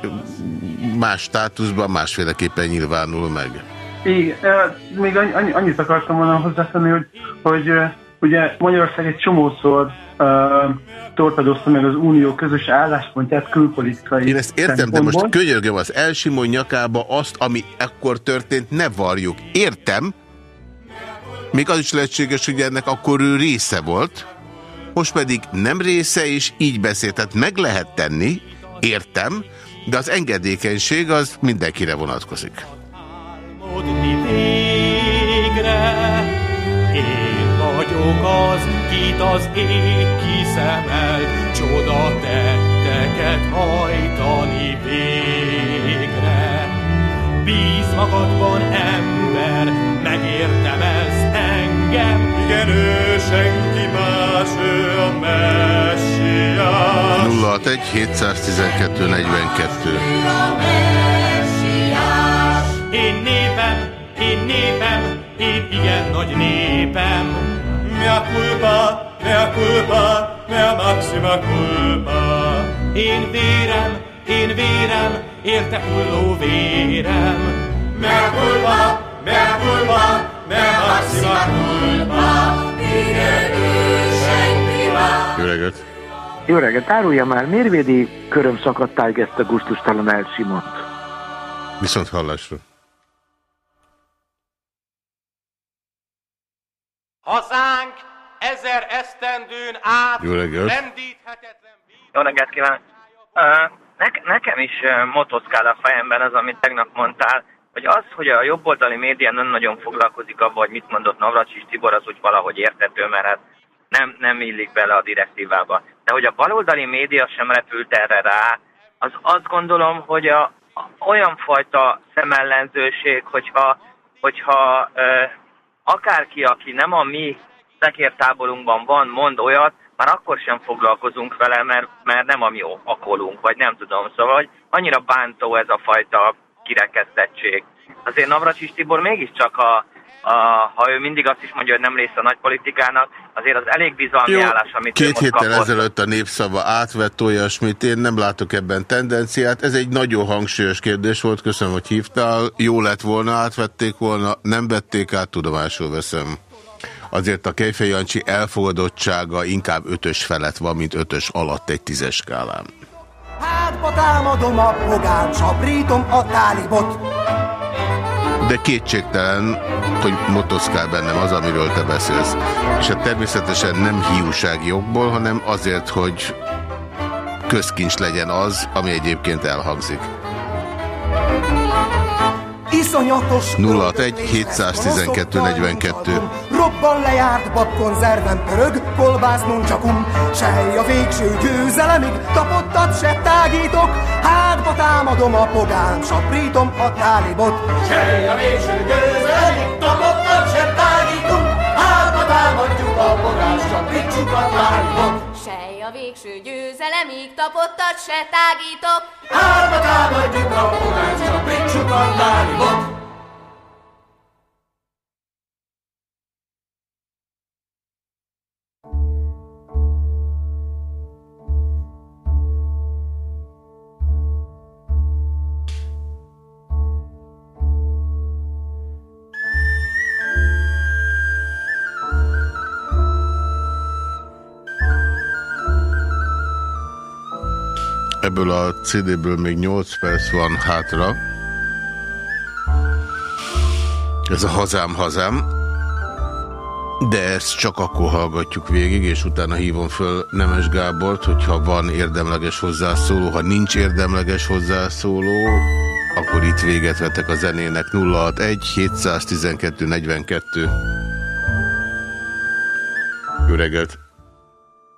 más státuszban másféleképpen nyilvánul meg. Igen, még annyi, annyit akartam volna hozzátenni, hogy, hogy ugye Magyarország egy csomószor uh, torpedozta meg az unió közös álláspontját külpolitikai Én ezt értem, de most könyörgöm az Elsimon nyakába azt, ami ekkor történt, ne varjuk. Értem, még az is lehetséges, hogy ennek akkor ő része volt, most pedig nem része, és így beszélt. Tehát meg lehet tenni, értem, de az engedékenység az mindenkire vonatkozik. Végre, én vagyok az, kit az ég kiszemel, csoda tetteket hajtani végre. Bíz magadban, ember, megérdemelsz engem, igen, ő senki más, ő a messiás. 061 712 42 Én népem, én népem, én igen nagy népem. Mea culpa, mea culpa, mea maxima culpa. Én vérem, én vérem, érte hulló vérem. Mea culpa, mea culpa, mea maxima culpa. Igen, ő senki más. Jó reggelt! Jó reggelt, árulja már, miért védi köröm szakadtáig ezt a gusztustalan elsimont? Viszont hallásra. Hazánk ezer esztendőn át Jó reggelt. rendíthetetlen Jó reggelt kívánok! Uh, ne, nekem is uh, motoszkál a fejemben az, amit tegnap mondtál, hogy az, hogy a jobboldali média nem nagyon foglalkozik abban, hogy mit mondott Navracsis Tibor, az úgy valahogy értető, mert hát nem, nem illik bele a direktívába. De hogy a baloldali média sem repült erre rá, az azt gondolom, hogy a, a, olyan fajta szemellenzőség, hogyha, hogyha uh, akárki, aki nem a mi szekértáborunkban van, mond olyat, már akkor sem foglalkozunk vele, mert, mert nem a mi akolunk, vagy nem tudom. Szóval, hogy annyira bántó ez a fajta kirekesztettség. Azért Navracsis Tibor mégiscsak, a, a, ha ő mindig azt is mondja, hogy nem része a nagypolitikának, azért az elég bizalmi Jó, állás, amit két héttel kapott. ezelőtt a népszava átvett olyasmit, én nem látok ebben tendenciát. Ez egy nagyon hangsúlyos kérdés volt, köszönöm, hogy hívtál. Jó lett volna, átvették volna, nem vették át, tudomásul veszem. Azért a Kejfej Jancsi elfogadottsága inkább ötös felett van, mint ötös alatt egy tízes skálán. Hátba támadom a pogán, csaprítom a tálibot. De kétségtelen, hogy motoszkál bennem az, amiről te beszélsz. És hát természetesen nem hiúsági jogból, hanem azért, hogy közkincs legyen az, ami egyébként elhangzik. Iszonyatos 061 712 42 Robban lejárt babkonzervem pörög, kolbász nuncsakum Sej a végső győzelemig, tapottat se tágítok. Hátba támadom a pogán, saprítom a tálibot. Sej a végső győzelemig, tapottat sem tágítunk, hátba támadjuk a pogás, sapítsuk a tálibot. Sej a végső győzelemig tapottat se tágítok. Hátba támadjuk a pogás, sapítsuk a tálibot. Ebből a CD-ből még 8 perc van hátra. Ez a Hazám Hazám. De ezt csak akkor hallgatjuk végig, és utána hívom föl Nemes Gábort, hogyha van érdemleges hozzászóló. Ha nincs érdemleges hozzászóló, akkor itt véget vetek a zenének 061 712 42. Jó reggelt!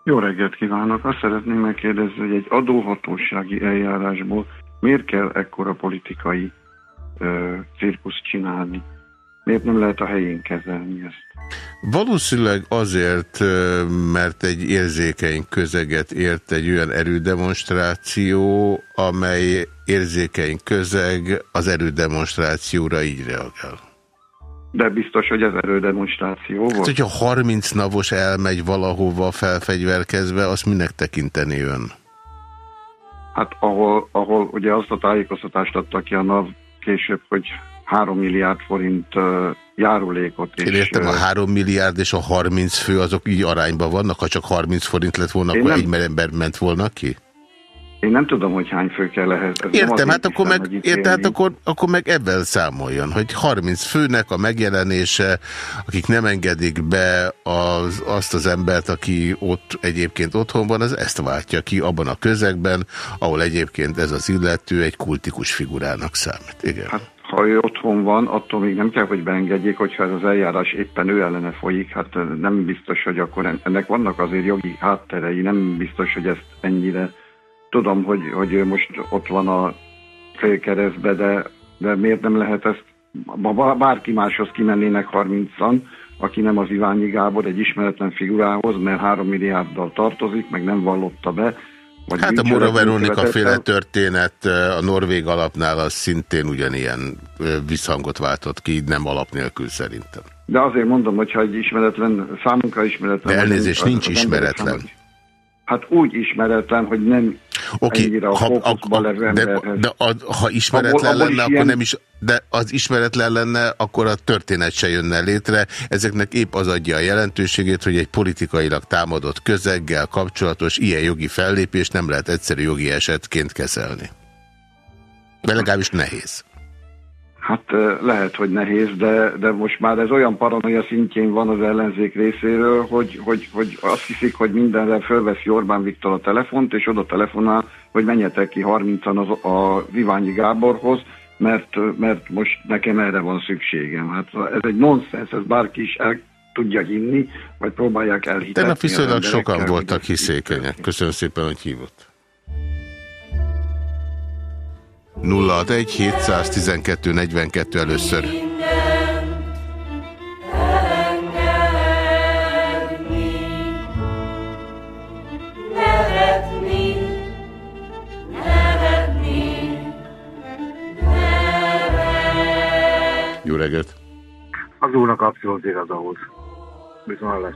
Jó reggelt kívánok! Azt szeretném megkérdezni, hogy egy adóhatósági eljárásból miért kell ekkora politikai ö, cirkuszt csinálni? Miért nem lehet a helyén kezelni ezt? Valószínűleg azért, mert egy érzékeny közeget ért egy olyan erődemonstráció, amely érzékeny közeg az erődemonstrációra így reagál. De biztos, hogy ez erődemonstráció volt. Hát, hogyha 30 navos elmegy valahova felfegyverkezve, azt minek tekinteni ön? Hát ahol, ahol ugye azt a tájékoztatást adta ki a NAV később, hogy 3 milliárd forint járulékot. Én értem, a 3 milliárd és a 30 fő azok így arányban vannak, ha csak 30 forint lett volna, akkor nem... egy ember ment volna ki? Én nem tudom, hogy hány fő kell ehhez. Ez Értem, hát akkor meg, érte, hát akkor, akkor meg ebben számoljon, hogy 30 főnek a megjelenése, akik nem engedik be az, azt az embert, aki ott egyébként otthon van, az ezt váltja ki abban a közegben, ahol egyébként ez az illető egy kultikus figurának számít. Igen. Hát ha ő otthon van, attól még nem kell, hogy beengedjék, hogyha ez az eljárás éppen ő ellene folyik, hát nem biztos, hogy akkor ennek vannak azért jogi hátterei, nem biztos, hogy ezt ennyire tudom, hogy, hogy ő most ott van a félkeresztbe, de, de miért nem lehet ezt, bárki máshoz kimennének 30-an, aki nem az Iványi Gábor, egy ismeretlen figurához, mert 3 milliárddal tartozik, meg nem vallotta be, vagy hát a Mura Veronika féle történet a Norvég alapnál az szintén ugyanilyen visszhangot váltott ki, nem alap nélkül szerintem. De azért mondom, hogyha egy ismeretlen, számunkra ismeretlen... De elnézést, nincs ismeretlen. Számít. Hát úgy ismeretlen, hogy nem okay, ennyire a ha, levő de, de a, ha ismeretlen abból, lenne, akkor ilyen... nem is, de az ismeretlen lenne, akkor a történet se jönne létre. Ezeknek épp az adja a jelentőségét, hogy egy politikailag támadott közeggel kapcsolatos ilyen jogi fellépés nem lehet egyszerű jogi esetként kezelni. De legalábbis nehéz. Hát lehet, hogy nehéz, de, de most már ez olyan paranoia szintjén van az ellenzék részéről, hogy, hogy, hogy azt hiszik, hogy mindenre fölveszi Orbán Viktor a telefont, és oda telefonál, hogy menjetek ki 30-an az, a Viványi Gáborhoz, mert, mert most nekem erre van szükségem. Hát ez egy nonsens, ez bárki is el tudja hinni, vagy próbálják elhitetni. Tegnap viszonylag sokan voltak hiszékenyek. Köszönöm szépen, hogy hívott. 061 712 42 először. Jó reggelt! Az úrnak abszolút igaza volt. Viszont lesz.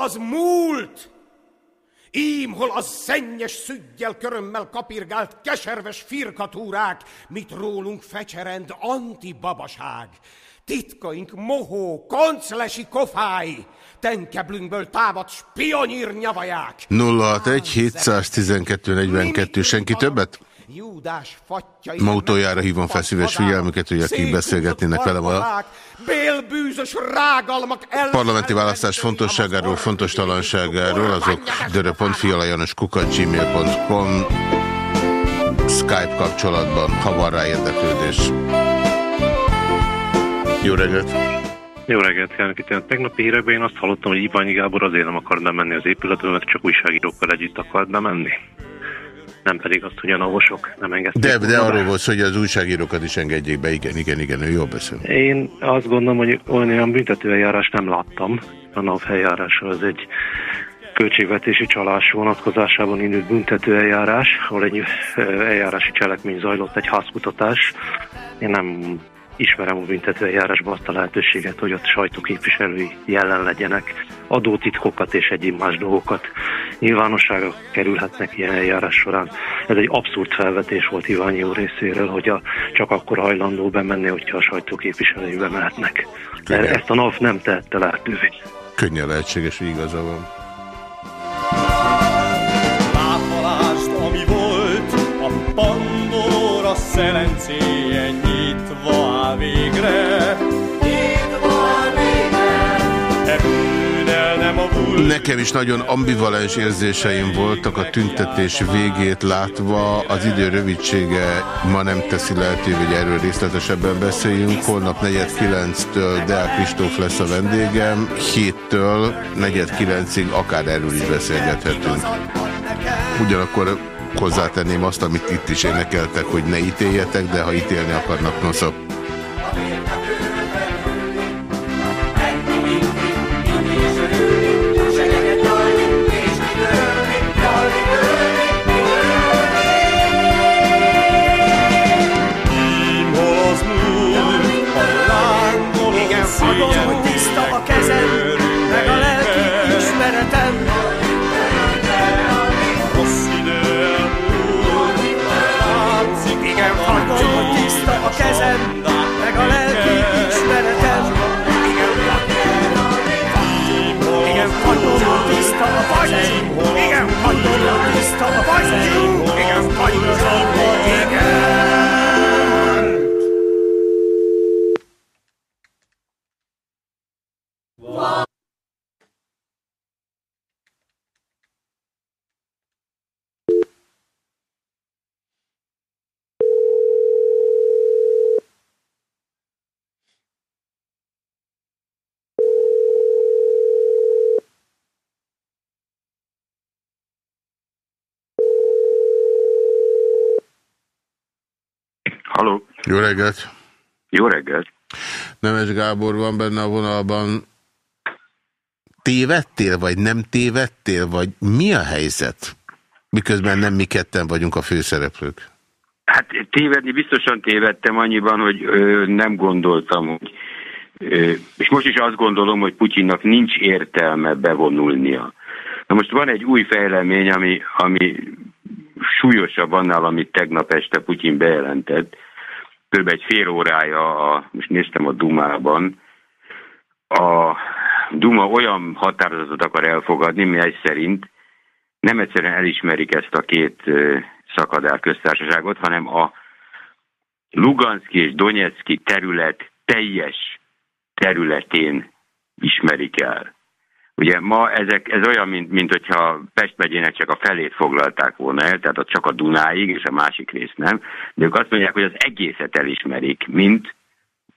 Az múlt, Ím, hol a szennyes szüggyel körömmel kapirgált keserves firkatúrák, mit rólunk fecserend antibabaság. Titkaink mohó, konclesi kofái, tenkeblünkből támad spionír nyavaják. 061 712 42 senki többet? Júdás. Ma utoljára hívom fel szíves figyelmüket, hogy akik beszélgetnének velem a Bélbűzös rágalmak ellen... parlamenti választás fontosságáról, fontos talanságáról, azok dörö.fialajanoskukat.gmail.com Skype kapcsolatban, ha van rá érdeklődés. Jó reggelt! Jó reggelt kívánok itt. A tegnapi hírekben én azt hallottam, hogy Iványi Gábor azért nem akar bemenni az épületbe, mert csak újságírókkal együtt akart bemenni. Nem pedig azt, hogy a navosok nem engedték. De, de arról volt, hogy az újságírókat is engedjék be, igen, igen, igen, ő jól beszél. Én azt gondolom, hogy olyan, büntetőeljárást nem láttam. A NAV eljárása az egy költségvetési csalás vonatkozásában indult büntetőeljárás, ahol egy eljárási cselekmény zajlott, egy házkutatás. Én nem ismerem a büntetőeljárásban azt a lehetőséget, hogy ott sajtóképviselői jelen legyenek, adótitkokat és egyéb más dolgokat nyilvánosságra kerülhetnek ilyen eljárás során. Ez egy abszurd felvetés volt Iványi úr részéről, hogy a, csak akkor hajlandó bemenni, hogyha a sajtóképviselői bemehetnek. De ezt a NAV nem tehette lehetővé. Könnyen lehetséges, hogy igaza van. Látolást, ami volt, a Pandora szelencéje áll végre. E bűnel nem a bull. Nekem is nagyon ambivalens érzéseim voltak a tüntetés végét látva. Az idő rövidsége ma nem teszi lehetővé, hogy erről részletesebben beszéljünk. Holnap 4.9-től Deák Kristóf lesz a vendégem, 7-től 4.9-ig akár erről is beszélgethetünk. Ugyanakkor hozzátenném azt, amit itt is énekeltek, hogy ne ítéljetek, de ha ítélni akarnak, noszabb. Halló. Jó reggelt! Jó reggelt! Nemes Gábor van benne a vonalban. Tévedtél, vagy nem tévedtél, vagy mi a helyzet? Miközben nem mi ketten vagyunk a főszereplők. Hát tévedni biztosan tévedtem annyiban, hogy ö, nem gondoltam, hogy ö, és most is azt gondolom, hogy Putyinnak nincs értelme bevonulnia. Na most van egy új fejlemény, ami, ami súlyosabb annál, amit tegnap este Putyin bejelentett. Körülbelül egy fél órája, a, most néztem a Dumában, a Duma olyan határozatot akar elfogadni, mely szerint nem egyszerűen elismerik ezt a két szakadár köztársaságot, hanem a Luganszki és Donetszki terület teljes területén ismerik el. Ugye ma ezek, ez olyan, mint, mint hogyha Pest megyének csak a felét foglalták volna el, tehát csak a Dunáig, és a másik rész nem. De ők azt mondják, hogy az egészet elismerik, mint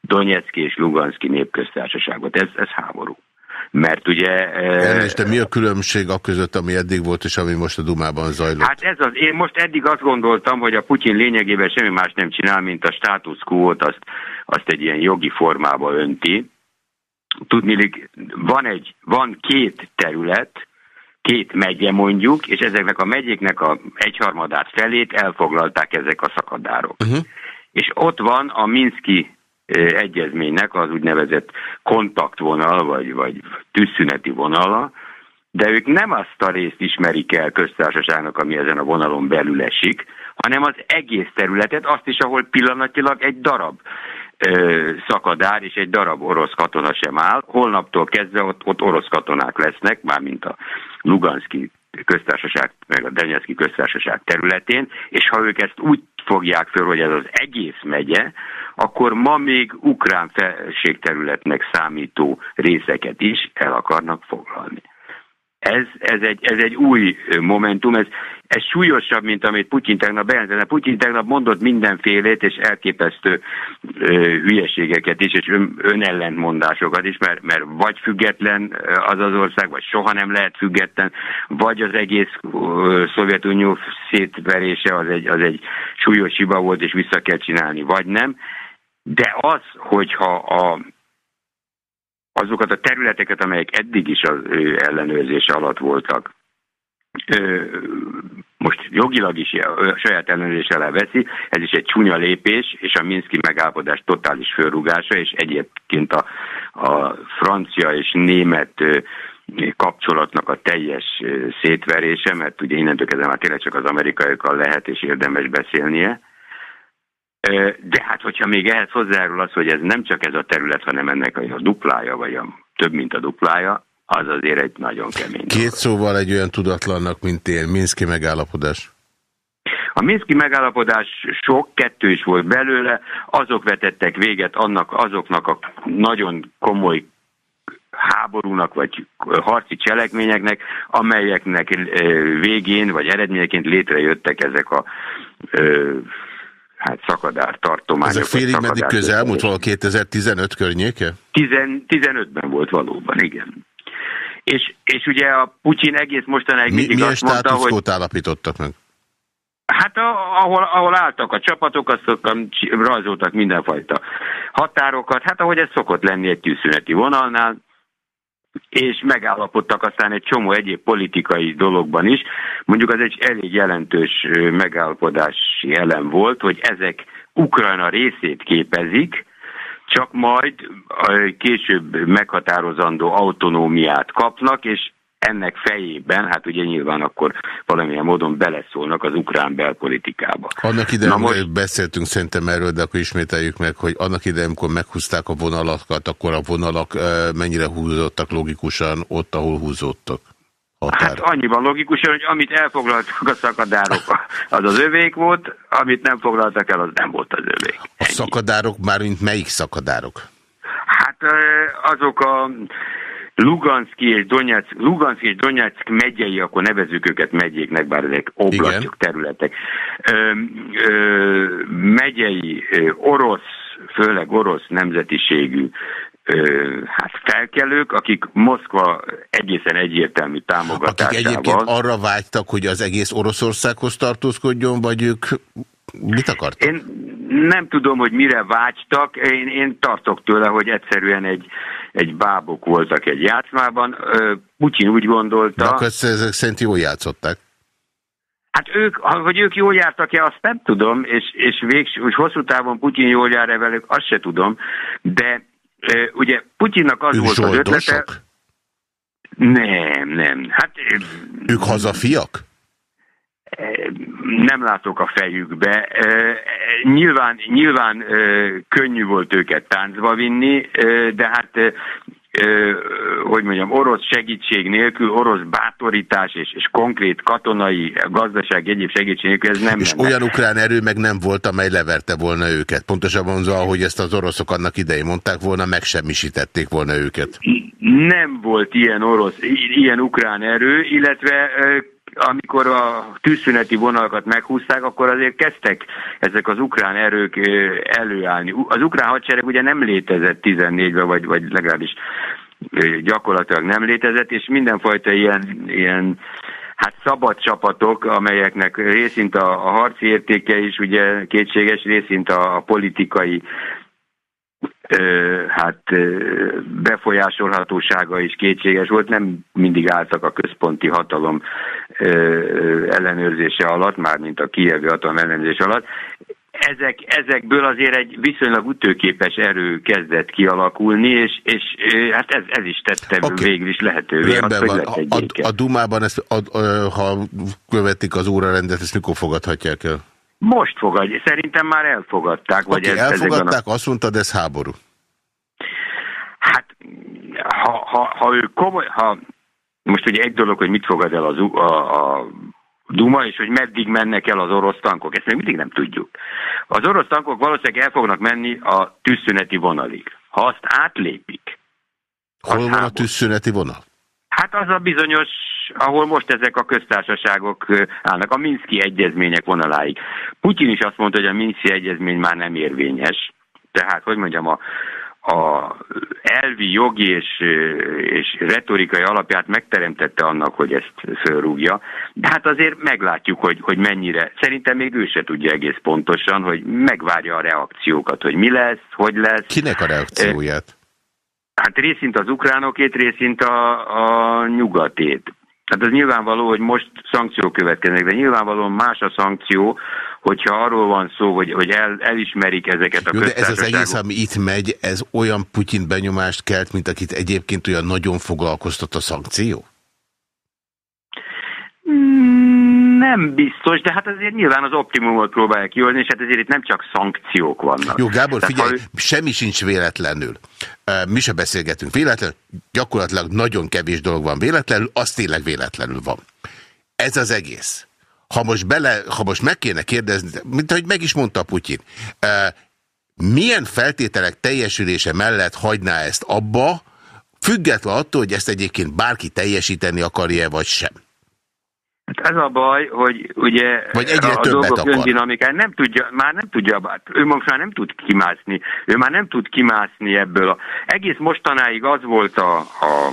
Donetszki és Luganszki népköztársaságot. Ez, ez háború. Mert ugye... Ernest, de mi a különbség a között, ami eddig volt, és ami most a Dumában zajlott? Hát ez az, én most eddig azt gondoltam, hogy a Putyin lényegében semmi más nem csinál, mint a status quo-t, azt, azt egy ilyen jogi formába önti. Tudnilik, van, egy, van két terület, két megye mondjuk, és ezeknek a megyéknek a egyharmadát felét elfoglalták ezek a szakadárok. Uh-huh. És ott van a Minszki egyezménynek az úgynevezett kontaktvonal, vagy, vagy tűzszüneti vonala, de ők nem azt a részt ismerik el köztársaságnak, ami ezen a vonalon belül esik, hanem az egész területet, azt is, ahol pillanatilag egy darab szakadár és egy darab orosz katona sem áll. Holnaptól kezdve ott, ott orosz katonák lesznek, mármint a Luganszki köztársaság, meg a Donetszki köztársaság területén, és ha ők ezt úgy fogják föl, hogy ez az egész megye, akkor ma még ukrán felségterületnek számító részeket is el akarnak foglalni. Ez, ez, egy, ez egy új momentum, ez, ez súlyosabb, mint amit Putyin tegnap bejelentett. Putyin tegnap mondott mindenfélét és elképesztő ö, hülyeségeket is, és ön, önellentmondásokat is, mert, mert vagy független az az ország, vagy soha nem lehet független, vagy az egész Szovjetunió szétverése az egy, az egy súlyos hiba volt, és vissza kell csinálni, vagy nem. De az, hogyha a, azokat a területeket, amelyek eddig is az ő ellenőrzése alatt voltak, most jogilag is saját ellenőrzés alá veszi, ez is egy csúnya lépés, és a Minszki megállapodás totális fölrugása, és egyébként a, a francia és német kapcsolatnak a teljes szétverése, mert ugye innentől kezdve már tényleg csak az amerikaiakkal lehet és érdemes beszélnie, de hát, hogyha még ehhez hozzájárul az, hogy ez nem csak ez a terület, hanem ennek a duplája, vagy a több, mint a duplája, az azért egy nagyon kemény. Két szóval egy olyan tudatlannak, mint én, Minszki megállapodás. A Minszki megállapodás sok, kettő is volt belőle, azok vetettek véget annak, azoknak a nagyon komoly háborúnak vagy harci cselekményeknek, amelyeknek végén vagy eredményeként létrejöttek ezek a hát szakadár tartományok. Ez a félig meddig közel, múlt valahol 2015 környéke? 15-ben volt valóban, igen. És, és ugye a Putyin egész mostanáig Mi, mindig milyen azt mondta, hogy... állapítottak meg? Hát a, ahol, ahol álltak a csapatok, azt rajzoltak mindenfajta határokat, hát ahogy ez szokott lenni egy tűzszüneti vonalnál, és megállapodtak aztán egy csomó egyéb politikai dologban is. Mondjuk az egy elég jelentős megállapodási elem volt, hogy ezek Ukrajna részét képezik, csak majd később meghatározandó autonómiát kapnak, és ennek fejében, hát ugye nyilván akkor valamilyen módon beleszólnak az ukrán belpolitikába. Annak idején most... beszéltünk szerintem erről, de akkor ismételjük meg, hogy annak idején, amikor meghúzták a vonalakat, akkor a vonalak mennyire húzódtak logikusan ott, ahol húzódtak? Határa. Hát annyiban logikusan, hogy amit elfoglaltak a szakadárok, <laughs> az az övék volt, amit nem foglaltak el, az nem volt az övék. A szakadárok már mint melyik szakadárok? Hát azok a Luganszki és Donetsk, Luganszki és Donetsk megyei, akkor nevezük őket megyéknek, bár ezek oblatjuk területek. Ö, ö, megyei, ö, orosz, főleg orosz nemzetiségű hát felkelők, akik Moszkva egészen egyértelmű támogatásával... Akik egyébként arra vágytak, hogy az egész Oroszországhoz tartózkodjon, vagy ők mit akartak? Én nem tudom, hogy mire vágytak, én, én tartok tőle, hogy egyszerűen egy, egy bábok voltak egy játszmában. Putyin úgy gondolta... De akkor ezek szerint jól játszották? Hát ők, hogy ők jól jártak-e, azt nem tudom, és, és végs, hogy hosszú távon Putyin jól jár-e velük, azt se tudom, de e, ugye Putyinnak az ők volt zsoldosok? az ötlete... Nem, nem. Hát, ők hazafiak? Nem látok a fejükbe. Nyilván, nyilván könnyű volt őket táncba vinni, de hát hogy mondjam, orosz segítség nélkül, orosz bátorítás és, és konkrét katonai, gazdaság, egyéb segítség nélkül ez nem És menne. olyan ukrán erő meg nem volt, amely leverte volna őket. Pontosabban mondva, ahogy ezt az oroszok annak idején mondták volna, megsemmisítették volna őket. Nem volt ilyen orosz, ilyen ukrán erő, illetve amikor a tűzszüneti vonalakat meghúzták, akkor azért kezdtek ezek az ukrán erők előállni. Az ukrán hadsereg ugye nem létezett 14-ben, vagy, vagy legalábbis gyakorlatilag nem létezett, és mindenfajta ilyen, ilyen hát szabad csapatok, amelyeknek részint a, a harci értéke is ugye kétséges, részint a, a politikai hát befolyásolhatósága is kétséges volt, nem mindig álltak a központi hatalom ellenőrzése alatt, mármint a kievi hatalom ellenőrzése alatt. ezek, ezekből azért egy viszonylag ütőképes erő kezdett kialakulni, és, és hát ez, ez is tette okay. végül is lehetővé. Azt, hogy A, a, a Dumában, ezt, a, a, ha követik az órarendet, ezt mikor fogadhatják el? Most fogadj, szerintem már elfogadták. Vagy okay, ez, elfogadták, a... azt mondtad, ez háború. Hát, ha, ha, ha ő komoly, ha most ugye egy dolog, hogy mit fogad el az, a, a Duma, és hogy meddig mennek el az orosz tankok. Ezt még mindig nem tudjuk. Az orosz tankok valószínűleg el fognak menni a tűzszüneti vonalig. Ha azt átlépik. Hol van háború. a tűzszüneti vonal? Hát az a bizonyos, ahol most ezek a köztársaságok állnak, a Minszki egyezmények vonaláig. Putyin is azt mondta, hogy a Minszki egyezmény már nem érvényes. Tehát, hogy mondjam, a, a elvi, jogi és, és retorikai alapját megteremtette annak, hogy ezt fölrúgja. De hát azért meglátjuk, hogy, hogy mennyire. Szerintem még ő se tudja egész pontosan, hogy megvárja a reakciókat, hogy mi lesz, hogy lesz. Kinek a reakcióját? Hát részint az ukránokét, részint a, a nyugatét. Hát az nyilvánvaló, hogy most szankciók következnek, de nyilvánvalóan más a szankció, hogyha arról van szó, hogy, hogy el, elismerik ezeket a Jó, de ez az egész, ami itt megy, ez olyan Putyin benyomást kelt, mint akit egyébként olyan nagyon foglalkoztat a szankció? Nem biztos, de hát azért nyilván az optimumot próbálják kihozni, és hát ezért itt nem csak szankciók vannak. Jó, Gábor, Tehát figyelj, ha... semmi sincs véletlenül. Mi se beszélgetünk véletlenül, gyakorlatilag nagyon kevés dolog van véletlenül, az tényleg véletlenül van. Ez az egész. Ha most, bele, ha most meg kéne kérdezni, mint ahogy meg is mondta Putyin, milyen feltételek teljesülése mellett hagyná ezt abba, független attól, hogy ezt egyébként bárki teljesíteni akarja vagy sem? Hát ez a baj, hogy ugye Vagy egyre a dolgok öndinamikán nem tudja, már nem tudja, ő most már nem tud kimászni, ő már nem tud kimászni ebből. A, egész mostanáig az volt a, a,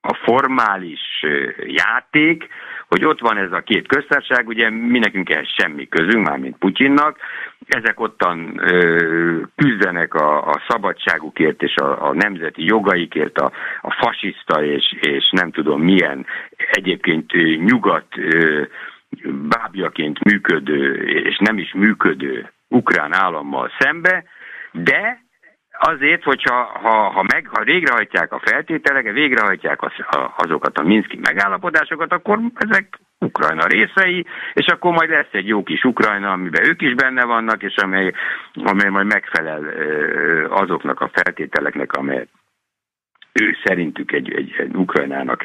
a formális játék, hogy ott van ez a két köztársaság, ugye mi nekünk ehhez semmi közünk, már mint Putyinnak, ezek ottan ö, küzdenek a, a szabadságukért és a, a nemzeti jogaikért, a, a fasiszta és, és nem tudom milyen egyébként nyugat ö, bábjaként működő és nem is működő ukrán állammal szembe, de Azért, hogyha ha, ha, meg, ha végrehajtják a feltételeket, végrehajtják az, a, azokat a Minszki megállapodásokat, akkor ezek Ukrajna részei, és akkor majd lesz egy jó kis Ukrajna, amiben ők is benne vannak, és amely, amely majd megfelel azoknak a feltételeknek, amely ő szerintük egy, egy, egy Ukrajnának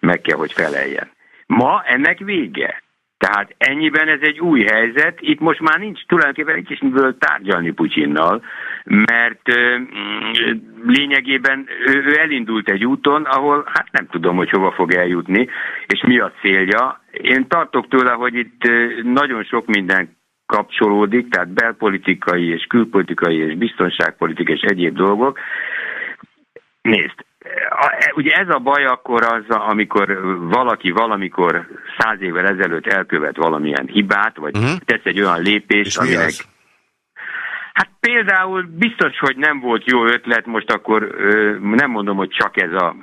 meg kell, hogy feleljen. Ma ennek vége. Tehát ennyiben ez egy új helyzet, itt most már nincs tulajdonképpen nincs is miből tárgyalni Putyinnal, mert ö, lényegében ő, ő elindult egy úton, ahol hát nem tudom, hogy hova fog eljutni, és mi a célja. Én tartok tőle, hogy itt nagyon sok minden kapcsolódik, tehát belpolitikai és külpolitikai és biztonságpolitikai és egyéb dolgok. Nézd, ugye ez a baj akkor az, amikor valaki valamikor száz évvel ezelőtt elkövet valamilyen hibát, vagy uh-huh. tesz egy olyan lépést, aminek... Hát például biztos, hogy nem volt jó ötlet, most akkor nem mondom, hogy csak ez a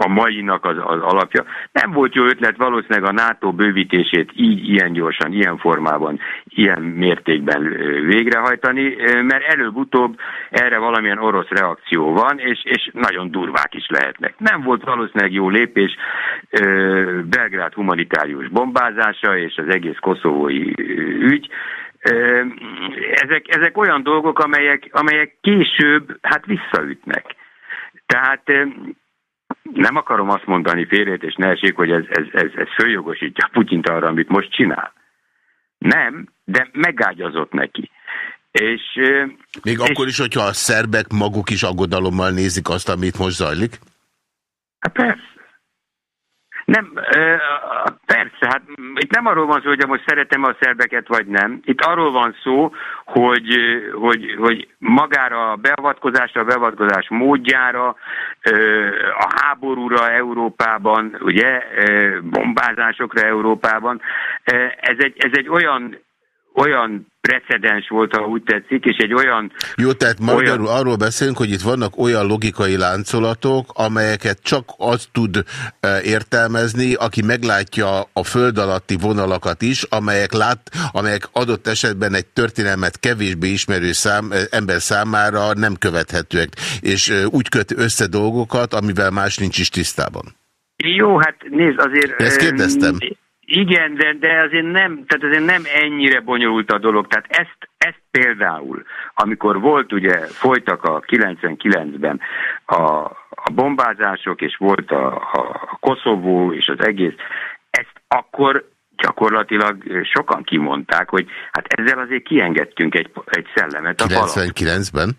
a mainak az, az alapja. Nem volt jó ötlet valószínűleg a NATO bővítését így, ilyen gyorsan, ilyen formában, ilyen mértékben végrehajtani, mert előbb-utóbb erre valamilyen orosz reakció van, és, és nagyon durvák is lehetnek. Nem volt valószínűleg jó lépés Belgrád humanitárius bombázása és az egész koszovói ügy, ezek, ezek olyan dolgok, amelyek, amelyek később hát visszaütnek. Tehát nem akarom azt mondani félét, és ne esik, hogy ez, ez, ez, ez följogosítja Putyint arra, amit most csinál. Nem, de megágyazott neki. És, Még és, akkor is, hogyha a szerbek maguk is aggodalommal nézik azt, amit most zajlik? Hát persze. Nem, persze, hát itt nem arról van szó, hogy most szeretem a szerbeket, vagy nem. Itt arról van szó, hogy, hogy, hogy magára a beavatkozásra, a beavatkozás módjára, a háborúra Európában, ugye, bombázásokra Európában, ez egy, ez egy olyan olyan precedens volt, ha úgy tetszik, és egy olyan... Jó, tehát magyarul olyan... arról beszélünk, hogy itt vannak olyan logikai láncolatok, amelyeket csak az tud e, értelmezni, aki meglátja a föld alatti vonalakat is, amelyek, lát, amelyek adott esetben egy történelmet kevésbé ismerő szám, e, ember számára nem követhetőek, és e, úgy köt össze dolgokat, amivel más nincs is tisztában. Jó, hát nézd, azért... Ezt kérdeztem. Igen, de, de azért nem, tehát azért nem ennyire bonyolult a dolog. Tehát ezt, ezt például, amikor volt ugye, folytak a 99-ben a, a bombázások, és volt a, a Koszovó és az egész, ezt akkor gyakorlatilag sokan kimondták, hogy hát ezzel azért kiengedtünk egy, egy szellemet a 99-ben?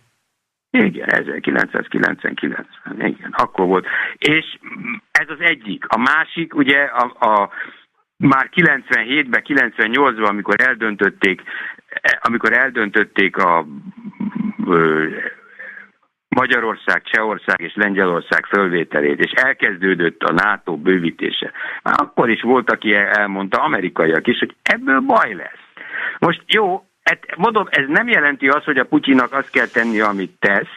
Igen, 1999-ben, igen, akkor volt. És ez az egyik. A másik, ugye a, a már 97-ben, 98-ban, amikor eldöntötték, amikor eldöntötték a Magyarország, Csehország és Lengyelország fölvételét, és elkezdődött a NATO bővítése. Már akkor is volt, aki elmondta, amerikaiak is, hogy ebből baj lesz. Most jó, et, mondom, ez nem jelenti azt, hogy a Putyinak azt kell tenni, amit tesz,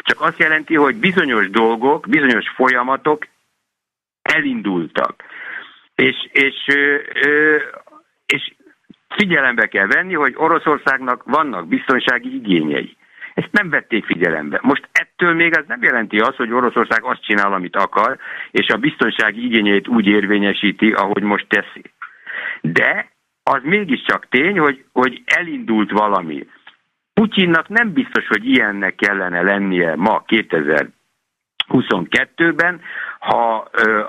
csak azt jelenti, hogy bizonyos dolgok, bizonyos folyamatok elindultak. És, és, és figyelembe kell venni, hogy Oroszországnak vannak biztonsági igényei. Ezt nem vették figyelembe. Most ettől még az nem jelenti azt, hogy Oroszország azt csinál, amit akar, és a biztonsági igényeit úgy érvényesíti, ahogy most teszi. De az mégiscsak tény, hogy, hogy elindult valami. Putyinnak nem biztos, hogy ilyennek kellene lennie ma 2022-ben, ha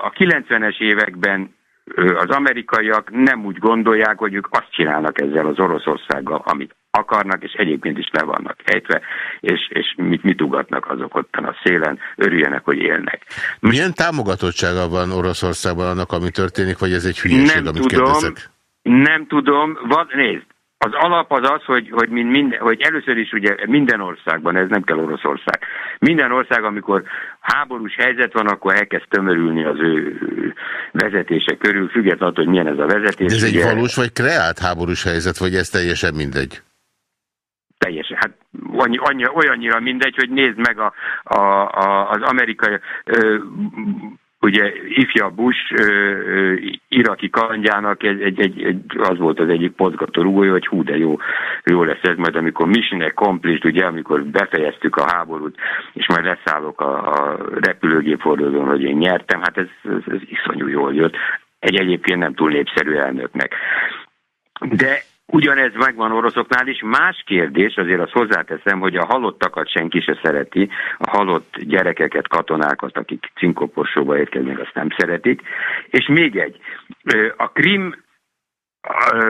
a 90-es években az amerikaiak nem úgy gondolják, hogy ők azt csinálnak ezzel az Oroszországgal, amit akarnak, és egyébként is le vannak ejtve, és, és mit, mit ugatnak azok ottan a szélen, örüljenek, hogy élnek. Milyen támogatottsága van Oroszországban annak, ami történik, vagy ez egy hülyeség, nem amit tudom, kérdezek? Nem tudom, van, nézd, az alap az az, hogy, hogy, minden, hogy először is ugye minden országban, ez nem kell Oroszország, minden ország, amikor háborús helyzet van, akkor elkezd tömörülni az ő vezetése körül, függetlenül, hogy milyen ez a vezetés. De ez egy valós vagy kreált háborús helyzet, vagy ez teljesen mindegy? Teljesen, hát annyi, annyi, olyannyira mindegy, hogy nézd meg a, a, a, az amerikai ö, ugye ifja Bush ö, ö, iraki kalandjának egy, egy, egy, egy, az volt az egyik pozgató rúgója, hogy hú, de jó, jó lesz ez majd, amikor mission accomplished, ugye, amikor befejeztük a háborút, és majd leszállok a, a repülőgép fordulón, hogy én nyertem, hát ez, ez, ez iszonyú jól jött. Egy egyébként nem túl népszerű elnöknek. De Ugyanez megvan oroszoknál is. Más kérdés, azért azt hozzáteszem, hogy a halottakat senki se szereti, a halott gyerekeket, katonákat, akik cinkoporsóba érkeznek, azt nem szeretik. És még egy, a Krim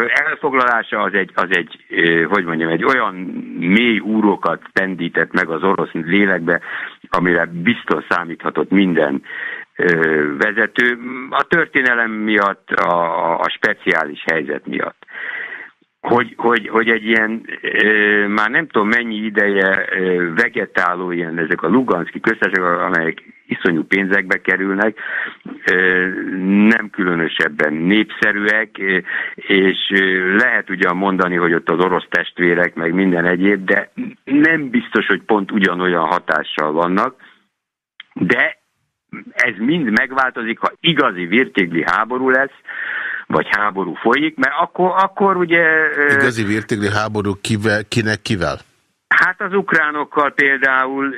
elfoglalása az egy, az egy, hogy mondjam, egy olyan mély úrokat pendített meg az orosz lélekbe, amire biztos számíthatott minden vezető, a történelem miatt, a, a speciális helyzet miatt hogy, hogy, hogy egy ilyen, e, már nem tudom mennyi ideje e, vegetáló ilyen ezek a Luganszki köztársaságok, amelyek iszonyú pénzekbe kerülnek, e, nem különösebben népszerűek, e, és lehet ugyan mondani, hogy ott az orosz testvérek, meg minden egyéb, de nem biztos, hogy pont ugyanolyan hatással vannak, de ez mind megváltozik, ha igazi virtégli háború lesz, vagy háború folyik, mert akkor, akkor ugye... Igazi vértéglő háború kivel, kinek kivel? Hát az ukránokkal például,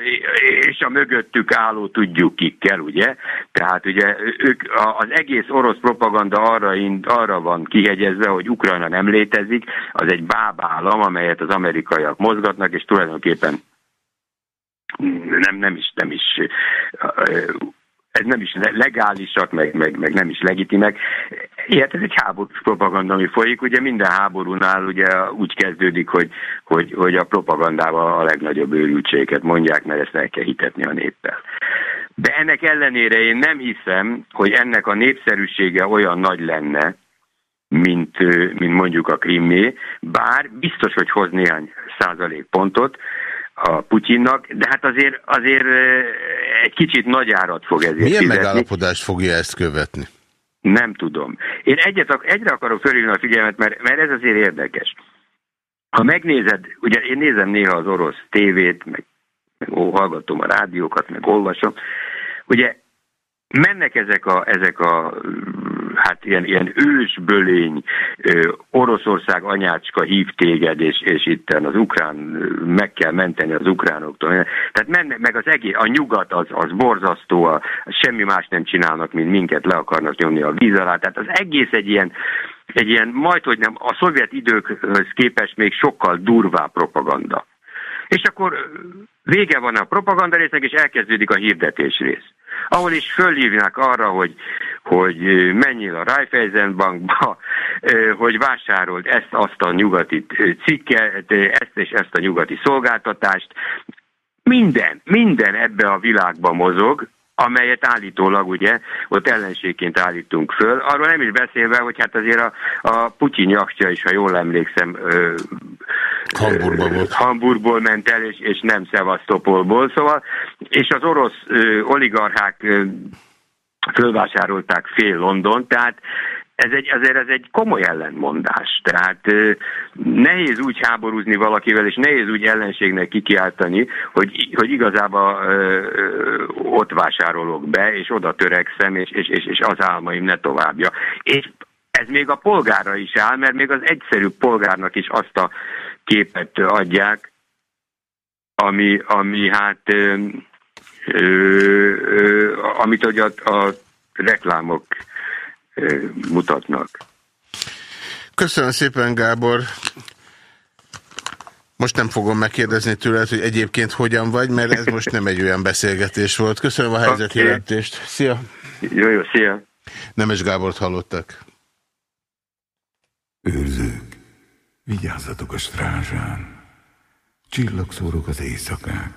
és a mögöttük álló tudjuk kikkel, ugye? Tehát ugye ők, az egész orosz propaganda arra, arra van kihegyezve, hogy Ukrajna nem létezik, az egy bábállam, amelyet az amerikaiak mozgatnak, és tulajdonképpen nem, nem is, nem is ez nem is legálisak, meg, meg, meg nem is legitimek. Ilyet ez egy háborús propaganda, ami folyik. Ugye minden háborúnál ugye úgy kezdődik, hogy, hogy, hogy a propagandával a legnagyobb őrültséget mondják, mert ezt el kell hitetni a néppel. De ennek ellenére én nem hiszem, hogy ennek a népszerűsége olyan nagy lenne, mint, mint mondjuk a krimmé, bár biztos, hogy hoz néhány százalék pontot, a Putyinnak, de hát azért, azért egy kicsit nagy árat fog ezért Milyen fizetni. megállapodást fogja ezt követni? Nem tudom. Én egyet, egyre akarok fölhívni a figyelmet, mert, mert ez azért érdekes. ha megnézed, ugye én nézem néha az orosz tévét, meg, meg ó, hallgatom a rádiókat, meg olvasom, ugye mennek ezek a, ezek a hát ilyen, ilyen ősbölény, Oroszország anyácska hív téged, és, és itt az ukrán, meg kell menteni az ukránoktól. Tehát mennek, meg az egész, a nyugat az, az borzasztó, a, semmi más nem csinálnak, mint minket le akarnak nyomni a víz alá. Tehát az egész egy ilyen, egy ilyen majd, hogy nem, a szovjet időkhöz képest még sokkal durvább propaganda. És akkor vége van a propaganda résznek, és elkezdődik a hirdetés rész. Ahol is fölhívják arra, hogy, hogy menjél a Raiffeisenbankba, hogy vásárold ezt, azt a nyugati cikket, ezt és ezt a nyugati szolgáltatást. Minden, minden ebbe a világba mozog, amelyet állítólag ugye ott ellenségként állítunk föl. Arról nem is beszélve, hogy hát azért a, a Putyin jachtja is, ha jól emlékszem, ö, Hamburgban volt. Hamburgból ment el, és, és nem Szevasztopolból. Szóval, és az orosz ö, oligarchák ö, fölvásárolták fél London, tehát ez egy, azért ez egy komoly ellentmondás. Tehát ö, nehéz úgy háborúzni valakivel, és nehéz úgy ellenségnek kikiáltani, hogy, hogy igazából ö, ott vásárolok be, és oda törekszem, és, és, és, és az álmaim ne továbbja. És ez még a polgára is áll, mert még az egyszerű polgárnak is azt a képet adják, ami, ami hát ö, ö, ö, amit ugye a, a reklámok ö, mutatnak. Köszönöm szépen, Gábor. Most nem fogom megkérdezni tőled, hogy egyébként hogyan vagy, mert ez most nem egy olyan beszélgetés volt. Köszönöm a helyzetjelentést. Szia! Jó, jó, szia! Nemes Gábort hallottak. Őrzők, vigyázzatok a strázsán. Csillagszórok az éjszakák.